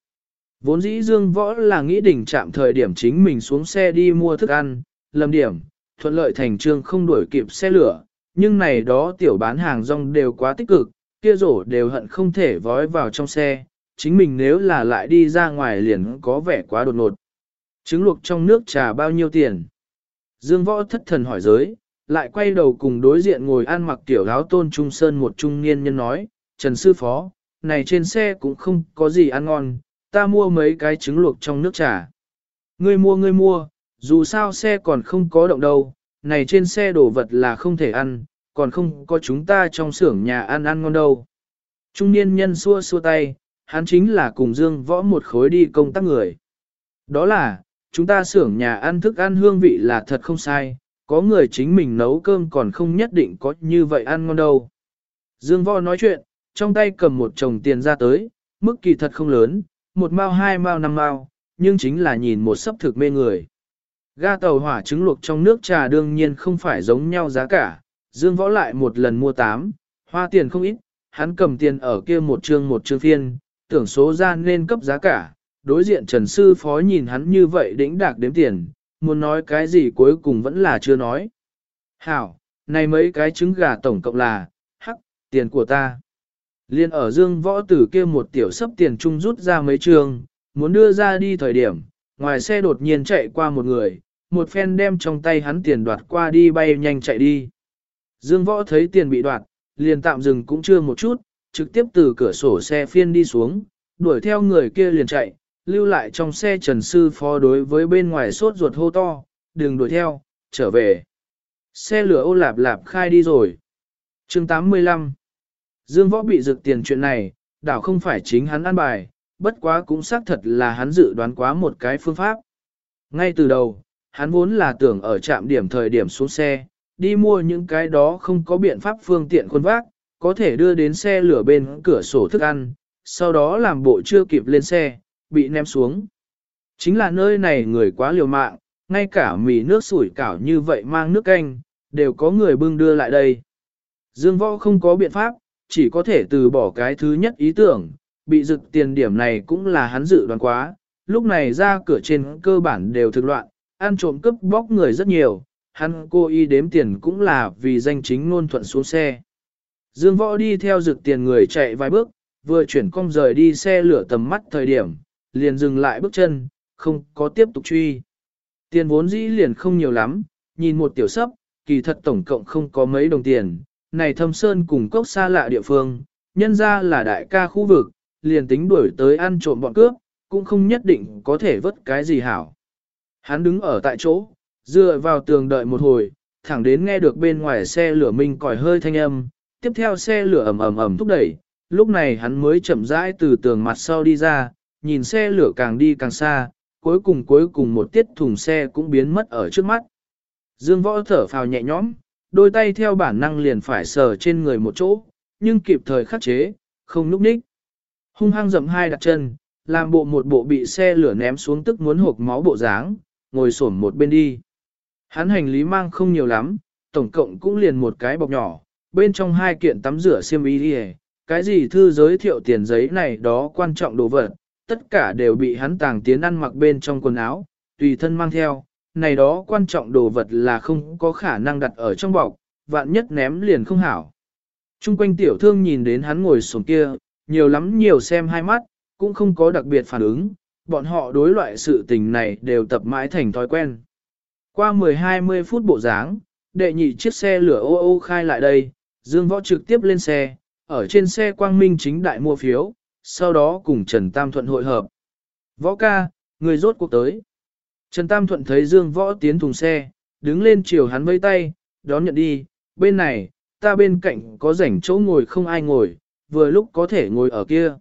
Vốn dĩ Dương Võ là nghĩ đỉnh chạm thời điểm chính mình xuống xe đi mua thức ăn, lầm điểm, thuận lợi thành trương không đuổi kịp xe lửa, nhưng này đó tiểu bán hàng rong đều quá tích cực, kia rổ đều hận không thể vói vào trong xe, chính mình nếu là lại đi ra ngoài liền có vẻ quá đột ngột. Trứng luộc trong nước trà bao nhiêu tiền? Dương võ thất thần hỏi giới, lại quay đầu cùng đối diện ngồi ăn mặc tiểu áo tôn trung sơn một trung niên nhân nói, Trần Sư Phó, này trên xe cũng không có gì ăn ngon, ta mua mấy cái trứng luộc trong nước trà. Ngươi mua ngươi mua, dù sao xe còn không có động đâu, này trên xe đồ vật là không thể ăn, còn không có chúng ta trong xưởng nhà ăn ăn ngon đâu. Trung niên nhân xua xua tay, hắn chính là cùng Dương Võ một khối đi công tác người. Đó là, chúng ta xưởng nhà ăn thức ăn hương vị là thật không sai, có người chính mình nấu cơm còn không nhất định có như vậy ăn ngon đâu. Dương Võ nói chuyện, trong tay cầm một chồng tiền ra tới, mức kỳ thật không lớn, một mao hai mao năm mao, nhưng chính là nhìn một sấp thực mê người. Ga tàu hỏa trứng luộc trong nước trà đương nhiên không phải giống nhau giá cả, Dương Võ lại một lần mua tám, hoa tiền không ít, hắn cầm tiền ở kia một chương một chương phiên, tưởng số ra nên cấp giá cả, đối diện Trần Sư Phó nhìn hắn như vậy đĩnh đạc đếm tiền, muốn nói cái gì cuối cùng vẫn là chưa nói. Hảo, này mấy cái trứng gà tổng cộng là, hắc, tiền của ta. Liên ở dương võ tử kia một tiểu sấp tiền trung rút ra mấy trường, muốn đưa ra đi thời điểm, ngoài xe đột nhiên chạy qua một người, một phen đem trong tay hắn tiền đoạt qua đi bay nhanh chạy đi. Dương võ thấy tiền bị đoạt, liền tạm dừng cũng chưa một chút, trực tiếp từ cửa sổ xe phiên đi xuống, đuổi theo người kia liền chạy, lưu lại trong xe trần sư phó đối với bên ngoài sốt ruột hô to, đừng đuổi theo, trở về. Xe lửa ô lạp lạp khai đi rồi. chương 85 Dương võ bị rực tiền chuyện này, đảo không phải chính hắn ăn bài, bất quá cũng xác thật là hắn dự đoán quá một cái phương pháp. Ngay từ đầu, hắn vốn là tưởng ở trạm điểm thời điểm xuống xe, đi mua những cái đó không có biện pháp phương tiện khuôn vác, có thể đưa đến xe lửa bên cửa sổ thức ăn, sau đó làm bộ chưa kịp lên xe, bị ném xuống. Chính là nơi này người quá liều mạng, ngay cả mì nước sủi cảo như vậy mang nước canh, đều có người bưng đưa lại đây. Dương võ không có biện pháp, chỉ có thể từ bỏ cái thứ nhất ý tưởng, bị rực tiền điểm này cũng là hắn dự đoán quá, lúc này ra cửa trên cơ bản đều thực loạn, ăn trộm cướp bóc người rất nhiều, hắn cô y đếm tiền cũng là vì danh chính ngôn thuận xuống xe. Dương võ đi theo rực tiền người chạy vài bước, vừa chuyển cong rời đi xe lửa tầm mắt thời điểm, liền dừng lại bước chân, không có tiếp tục truy. Tiền vốn dĩ liền không nhiều lắm, nhìn một tiểu sấp, kỳ thật tổng cộng không có mấy đồng tiền, này thâm sơn cùng cốc xa lạ địa phương, nhân ra là đại ca khu vực, liền tính đuổi tới ăn trộm bọn cướp, cũng không nhất định có thể vớt cái gì hảo. Hắn đứng ở tại chỗ, dựa vào tường đợi một hồi, thẳng đến nghe được bên ngoài xe lửa mình còi hơi thanh âm, tiếp theo xe lửa ầm ầm ầm thúc đẩy, lúc này hắn mới chậm rãi từ tường mặt sau đi ra, nhìn xe lửa càng đi càng xa, cuối cùng cuối cùng một tiết thùng xe cũng biến mất ở trước mắt. Dương võ thở phào nhẹ nhõm, đôi tay theo bản năng liền phải sờ trên người một chỗ, nhưng kịp thời khắc chế, không núp ních. Hung hăng dậm hai đặt chân, làm bộ một bộ bị xe lửa ném xuống tức muốn hộp máu bộ dáng, ngồi xổm một bên đi. Hắn hành lý mang không nhiều lắm, tổng cộng cũng liền một cái bọc nhỏ, bên trong hai kiện tắm rửa xiêm y đi cái gì thư giới thiệu tiền giấy này đó quan trọng đồ vật, tất cả đều bị hắn tàng tiến ăn mặc bên trong quần áo, tùy thân mang theo, này đó quan trọng đồ vật là không có khả năng đặt ở trong bọc, vạn nhất ném liền không hảo. Trung quanh tiểu thương nhìn đến hắn ngồi xuống kia, nhiều lắm nhiều xem hai mắt, cũng không có đặc biệt phản ứng, bọn họ đối loại sự tình này đều tập mãi thành thói quen. Qua 10-20 phút bộ dáng, đệ nhị chiếc xe lửa ô ô khai lại đây, Dương Võ trực tiếp lên xe, ở trên xe quang minh chính đại mua phiếu, sau đó cùng Trần Tam Thuận hội hợp. Võ ca, người rốt cuộc tới. Trần Tam Thuận thấy Dương Võ tiến thùng xe, đứng lên chiều hắn vây tay, đón nhận đi, bên này, ta bên cạnh có rảnh chỗ ngồi không ai ngồi, vừa lúc có thể ngồi ở kia.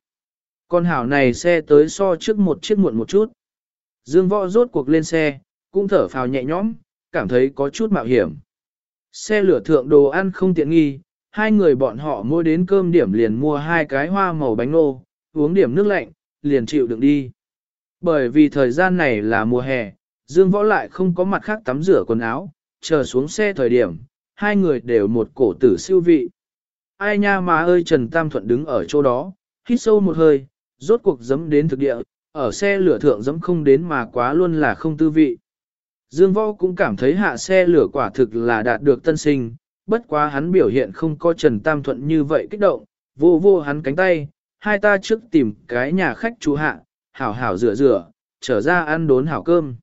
Con hảo này xe tới so trước một chiếc muộn một chút. Dương Võ rốt cuộc lên xe, cũng thở phào nhẹ nhõm, cảm thấy có chút mạo hiểm. Xe lửa thượng đồ ăn không tiện nghi, hai người bọn họ mua đến cơm điểm liền mua hai cái hoa màu bánh nô, uống điểm nước lạnh, liền chịu đựng đi. Bởi vì thời gian này là mùa hè, Dương Võ lại không có mặt khác tắm rửa quần áo, chờ xuống xe thời điểm, hai người đều một cổ tử siêu vị. Ai nha mà ơi Trần Tam Thuận đứng ở chỗ đó, hít sâu một hơi, rốt cuộc dấm đến thực địa, ở xe lửa thượng dấm không đến mà quá luôn là không tư vị. Dương Võ cũng cảm thấy hạ xe lửa quả thực là đạt được tân sinh, bất quá hắn biểu hiện không có Trần Tam Thuận như vậy kích động, vô vô hắn cánh tay, hai ta trước tìm cái nhà khách chú hạ, hảo hảo rửa rửa, trở ra ăn đốn hảo cơm.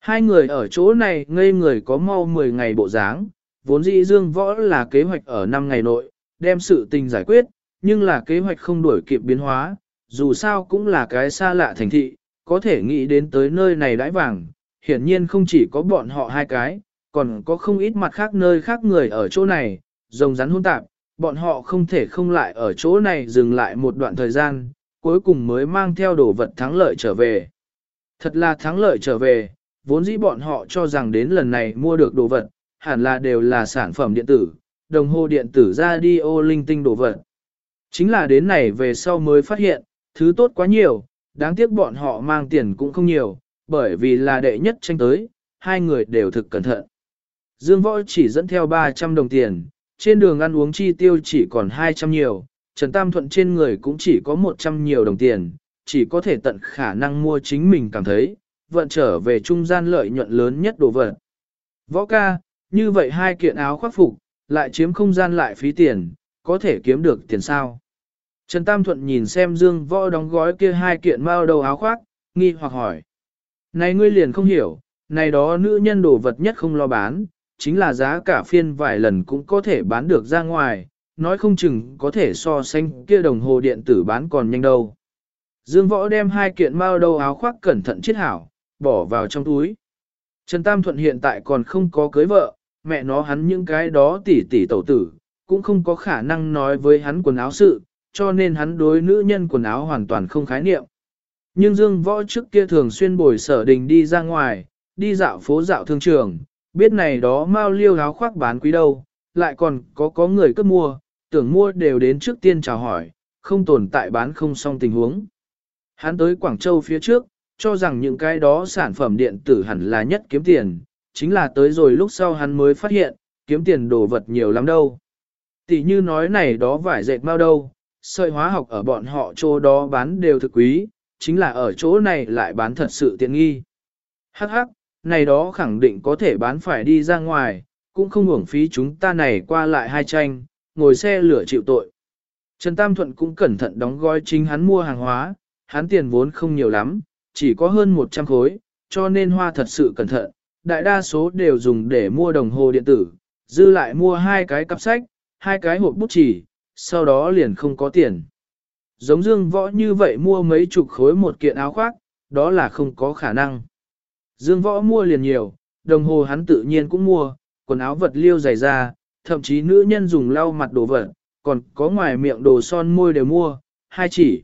Hai người ở chỗ này ngây người có mau 10 ngày bộ dáng, vốn dĩ Dương Võ là kế hoạch ở 5 ngày nội, đem sự tình giải quyết, nhưng là kế hoạch không đổi kịp biến hóa, dù sao cũng là cái xa lạ thành thị, có thể nghĩ đến tới nơi này đãi vàng, hiển nhiên không chỉ có bọn họ hai cái, còn có không ít mặt khác nơi khác người ở chỗ này, rồng rắn hôn tạp, bọn họ không thể không lại ở chỗ này dừng lại một đoạn thời gian, cuối cùng mới mang theo đồ vật thắng lợi trở về. Thật là thắng lợi trở về, vốn dĩ bọn họ cho rằng đến lần này mua được đồ vật, hẳn là đều là sản phẩm điện tử, đồng hồ điện tử ra đi ô linh tinh đồ vật. Chính là đến này về sau mới phát hiện, thứ tốt quá nhiều, đáng tiếc bọn họ mang tiền cũng không nhiều, bởi vì là đệ nhất tranh tới, hai người đều thực cẩn thận. Dương Võ chỉ dẫn theo 300 đồng tiền, trên đường ăn uống chi tiêu chỉ còn 200 nhiều, Trần Tam Thuận trên người cũng chỉ có 100 nhiều đồng tiền, chỉ có thể tận khả năng mua chính mình cảm thấy, vận trở về trung gian lợi nhuận lớn nhất đồ vật. Võ ca, như vậy hai kiện áo khoác phục, lại chiếm không gian lại phí tiền, có thể kiếm được tiền sao? Trần Tam Thuận nhìn xem Dương Võ đóng gói kia hai kiện mao đầu áo khoác, nghi hoặc hỏi. Này ngươi liền không hiểu, này đó nữ nhân đồ vật nhất không lo bán, chính là giá cả phiên vài lần cũng có thể bán được ra ngoài, nói không chừng có thể so sánh kia đồng hồ điện tử bán còn nhanh đâu. Dương Võ đem hai kiện mao đầu áo khoác cẩn thận chiết hảo, bỏ vào trong túi. Trần Tam Thuận hiện tại còn không có cưới vợ, mẹ nó hắn những cái đó tỉ tỉ tẩu tử, cũng không có khả năng nói với hắn quần áo sự, cho nên hắn đối nữ nhân quần áo hoàn toàn không khái niệm. Nhưng Dương Võ trước kia thường xuyên bồi sở đình đi ra ngoài, đi dạo phố dạo thương trường, biết này đó mau liêu áo khoác bán quý đâu, lại còn có có người cấp mua, tưởng mua đều đến trước tiên chào hỏi, không tồn tại bán không xong tình huống. Hắn tới Quảng Châu phía trước, cho rằng những cái đó sản phẩm điện tử hẳn là nhất kiếm tiền, chính là tới rồi lúc sau hắn mới phát hiện, kiếm tiền đồ vật nhiều lắm đâu. Tỷ như nói này đó vải dệt mau đâu, sợi hóa học ở bọn họ chỗ đó bán đều thực quý, chính là ở chỗ này lại bán thật sự tiện nghi. Hắc hắc, này đó khẳng định có thể bán phải đi ra ngoài, cũng không hưởng phí chúng ta này qua lại hai tranh, ngồi xe lửa chịu tội. Trần Tam Thuận cũng cẩn thận đóng gói chính hắn mua hàng hóa, hắn tiền vốn không nhiều lắm, chỉ có hơn 100 khối, cho nên hoa thật sự cẩn thận, đại đa số đều dùng để mua đồng hồ điện tử, dư lại mua hai cái cặp sách, hai cái hộp bút chỉ, sau đó liền không có tiền. Giống Dương Võ như vậy mua mấy chục khối một kiện áo khoác, đó là không có khả năng. Dương Võ mua liền nhiều, đồng hồ hắn tự nhiên cũng mua, quần áo vật liêu dày da, thậm chí nữ nhân dùng lau mặt đồ vật, còn có ngoài miệng đồ son môi đều mua, hai chỉ.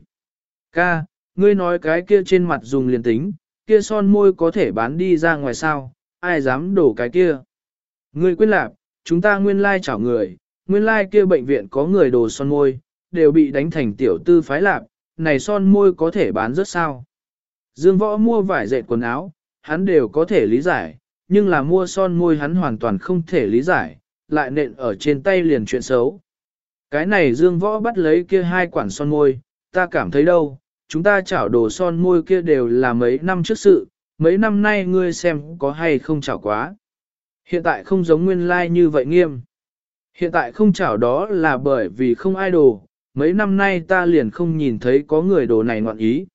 Ca, ngươi nói cái kia trên mặt dùng liền tính, kia son môi có thể bán đi ra ngoài sao, ai dám đổ cái kia. Ngươi quên lạc, chúng ta nguyên lai chảo người, nguyên lai kia bệnh viện có người đồ son môi, đều bị đánh thành tiểu tư phái lạc, này son môi có thể bán rất sao. Dương võ mua vải dệt quần áo, hắn đều có thể lý giải, nhưng là mua son môi hắn hoàn toàn không thể lý giải, lại nện ở trên tay liền chuyện xấu. Cái này dương võ bắt lấy kia hai quản son môi, ta cảm thấy đâu, chúng ta chảo đồ son môi kia đều là mấy năm trước sự, mấy năm nay ngươi xem có hay không chảo quá. Hiện tại không giống nguyên lai like như vậy nghiêm. Hiện tại không chảo đó là bởi vì không ai đồ, mấy năm nay ta liền không nhìn thấy có người đồ này ngoạn ý.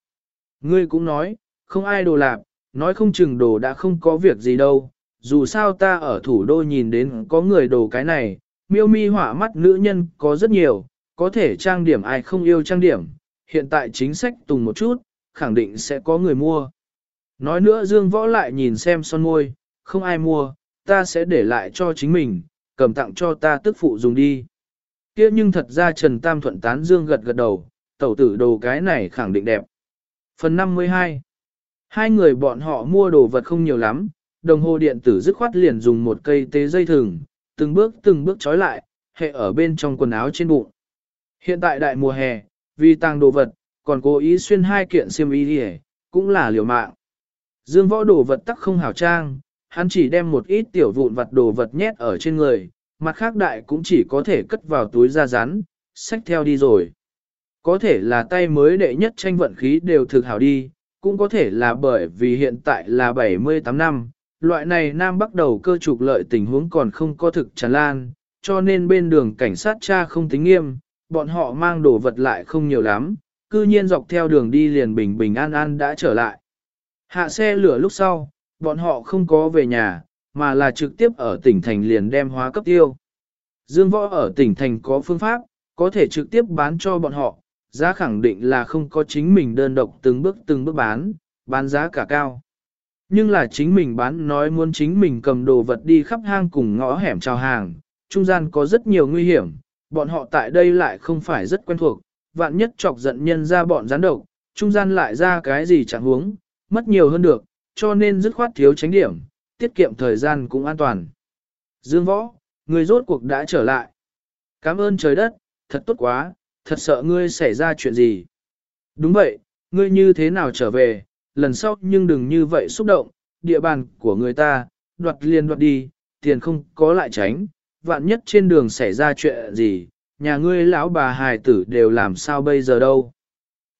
Ngươi cũng nói, không ai đồ lạp, nói không chừng đồ đã không có việc gì đâu, dù sao ta ở thủ đô nhìn đến có người đồ cái này, miêu mi họa mắt nữ nhân có rất nhiều, có thể trang điểm ai không yêu trang điểm, hiện tại chính sách tùng một chút, khẳng định sẽ có người mua. Nói nữa Dương Võ lại nhìn xem son môi, không ai mua, ta sẽ để lại cho chính mình, cầm tặng cho ta tức phụ dùng đi. kia nhưng thật ra Trần Tam thuận tán Dương gật gật đầu, tẩu tử đồ cái này khẳng định đẹp. Phần 52 Hai người bọn họ mua đồ vật không nhiều lắm, đồng hồ điện tử dứt khoát liền dùng một cây tế dây thừng, từng bước từng bước trói lại, hệ ở bên trong quần áo trên bụng. Hiện tại đại mùa hè, vì tăng đồ vật, còn cố ý xuyên hai kiện xiêm y đi cũng là liều mạng. Dương võ đồ vật tắc không hảo trang, hắn chỉ đem một ít tiểu vụn vật đồ vật nhét ở trên người, mặt khác đại cũng chỉ có thể cất vào túi da rắn, xách theo đi rồi. Có thể là tay mới đệ nhất tranh vận khí đều thực hảo đi, cũng có thể là bởi vì hiện tại là 78 năm, loại này Nam bắt đầu cơ trục lợi tình huống còn không có thực tràn lan, cho nên bên đường cảnh sát cha không tính nghiêm, bọn họ mang đồ vật lại không nhiều lắm, cư nhiên dọc theo đường đi liền bình bình an an đã trở lại. Hạ xe lửa lúc sau, bọn họ không có về nhà, mà là trực tiếp ở tỉnh thành liền đem hóa cấp tiêu. Dương võ ở tỉnh thành có phương pháp, có thể trực tiếp bán cho bọn họ, giá khẳng định là không có chính mình đơn độc từng bước từng bước bán, bán giá cả cao. Nhưng là chính mình bán nói muốn chính mình cầm đồ vật đi khắp hang cùng ngõ hẻm chào hàng, trung gian có rất nhiều nguy hiểm, bọn họ tại đây lại không phải rất quen thuộc, vạn nhất chọc giận nhân ra bọn gián độc, trung gian lại ra cái gì chẳng huống, mất nhiều hơn được, cho nên dứt khoát thiếu tránh điểm, tiết kiệm thời gian cũng an toàn. Dương Võ, người rốt cuộc đã trở lại. Cảm ơn trời đất, thật tốt quá, thật sợ ngươi xảy ra chuyện gì. Đúng vậy, ngươi như thế nào trở về, lần sau nhưng đừng như vậy xúc động, địa bàn của người ta, đoạt liền đoạt đi, tiền không có lại tránh, vạn nhất trên đường xảy ra chuyện gì, nhà ngươi lão bà hài tử đều làm sao bây giờ đâu.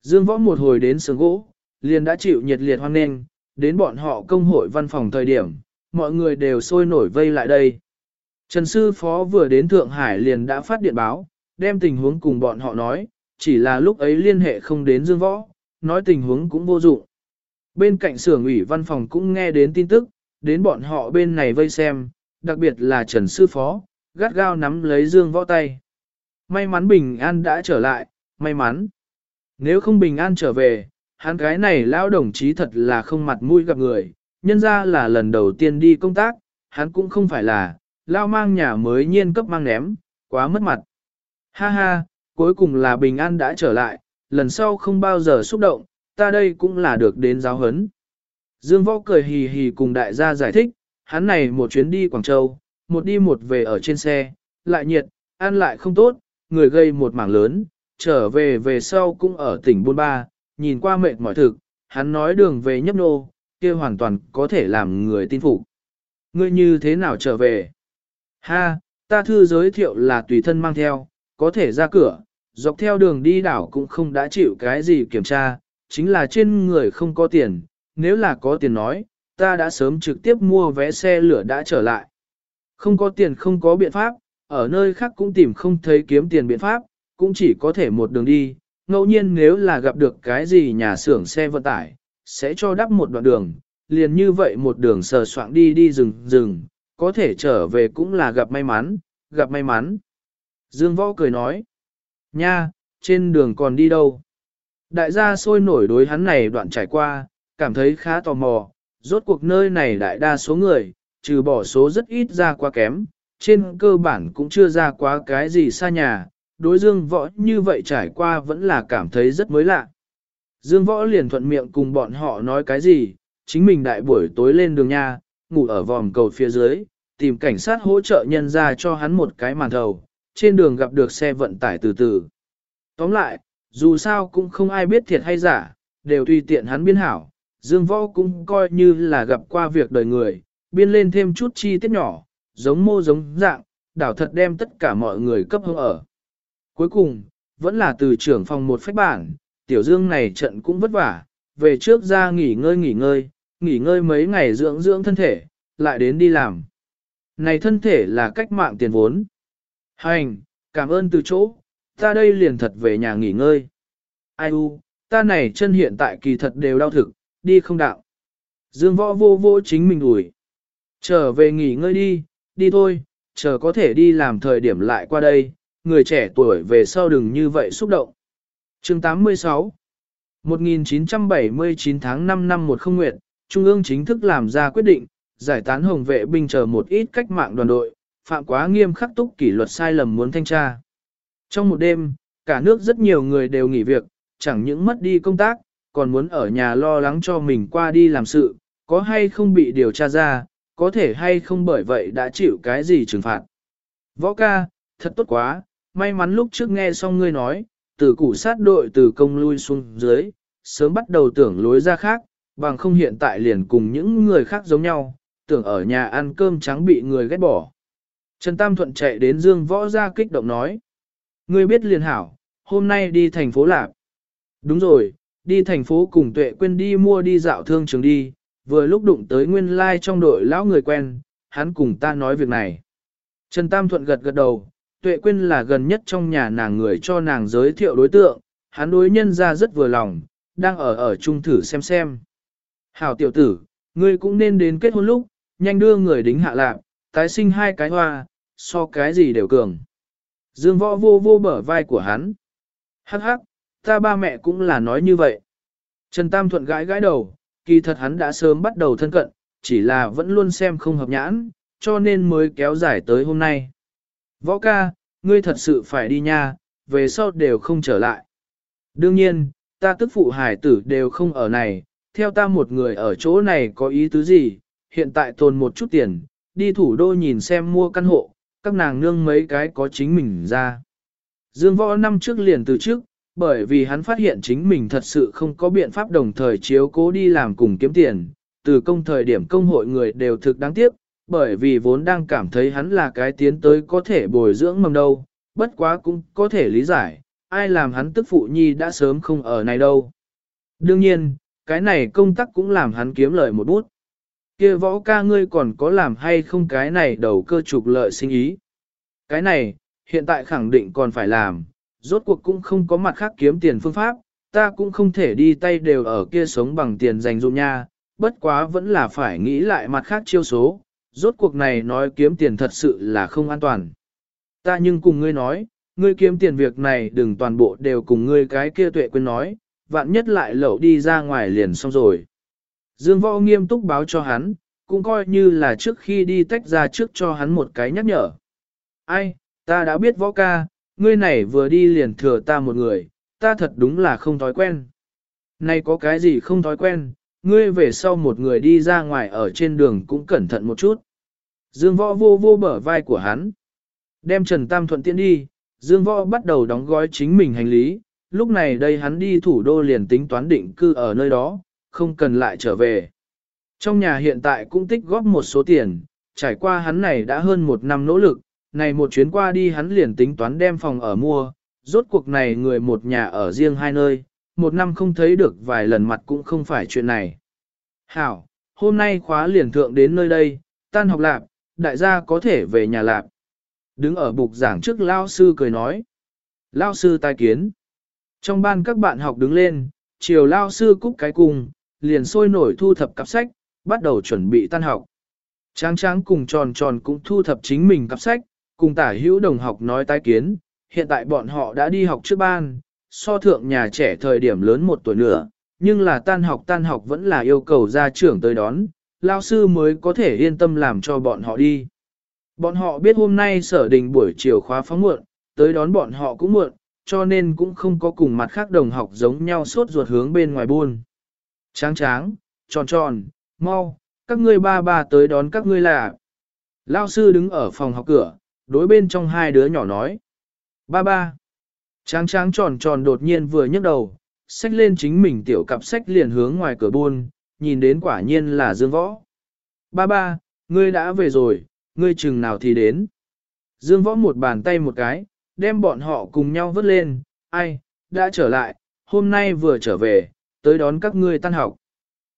Dương võ một hồi đến sướng gỗ, liền đã chịu nhiệt liệt hoan nghênh, đến bọn họ công hội văn phòng thời điểm, mọi người đều sôi nổi vây lại đây. Trần Sư Phó vừa đến Thượng Hải liền đã phát điện báo, đem tình huống cùng bọn họ nói, chỉ là lúc ấy liên hệ không đến Dương Võ, nói tình huống cũng vô dụng. Bên cạnh xưởng ủy văn phòng cũng nghe đến tin tức, đến bọn họ bên này vây xem, đặc biệt là Trần Sư Phó, gắt gao nắm lấy Dương Võ tay. May mắn bình an đã trở lại, may mắn. Nếu không bình an trở về, hắn cái này lão đồng chí thật là không mặt mũi gặp người, nhân ra là lần đầu tiên đi công tác, hắn cũng không phải là, lao mang nhà mới nhiên cấp mang ném, quá mất mặt. Ha ha, cuối cùng là bình an đã trở lại, lần sau không bao giờ xúc động, ta đây cũng là được đến giáo hấn. Dương Võ cười hì hì cùng đại gia giải thích, hắn này một chuyến đi Quảng Châu, một đi một về ở trên xe, lại nhiệt, ăn lại không tốt, người gây một mảng lớn, trở về về sau cũng ở tỉnh Buôn Ba, nhìn qua mệt mỏi thực, hắn nói đường về nhấp nô, kia hoàn toàn có thể làm người tin phục. Ngươi như thế nào trở về? Ha, ta thư giới thiệu là tùy thân mang theo, có thể ra cửa, dọc theo đường đi đảo cũng không đã chịu cái gì kiểm tra, chính là trên người không có tiền, nếu là có tiền nói, ta đã sớm trực tiếp mua vé xe lửa đã trở lại. Không có tiền không có biện pháp, ở nơi khác cũng tìm không thấy kiếm tiền biện pháp, cũng chỉ có thể một đường đi, ngẫu nhiên nếu là gặp được cái gì nhà xưởng xe vận tải, sẽ cho đắp một đoạn đường, liền như vậy một đường sờ soạng đi đi rừng rừng, có thể trở về cũng là gặp may mắn, gặp may mắn. Dương Võ cười nói, nha, trên đường còn đi đâu? Đại gia sôi nổi đối hắn này đoạn trải qua, cảm thấy khá tò mò, rốt cuộc nơi này đại đa số người, trừ bỏ số rất ít ra quá kém, trên cơ bản cũng chưa ra quá cái gì xa nhà, đối dương võ như vậy trải qua vẫn là cảm thấy rất mới lạ. Dương võ liền thuận miệng cùng bọn họ nói cái gì, chính mình đại buổi tối lên đường nha, ngủ ở vòm cầu phía dưới, tìm cảnh sát hỗ trợ nhân ra cho hắn một cái màn thầu, trên đường gặp được xe vận tải từ từ. Tóm lại, dù sao cũng không ai biết thiệt hay giả, đều tùy tiện hắn biên hảo, Dương Võ cũng coi như là gặp qua việc đời người, biên lên thêm chút chi tiết nhỏ, giống mô giống dạng, đảo thật đem tất cả mọi người cấp hương ở. Cuối cùng, vẫn là từ trưởng phòng một phách bản, tiểu dương này trận cũng vất vả, về trước ra nghỉ ngơi nghỉ ngơi, nghỉ ngơi mấy ngày dưỡng dưỡng thân thể, lại đến đi làm. Này thân thể là cách mạng tiền vốn. Hành, cảm ơn từ chỗ, ta đây liền thật về nhà nghỉ ngơi. Ai u, ta này chân hiện tại kỳ thật đều đau thực, đi không đạo. Dương võ vô vô chính mình đuổi. Trở về nghỉ ngơi đi, đi thôi, chờ có thể đi làm thời điểm lại qua đây, người trẻ tuổi về sau đừng như vậy xúc động. chương 86 1979 tháng 5 năm một không nguyện, Trung ương chính thức làm ra quyết định, giải tán hồng vệ binh chờ một ít cách mạng đoàn đội, phạm quá nghiêm khắc túc kỷ luật sai lầm muốn thanh tra. Trong một đêm, cả nước rất nhiều người đều nghỉ việc, chẳng những mất đi công tác, còn muốn ở nhà lo lắng cho mình qua đi làm sự, có hay không bị điều tra ra, có thể hay không bởi vậy đã chịu cái gì trừng phạt. Võ ca, thật tốt quá, may mắn lúc trước nghe xong ngươi nói, từ củ sát đội từ công lui xuống dưới, sớm bắt đầu tưởng lối ra khác, bằng không hiện tại liền cùng những người khác giống nhau, tưởng ở nhà ăn cơm trắng bị người ghét bỏ. Trần Tam Thuận chạy đến Dương Võ ra kích động nói. Ngươi biết liền hảo, hôm nay đi thành phố Lạp. Đúng rồi, đi thành phố cùng tuệ Quyên đi mua đi dạo thương trường đi, vừa lúc đụng tới nguyên lai like trong đội lão người quen, hắn cùng ta nói việc này. Trần Tam Thuận gật gật đầu, tuệ Quyên là gần nhất trong nhà nàng người cho nàng giới thiệu đối tượng, hắn đối nhân ra rất vừa lòng, đang ở ở chung thử xem xem. Hảo tiểu tử, ngươi cũng nên đến kết hôn lúc, nhanh đưa người đính hạ lạc, tái sinh hai cái hoa, so cái gì đều cường. Dương võ vô vô bở vai của hắn. Hắc hắc, ta ba mẹ cũng là nói như vậy. Trần Tam Thuận gãi gãi đầu, kỳ thật hắn đã sớm bắt đầu thân cận, chỉ là vẫn luôn xem không hợp nhãn, cho nên mới kéo dài tới hôm nay. Võ ca, ngươi thật sự phải đi nha, về sau đều không trở lại. Đương nhiên, ta tức phụ hải tử đều không ở này, theo ta một người ở chỗ này có ý tứ gì, hiện tại tồn một chút tiền, đi thủ đô nhìn xem mua căn hộ, các nàng nương mấy cái có chính mình ra. Dương võ năm trước liền từ trước, bởi vì hắn phát hiện chính mình thật sự không có biện pháp đồng thời chiếu cố đi làm cùng kiếm tiền, từ công thời điểm công hội người đều thực đáng tiếc, bởi vì vốn đang cảm thấy hắn là cái tiến tới có thể bồi dưỡng mầm đâu, bất quá cũng có thể lý giải, ai làm hắn tức phụ nhi đã sớm không ở này đâu. Đương nhiên, cái này công tác cũng làm hắn kiếm lợi một bút kia võ ca ngươi còn có làm hay không cái này đầu cơ trục lợi sinh ý. Cái này, hiện tại khẳng định còn phải làm, rốt cuộc cũng không có mặt khác kiếm tiền phương pháp, ta cũng không thể đi tay đều ở kia sống bằng tiền dành dụng nha, bất quá vẫn là phải nghĩ lại mặt khác chiêu số, rốt cuộc này nói kiếm tiền thật sự là không an toàn. Ta nhưng cùng ngươi nói, ngươi kiếm tiền việc này đừng toàn bộ đều cùng ngươi cái kia tuệ quên nói, vạn nhất lại lẩu đi ra ngoài liền xong rồi. Dương võ nghiêm túc báo cho hắn, cũng coi như là trước khi đi tách ra trước cho hắn một cái nhắc nhở. Ai, ta đã biết võ ca, ngươi này vừa đi liền thừa ta một người, ta thật đúng là không thói quen. Này có cái gì không thói quen, ngươi về sau một người đi ra ngoài ở trên đường cũng cẩn thận một chút. Dương võ vô vô bở vai của hắn. Đem Trần Tam thuận tiện đi, Dương võ bắt đầu đóng gói chính mình hành lý, lúc này đây hắn đi thủ đô liền tính toán định cư ở nơi đó, không cần lại trở về. Trong nhà hiện tại cũng tích góp một số tiền, trải qua hắn này đã hơn một năm nỗ lực, này một chuyến qua đi hắn liền tính toán đem phòng ở mua, rốt cuộc này người một nhà ở riêng hai nơi, một năm không thấy được vài lần mặt cũng không phải chuyện này. Hảo, hôm nay khóa liền thượng đến nơi đây, tan học lạp, đại gia có thể về nhà lạp. Đứng ở bục giảng trước lao sư cười nói. Lao sư tai kiến. Trong ban các bạn học đứng lên, chiều lao sư cúc cái cùng, liền sôi nổi thu thập cặp sách, bắt đầu chuẩn bị tan học. Tráng tráng cùng tròn tròn cũng thu thập chính mình cặp sách, cùng tả hữu đồng học nói tái kiến, hiện tại bọn họ đã đi học trước ban, so thượng nhà trẻ thời điểm lớn một tuổi nữa, nhưng là tan học tan học vẫn là yêu cầu gia trưởng tới đón, lao sư mới có thể yên tâm làm cho bọn họ đi. Bọn họ biết hôm nay sở đình buổi chiều khóa phóng muộn, tới đón bọn họ cũng muộn, cho nên cũng không có cùng mặt khác đồng học giống nhau suốt ruột hướng bên ngoài buôn. Tráng tráng, tròn tròn, mau, các ngươi ba ba tới đón các ngươi là. Lao sư đứng ở phòng học cửa, đối bên trong hai đứa nhỏ nói. Ba ba. Tráng tráng tròn tròn đột nhiên vừa nhấc đầu, xách lên chính mình tiểu cặp sách liền hướng ngoài cửa buôn, nhìn đến quả nhiên là Dương Võ. Ba ba, ngươi đã về rồi, ngươi chừng nào thì đến. Dương Võ một bàn tay một cái, đem bọn họ cùng nhau vớt lên, ai, đã trở lại, hôm nay vừa trở về, tới đón các ngươi tan học.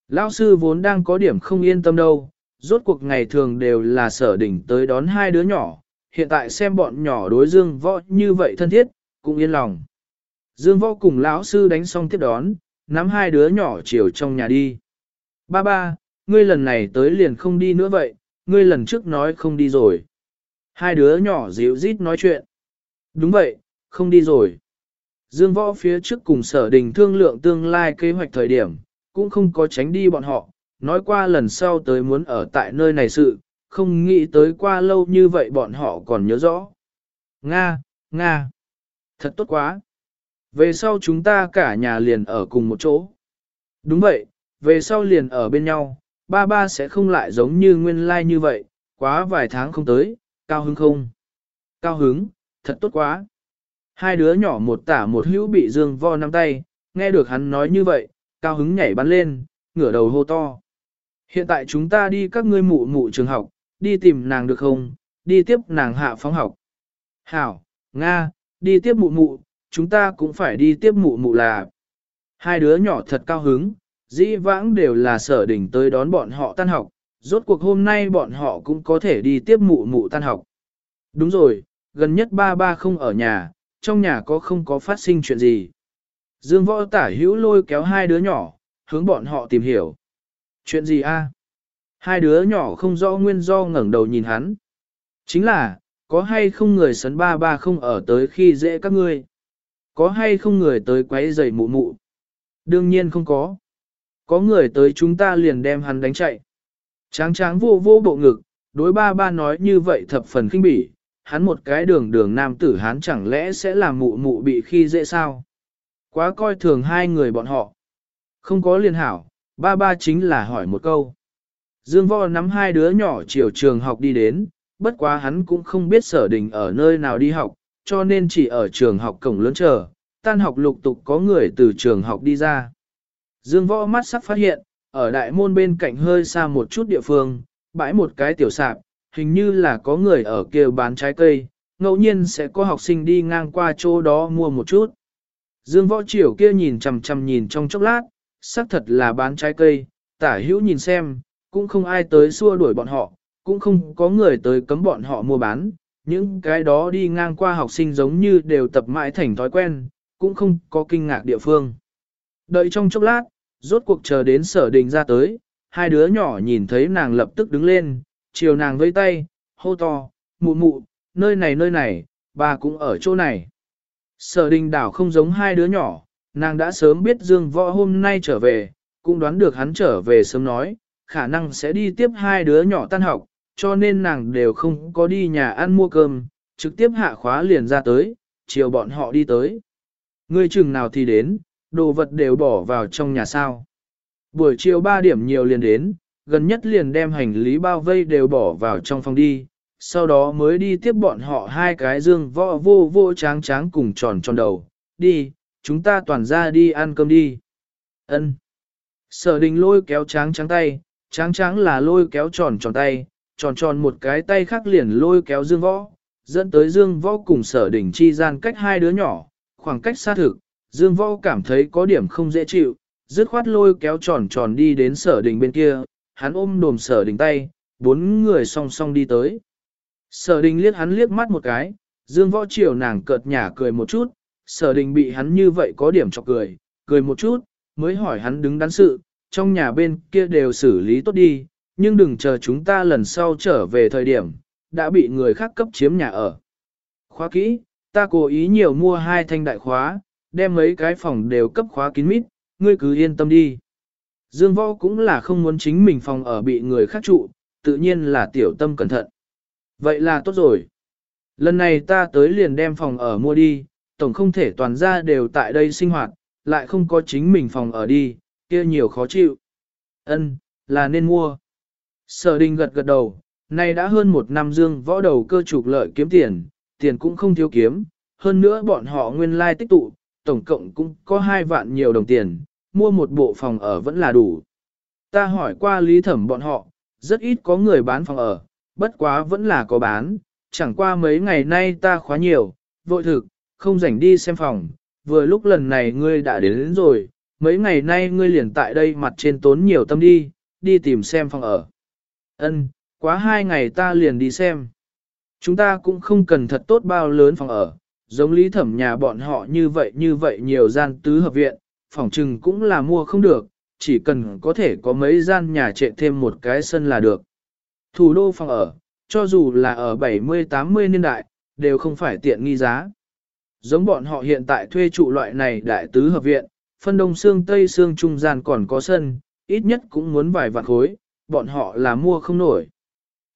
Lão sư vốn đang có điểm không yên tâm đâu, rốt cuộc ngày thường đều là sở đỉnh tới đón hai đứa nhỏ, hiện tại xem bọn nhỏ đối dương võ như vậy thân thiết, cũng yên lòng. Dương võ cùng lão sư đánh xong tiếp đón, nắm hai đứa nhỏ chiều trong nhà đi. Ba ba, ngươi lần này tới liền không đi nữa vậy, ngươi lần trước nói không đi rồi. Hai đứa nhỏ dịu rít nói chuyện. Đúng vậy, không đi rồi. Dương võ phía trước cùng sở đình thương lượng tương lai kế hoạch thời điểm, cũng không có tránh đi bọn họ, nói qua lần sau tới muốn ở tại nơi này sự, không nghĩ tới qua lâu như vậy bọn họ còn nhớ rõ. Nga, Nga, thật tốt quá. Về sau chúng ta cả nhà liền ở cùng một chỗ. Đúng vậy, về sau liền ở bên nhau, ba ba sẽ không lại giống như nguyên lai like như vậy, quá vài tháng không tới, cao hứng không? Cao hứng, thật tốt quá. Hai đứa nhỏ một tả một hữu bị dương vo nắm tay, nghe được hắn nói như vậy, cao hứng nhảy bắn lên, ngửa đầu hô to. Hiện tại chúng ta đi các ngươi mụ mụ trường học, đi tìm nàng được không, đi tiếp nàng hạ phóng học. Hảo, Nga, đi tiếp mụ mụ, chúng ta cũng phải đi tiếp mụ mụ là. Hai đứa nhỏ thật cao hứng, dĩ vãng đều là sở đỉnh tới đón bọn họ tan học, rốt cuộc hôm nay bọn họ cũng có thể đi tiếp mụ mụ tan học. Đúng rồi, gần nhất ba ba không ở nhà, trong nhà có không có phát sinh chuyện gì. Dương võ tả hữu lôi kéo hai đứa nhỏ, hướng bọn họ tìm hiểu. Chuyện gì a? Hai đứa nhỏ không rõ nguyên do ngẩng đầu nhìn hắn. Chính là, có hay không người sấn ba ba không ở tới khi dễ các ngươi? Có hay không người tới quấy rầy mụ mụ? Đương nhiên không có. Có người tới chúng ta liền đem hắn đánh chạy. Tráng tráng vô vô bộ ngực, đối ba ba nói như vậy thập phần khinh bỉ, hắn một cái đường đường nam tử hắn chẳng lẽ sẽ làm mụ mụ bị khi dễ sao? Quá coi thường hai người bọn họ. Không có liên hảo, ba ba chính là hỏi một câu. Dương Võ nắm hai đứa nhỏ chiều trường học đi đến, bất quá hắn cũng không biết sở đình ở nơi nào đi học, cho nên chỉ ở trường học cổng lớn chờ, tan học lục tục có người từ trường học đi ra. Dương Võ mắt sắc phát hiện, ở đại môn bên cạnh hơi xa một chút địa phương, bãi một cái tiểu sạp, hình như là có người ở kia bán trái cây, ngẫu nhiên sẽ có học sinh đi ngang qua chỗ đó mua một chút. Dương Võ Triều kia nhìn chằm chằm nhìn trong chốc lát, xác thật là bán trái cây, tả hữu nhìn xem, cũng không ai tới xua đuổi bọn họ, cũng không có người tới cấm bọn họ mua bán, những cái đó đi ngang qua học sinh giống như đều tập mãi thành thói quen, cũng không có kinh ngạc địa phương. Đợi trong chốc lát, rốt cuộc chờ đến sở đình ra tới, hai đứa nhỏ nhìn thấy nàng lập tức đứng lên, chiều nàng vây tay, hô to, mụ mụ, nơi này nơi này, bà cũng ở chỗ này. Sở đình đảo không giống hai đứa nhỏ, nàng đã sớm biết Dương Võ hôm nay trở về, cũng đoán được hắn trở về sớm nói, khả năng sẽ đi tiếp hai đứa nhỏ tan học, cho nên nàng đều không có đi nhà ăn mua cơm, trực tiếp hạ khóa liền ra tới, chiều bọn họ đi tới. Người chừng nào thì đến, đồ vật đều bỏ vào trong nhà sao. Buổi chiều 3 điểm nhiều liền đến, gần nhất liền đem hành lý bao vây đều bỏ vào trong phòng đi, sau đó mới đi tiếp bọn họ hai cái dương võ vô vô tráng tráng cùng tròn tròn đầu, đi, chúng ta toàn ra đi ăn cơm đi. Ân. Sở đình lôi kéo tráng tráng tay, tráng tráng là lôi kéo tròn tròn tay, tròn tròn một cái tay khác liền lôi kéo dương võ, dẫn tới dương võ cùng sở đình chi gian cách hai đứa nhỏ, khoảng cách xa thực, dương võ cảm thấy có điểm không dễ chịu, dứt khoát lôi kéo tròn tròn đi đến sở đình bên kia, hắn ôm đồm sở đình tay, bốn người song song đi tới. Sở đình liếc hắn liếc mắt một cái, dương võ triều nàng cợt nhả cười một chút, sở đình bị hắn như vậy có điểm chọc cười, cười một chút, mới hỏi hắn đứng đắn sự, trong nhà bên kia đều xử lý tốt đi, nhưng đừng chờ chúng ta lần sau trở về thời điểm, đã bị người khác cấp chiếm nhà ở. Khóa kỹ, ta cố ý nhiều mua hai thanh đại khóa, đem mấy cái phòng đều cấp khóa kín mít, ngươi cứ yên tâm đi. Dương Võ cũng là không muốn chính mình phòng ở bị người khác trụ, tự nhiên là tiểu tâm cẩn thận. Vậy là tốt rồi. Lần này ta tới liền đem phòng ở mua đi, tổng không thể toàn ra đều tại đây sinh hoạt, lại không có chính mình phòng ở đi, kia nhiều khó chịu. Ân, là nên mua. Sở đình gật gật đầu, nay đã hơn một năm dương võ đầu cơ trục lợi kiếm tiền, tiền cũng không thiếu kiếm, hơn nữa bọn họ nguyên lai tích tụ, tổng cộng cũng có hai vạn nhiều đồng tiền, mua một bộ phòng ở vẫn là đủ. Ta hỏi qua lý thẩm bọn họ, rất ít có người bán phòng ở, bất quá vẫn là có bán, chẳng qua mấy ngày nay ta khóa nhiều, vội thực, không rảnh đi xem phòng, vừa lúc lần này ngươi đã đến, đến rồi, mấy ngày nay ngươi liền tại đây mặt trên tốn nhiều tâm đi, đi tìm xem phòng ở. Ân, quá hai ngày ta liền đi xem. Chúng ta cũng không cần thật tốt bao lớn phòng ở, giống lý thẩm nhà bọn họ như vậy như vậy nhiều gian tứ hợp viện, phòng trừng cũng là mua không được, chỉ cần có thể có mấy gian nhà trệ thêm một cái sân là được. Thủ đô phòng ở, cho dù là ở 70-80 niên đại, đều không phải tiện nghi giá. Giống bọn họ hiện tại thuê trụ loại này đại tứ hợp viện, phân đông xương tây xương trung gian còn có sân, ít nhất cũng muốn vài vạn khối, bọn họ là mua không nổi.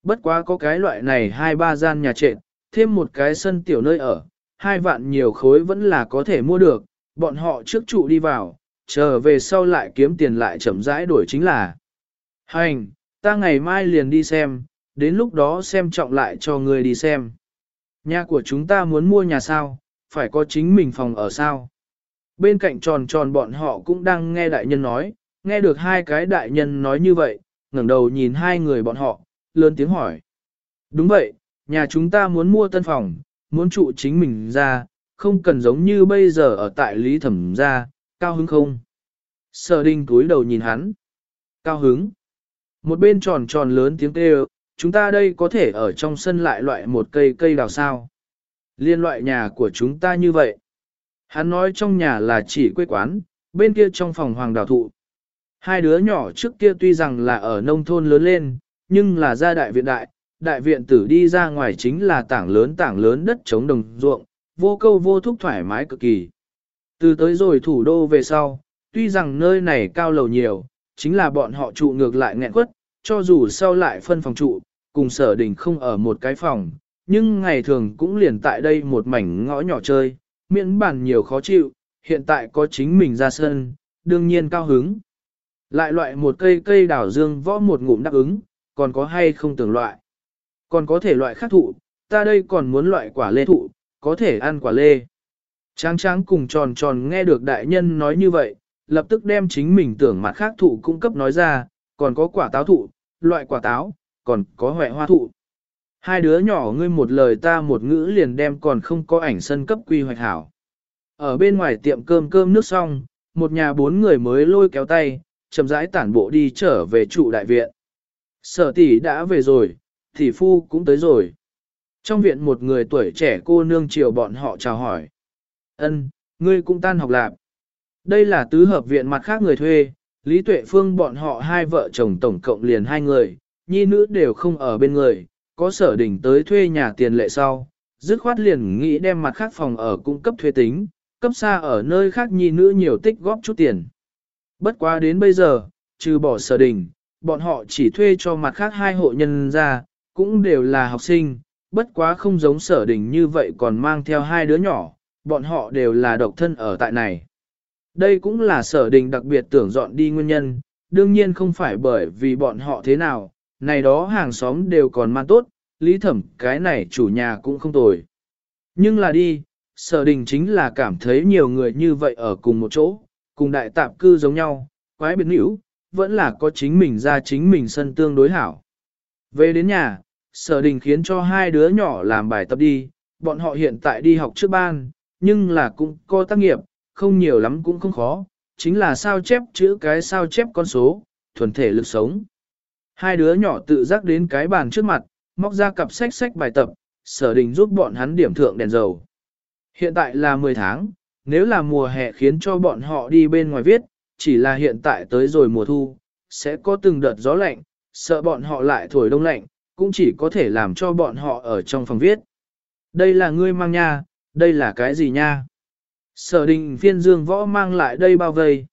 Bất quá có cái loại này hai ba gian nhà trệt, thêm một cái sân tiểu nơi ở, hai vạn nhiều khối vẫn là có thể mua được, bọn họ trước trụ đi vào, chờ về sau lại kiếm tiền lại chậm rãi đổi chính là. Hành, ta ngày mai liền đi xem, đến lúc đó xem trọng lại cho người đi xem. Nhà của chúng ta muốn mua nhà sao, phải có chính mình phòng ở sao. Bên cạnh tròn tròn bọn họ cũng đang nghe đại nhân nói, nghe được hai cái đại nhân nói như vậy, ngẩng đầu nhìn hai người bọn họ, lớn tiếng hỏi. Đúng vậy, nhà chúng ta muốn mua tân phòng, muốn trụ chính mình ra, không cần giống như bây giờ ở tại Lý Thẩm gia cao hứng không? Sở đình túi đầu nhìn hắn. Cao hứng. Một bên tròn tròn lớn tiếng kêu, chúng ta đây có thể ở trong sân lại loại một cây cây đào sao. Liên loại nhà của chúng ta như vậy. Hắn nói trong nhà là chỉ quê quán, bên kia trong phòng hoàng đào thụ. Hai đứa nhỏ trước kia tuy rằng là ở nông thôn lớn lên, nhưng là gia đại viện đại, đại viện tử đi ra ngoài chính là tảng lớn tảng lớn đất chống đồng ruộng, vô câu vô thúc thoải mái cực kỳ. Từ tới rồi thủ đô về sau, tuy rằng nơi này cao lầu nhiều, chính là bọn họ trụ ngược lại nghẹn quất, cho dù sau lại phân phòng trụ, cùng sở đình không ở một cái phòng, nhưng ngày thường cũng liền tại đây một mảnh ngõ nhỏ chơi, miễn bản nhiều khó chịu, hiện tại có chính mình ra sân, đương nhiên cao hứng. Lại loại một cây cây đảo dương võ một ngụm đáp ứng, còn có hay không tưởng loại. Còn có thể loại khác thụ, ta đây còn muốn loại quả lê thụ, có thể ăn quả lê. Tráng tráng cùng tròn tròn nghe được đại nhân nói như vậy, lập tức đem chính mình tưởng mặt khác thụ cung cấp nói ra, còn có quả táo thụ, loại quả táo, còn có huệ hoa thụ. Hai đứa nhỏ ngươi một lời ta một ngữ liền đem còn không có ảnh sân cấp quy hoạch hảo. Ở bên ngoài tiệm cơm cơm nước xong, một nhà bốn người mới lôi kéo tay, chậm rãi tản bộ đi trở về trụ đại viện. Sở tỷ đã về rồi, tỷ phu cũng tới rồi. Trong viện một người tuổi trẻ cô nương chiều bọn họ chào hỏi. Ân, ngươi cũng tan học lạc. Đây là tứ hợp viện mặt khác người thuê, Lý Tuệ Phương bọn họ hai vợ chồng tổng cộng liền hai người, nhi nữ đều không ở bên người, có sở đỉnh tới thuê nhà tiền lệ sau, dứt khoát liền nghĩ đem mặt khác phòng ở cung cấp thuê tính, cấp xa ở nơi khác nhi nữ nhiều tích góp chút tiền. Bất quá đến bây giờ, trừ bỏ sở đỉnh, bọn họ chỉ thuê cho mặt khác hai hộ nhân ra, cũng đều là học sinh, bất quá không giống sở đình như vậy còn mang theo hai đứa nhỏ, bọn họ đều là độc thân ở tại này. Đây cũng là sở đình đặc biệt tưởng dọn đi nguyên nhân, đương nhiên không phải bởi vì bọn họ thế nào, này đó hàng xóm đều còn mang tốt, lý thẩm cái này chủ nhà cũng không tồi. Nhưng là đi, sở đình chính là cảm thấy nhiều người như vậy ở cùng một chỗ, cùng đại tạp cư giống nhau, quái biệt nữ, vẫn là có chính mình ra chính mình sân tương đối hảo. Về đến nhà, sở đình khiến cho hai đứa nhỏ làm bài tập đi, bọn họ hiện tại đi học trước ban, nhưng là cũng có tác nghiệp, không nhiều lắm cũng không khó, chính là sao chép chữ cái sao chép con số, thuần thể lực sống. Hai đứa nhỏ tự giác đến cái bàn trước mặt, móc ra cặp sách sách bài tập, sở đình giúp bọn hắn điểm thượng đèn dầu. Hiện tại là 10 tháng, nếu là mùa hè khiến cho bọn họ đi bên ngoài viết, chỉ là hiện tại tới rồi mùa thu, sẽ có từng đợt gió lạnh, sợ bọn họ lại thổi đông lạnh, cũng chỉ có thể làm cho bọn họ ở trong phòng viết. Đây là ngươi mang nha, đây là cái gì nha? Sở đình phiên dương võ mang lại đây bao vây.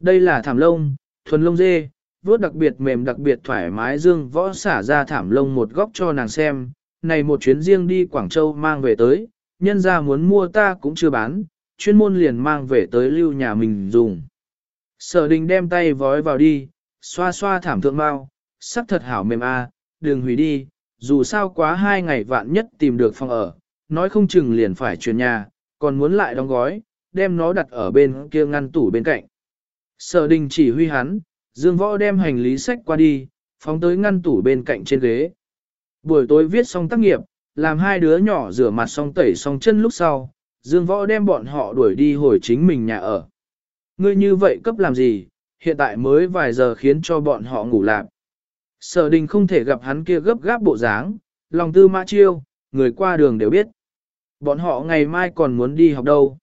Đây là thảm lông, thuần lông dê, vuốt đặc biệt mềm đặc biệt thoải mái dương võ xả ra thảm lông một góc cho nàng xem. Này một chuyến riêng đi Quảng Châu mang về tới, nhân ra muốn mua ta cũng chưa bán, chuyên môn liền mang về tới lưu nhà mình dùng. Sở đình đem tay vói vào đi, xoa xoa thảm thượng bao, sắc thật hảo mềm a, đừng hủy đi, dù sao quá hai ngày vạn nhất tìm được phòng ở, nói không chừng liền phải chuyển nhà, còn muốn lại đóng gói, đem nó đặt ở bên kia ngăn tủ bên cạnh. Sở đình chỉ huy hắn, Dương Võ đem hành lý sách qua đi, phóng tới ngăn tủ bên cạnh trên ghế. Buổi tối viết xong tác nghiệp, làm hai đứa nhỏ rửa mặt xong tẩy xong chân lúc sau, Dương võ đem bọn họ đuổi đi hồi chính mình nhà ở. Ngươi như vậy cấp làm gì, hiện tại mới vài giờ khiến cho bọn họ ngủ lạc. Sở đình không thể gặp hắn kia gấp gáp bộ dáng, lòng tư mã chiêu, người qua đường đều biết. Bọn họ ngày mai còn muốn đi học đâu.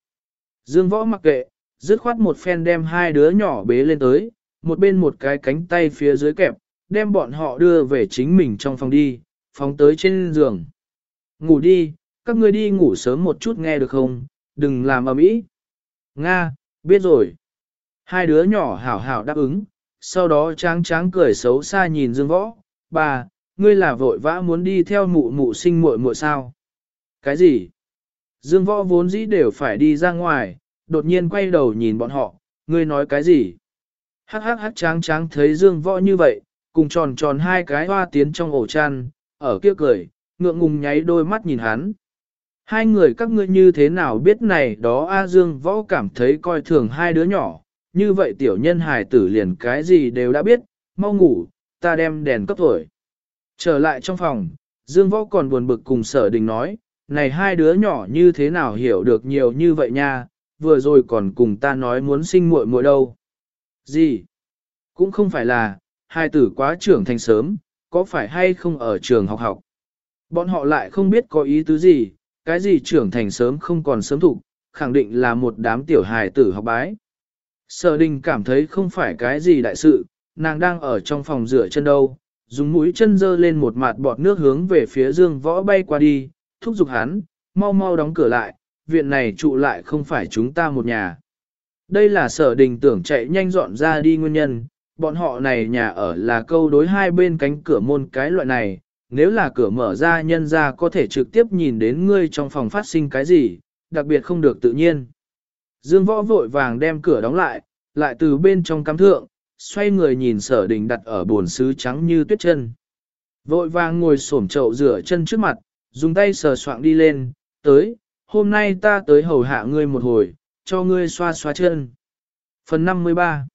Dương võ mặc kệ, dứt khoát một phen đem hai đứa nhỏ bế lên tới, một bên một cái cánh tay phía dưới kẹp, đem bọn họ đưa về chính mình trong phòng đi, phóng tới trên giường. Ngủ đi, các ngươi đi ngủ sớm một chút nghe được không, đừng làm ầm ĩ. Nga, biết rồi. Hai đứa nhỏ hảo hảo đáp ứng, sau đó tráng tráng cười xấu xa nhìn Dương Võ, bà, ngươi là vội vã muốn đi theo mụ mụ sinh muội muội sao? Cái gì? Dương Võ vốn dĩ đều phải đi ra ngoài, đột nhiên quay đầu nhìn bọn họ, ngươi nói cái gì? Hắc hắc hắc tráng tráng thấy Dương Võ như vậy, cùng tròn tròn hai cái hoa tiến trong ổ chăn, ở kia cười, ngượng ngùng nháy đôi mắt nhìn hắn. Hai người các ngươi như thế nào biết này đó A Dương Võ cảm thấy coi thường hai đứa nhỏ, như vậy tiểu nhân hài tử liền cái gì đều đã biết, mau ngủ, ta đem đèn cấp thổi. Trở lại trong phòng, Dương Võ còn buồn bực cùng sở đình nói, này hai đứa nhỏ như thế nào hiểu được nhiều như vậy nha, vừa rồi còn cùng ta nói muốn sinh muội muội đâu. Gì? Cũng không phải là, hai tử quá trưởng thành sớm, có phải hay không ở trường học học. Bọn họ lại không biết có ý tứ gì, cái gì trưởng thành sớm không còn sớm thủ, khẳng định là một đám tiểu hài tử học bái. Sở đình cảm thấy không phải cái gì đại sự, nàng đang ở trong phòng rửa chân đâu, dùng mũi chân dơ lên một mặt bọt nước hướng về phía dương võ bay qua đi, thúc giục hắn, mau mau đóng cửa lại, viện này trụ lại không phải chúng ta một nhà. Đây là sở đình tưởng chạy nhanh dọn ra đi nguyên nhân, bọn họ này nhà ở là câu đối hai bên cánh cửa môn cái loại này, nếu là cửa mở ra nhân ra có thể trực tiếp nhìn đến ngươi trong phòng phát sinh cái gì, đặc biệt không được tự nhiên. Dương võ vội vàng đem cửa đóng lại, lại từ bên trong cắm thượng, xoay người nhìn sở đình đặt ở bồn sứ trắng như tuyết chân. Vội vàng ngồi xổm chậu rửa chân trước mặt, dùng tay sờ soạng đi lên, tới, hôm nay ta tới hầu hạ ngươi một hồi, cho ngươi xoa xoa chân. Phần 53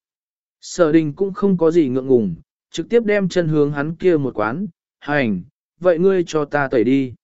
Sở đình cũng không có gì ngượng ngùng, trực tiếp đem chân hướng hắn kia một quán, hành, vậy ngươi cho ta tẩy đi.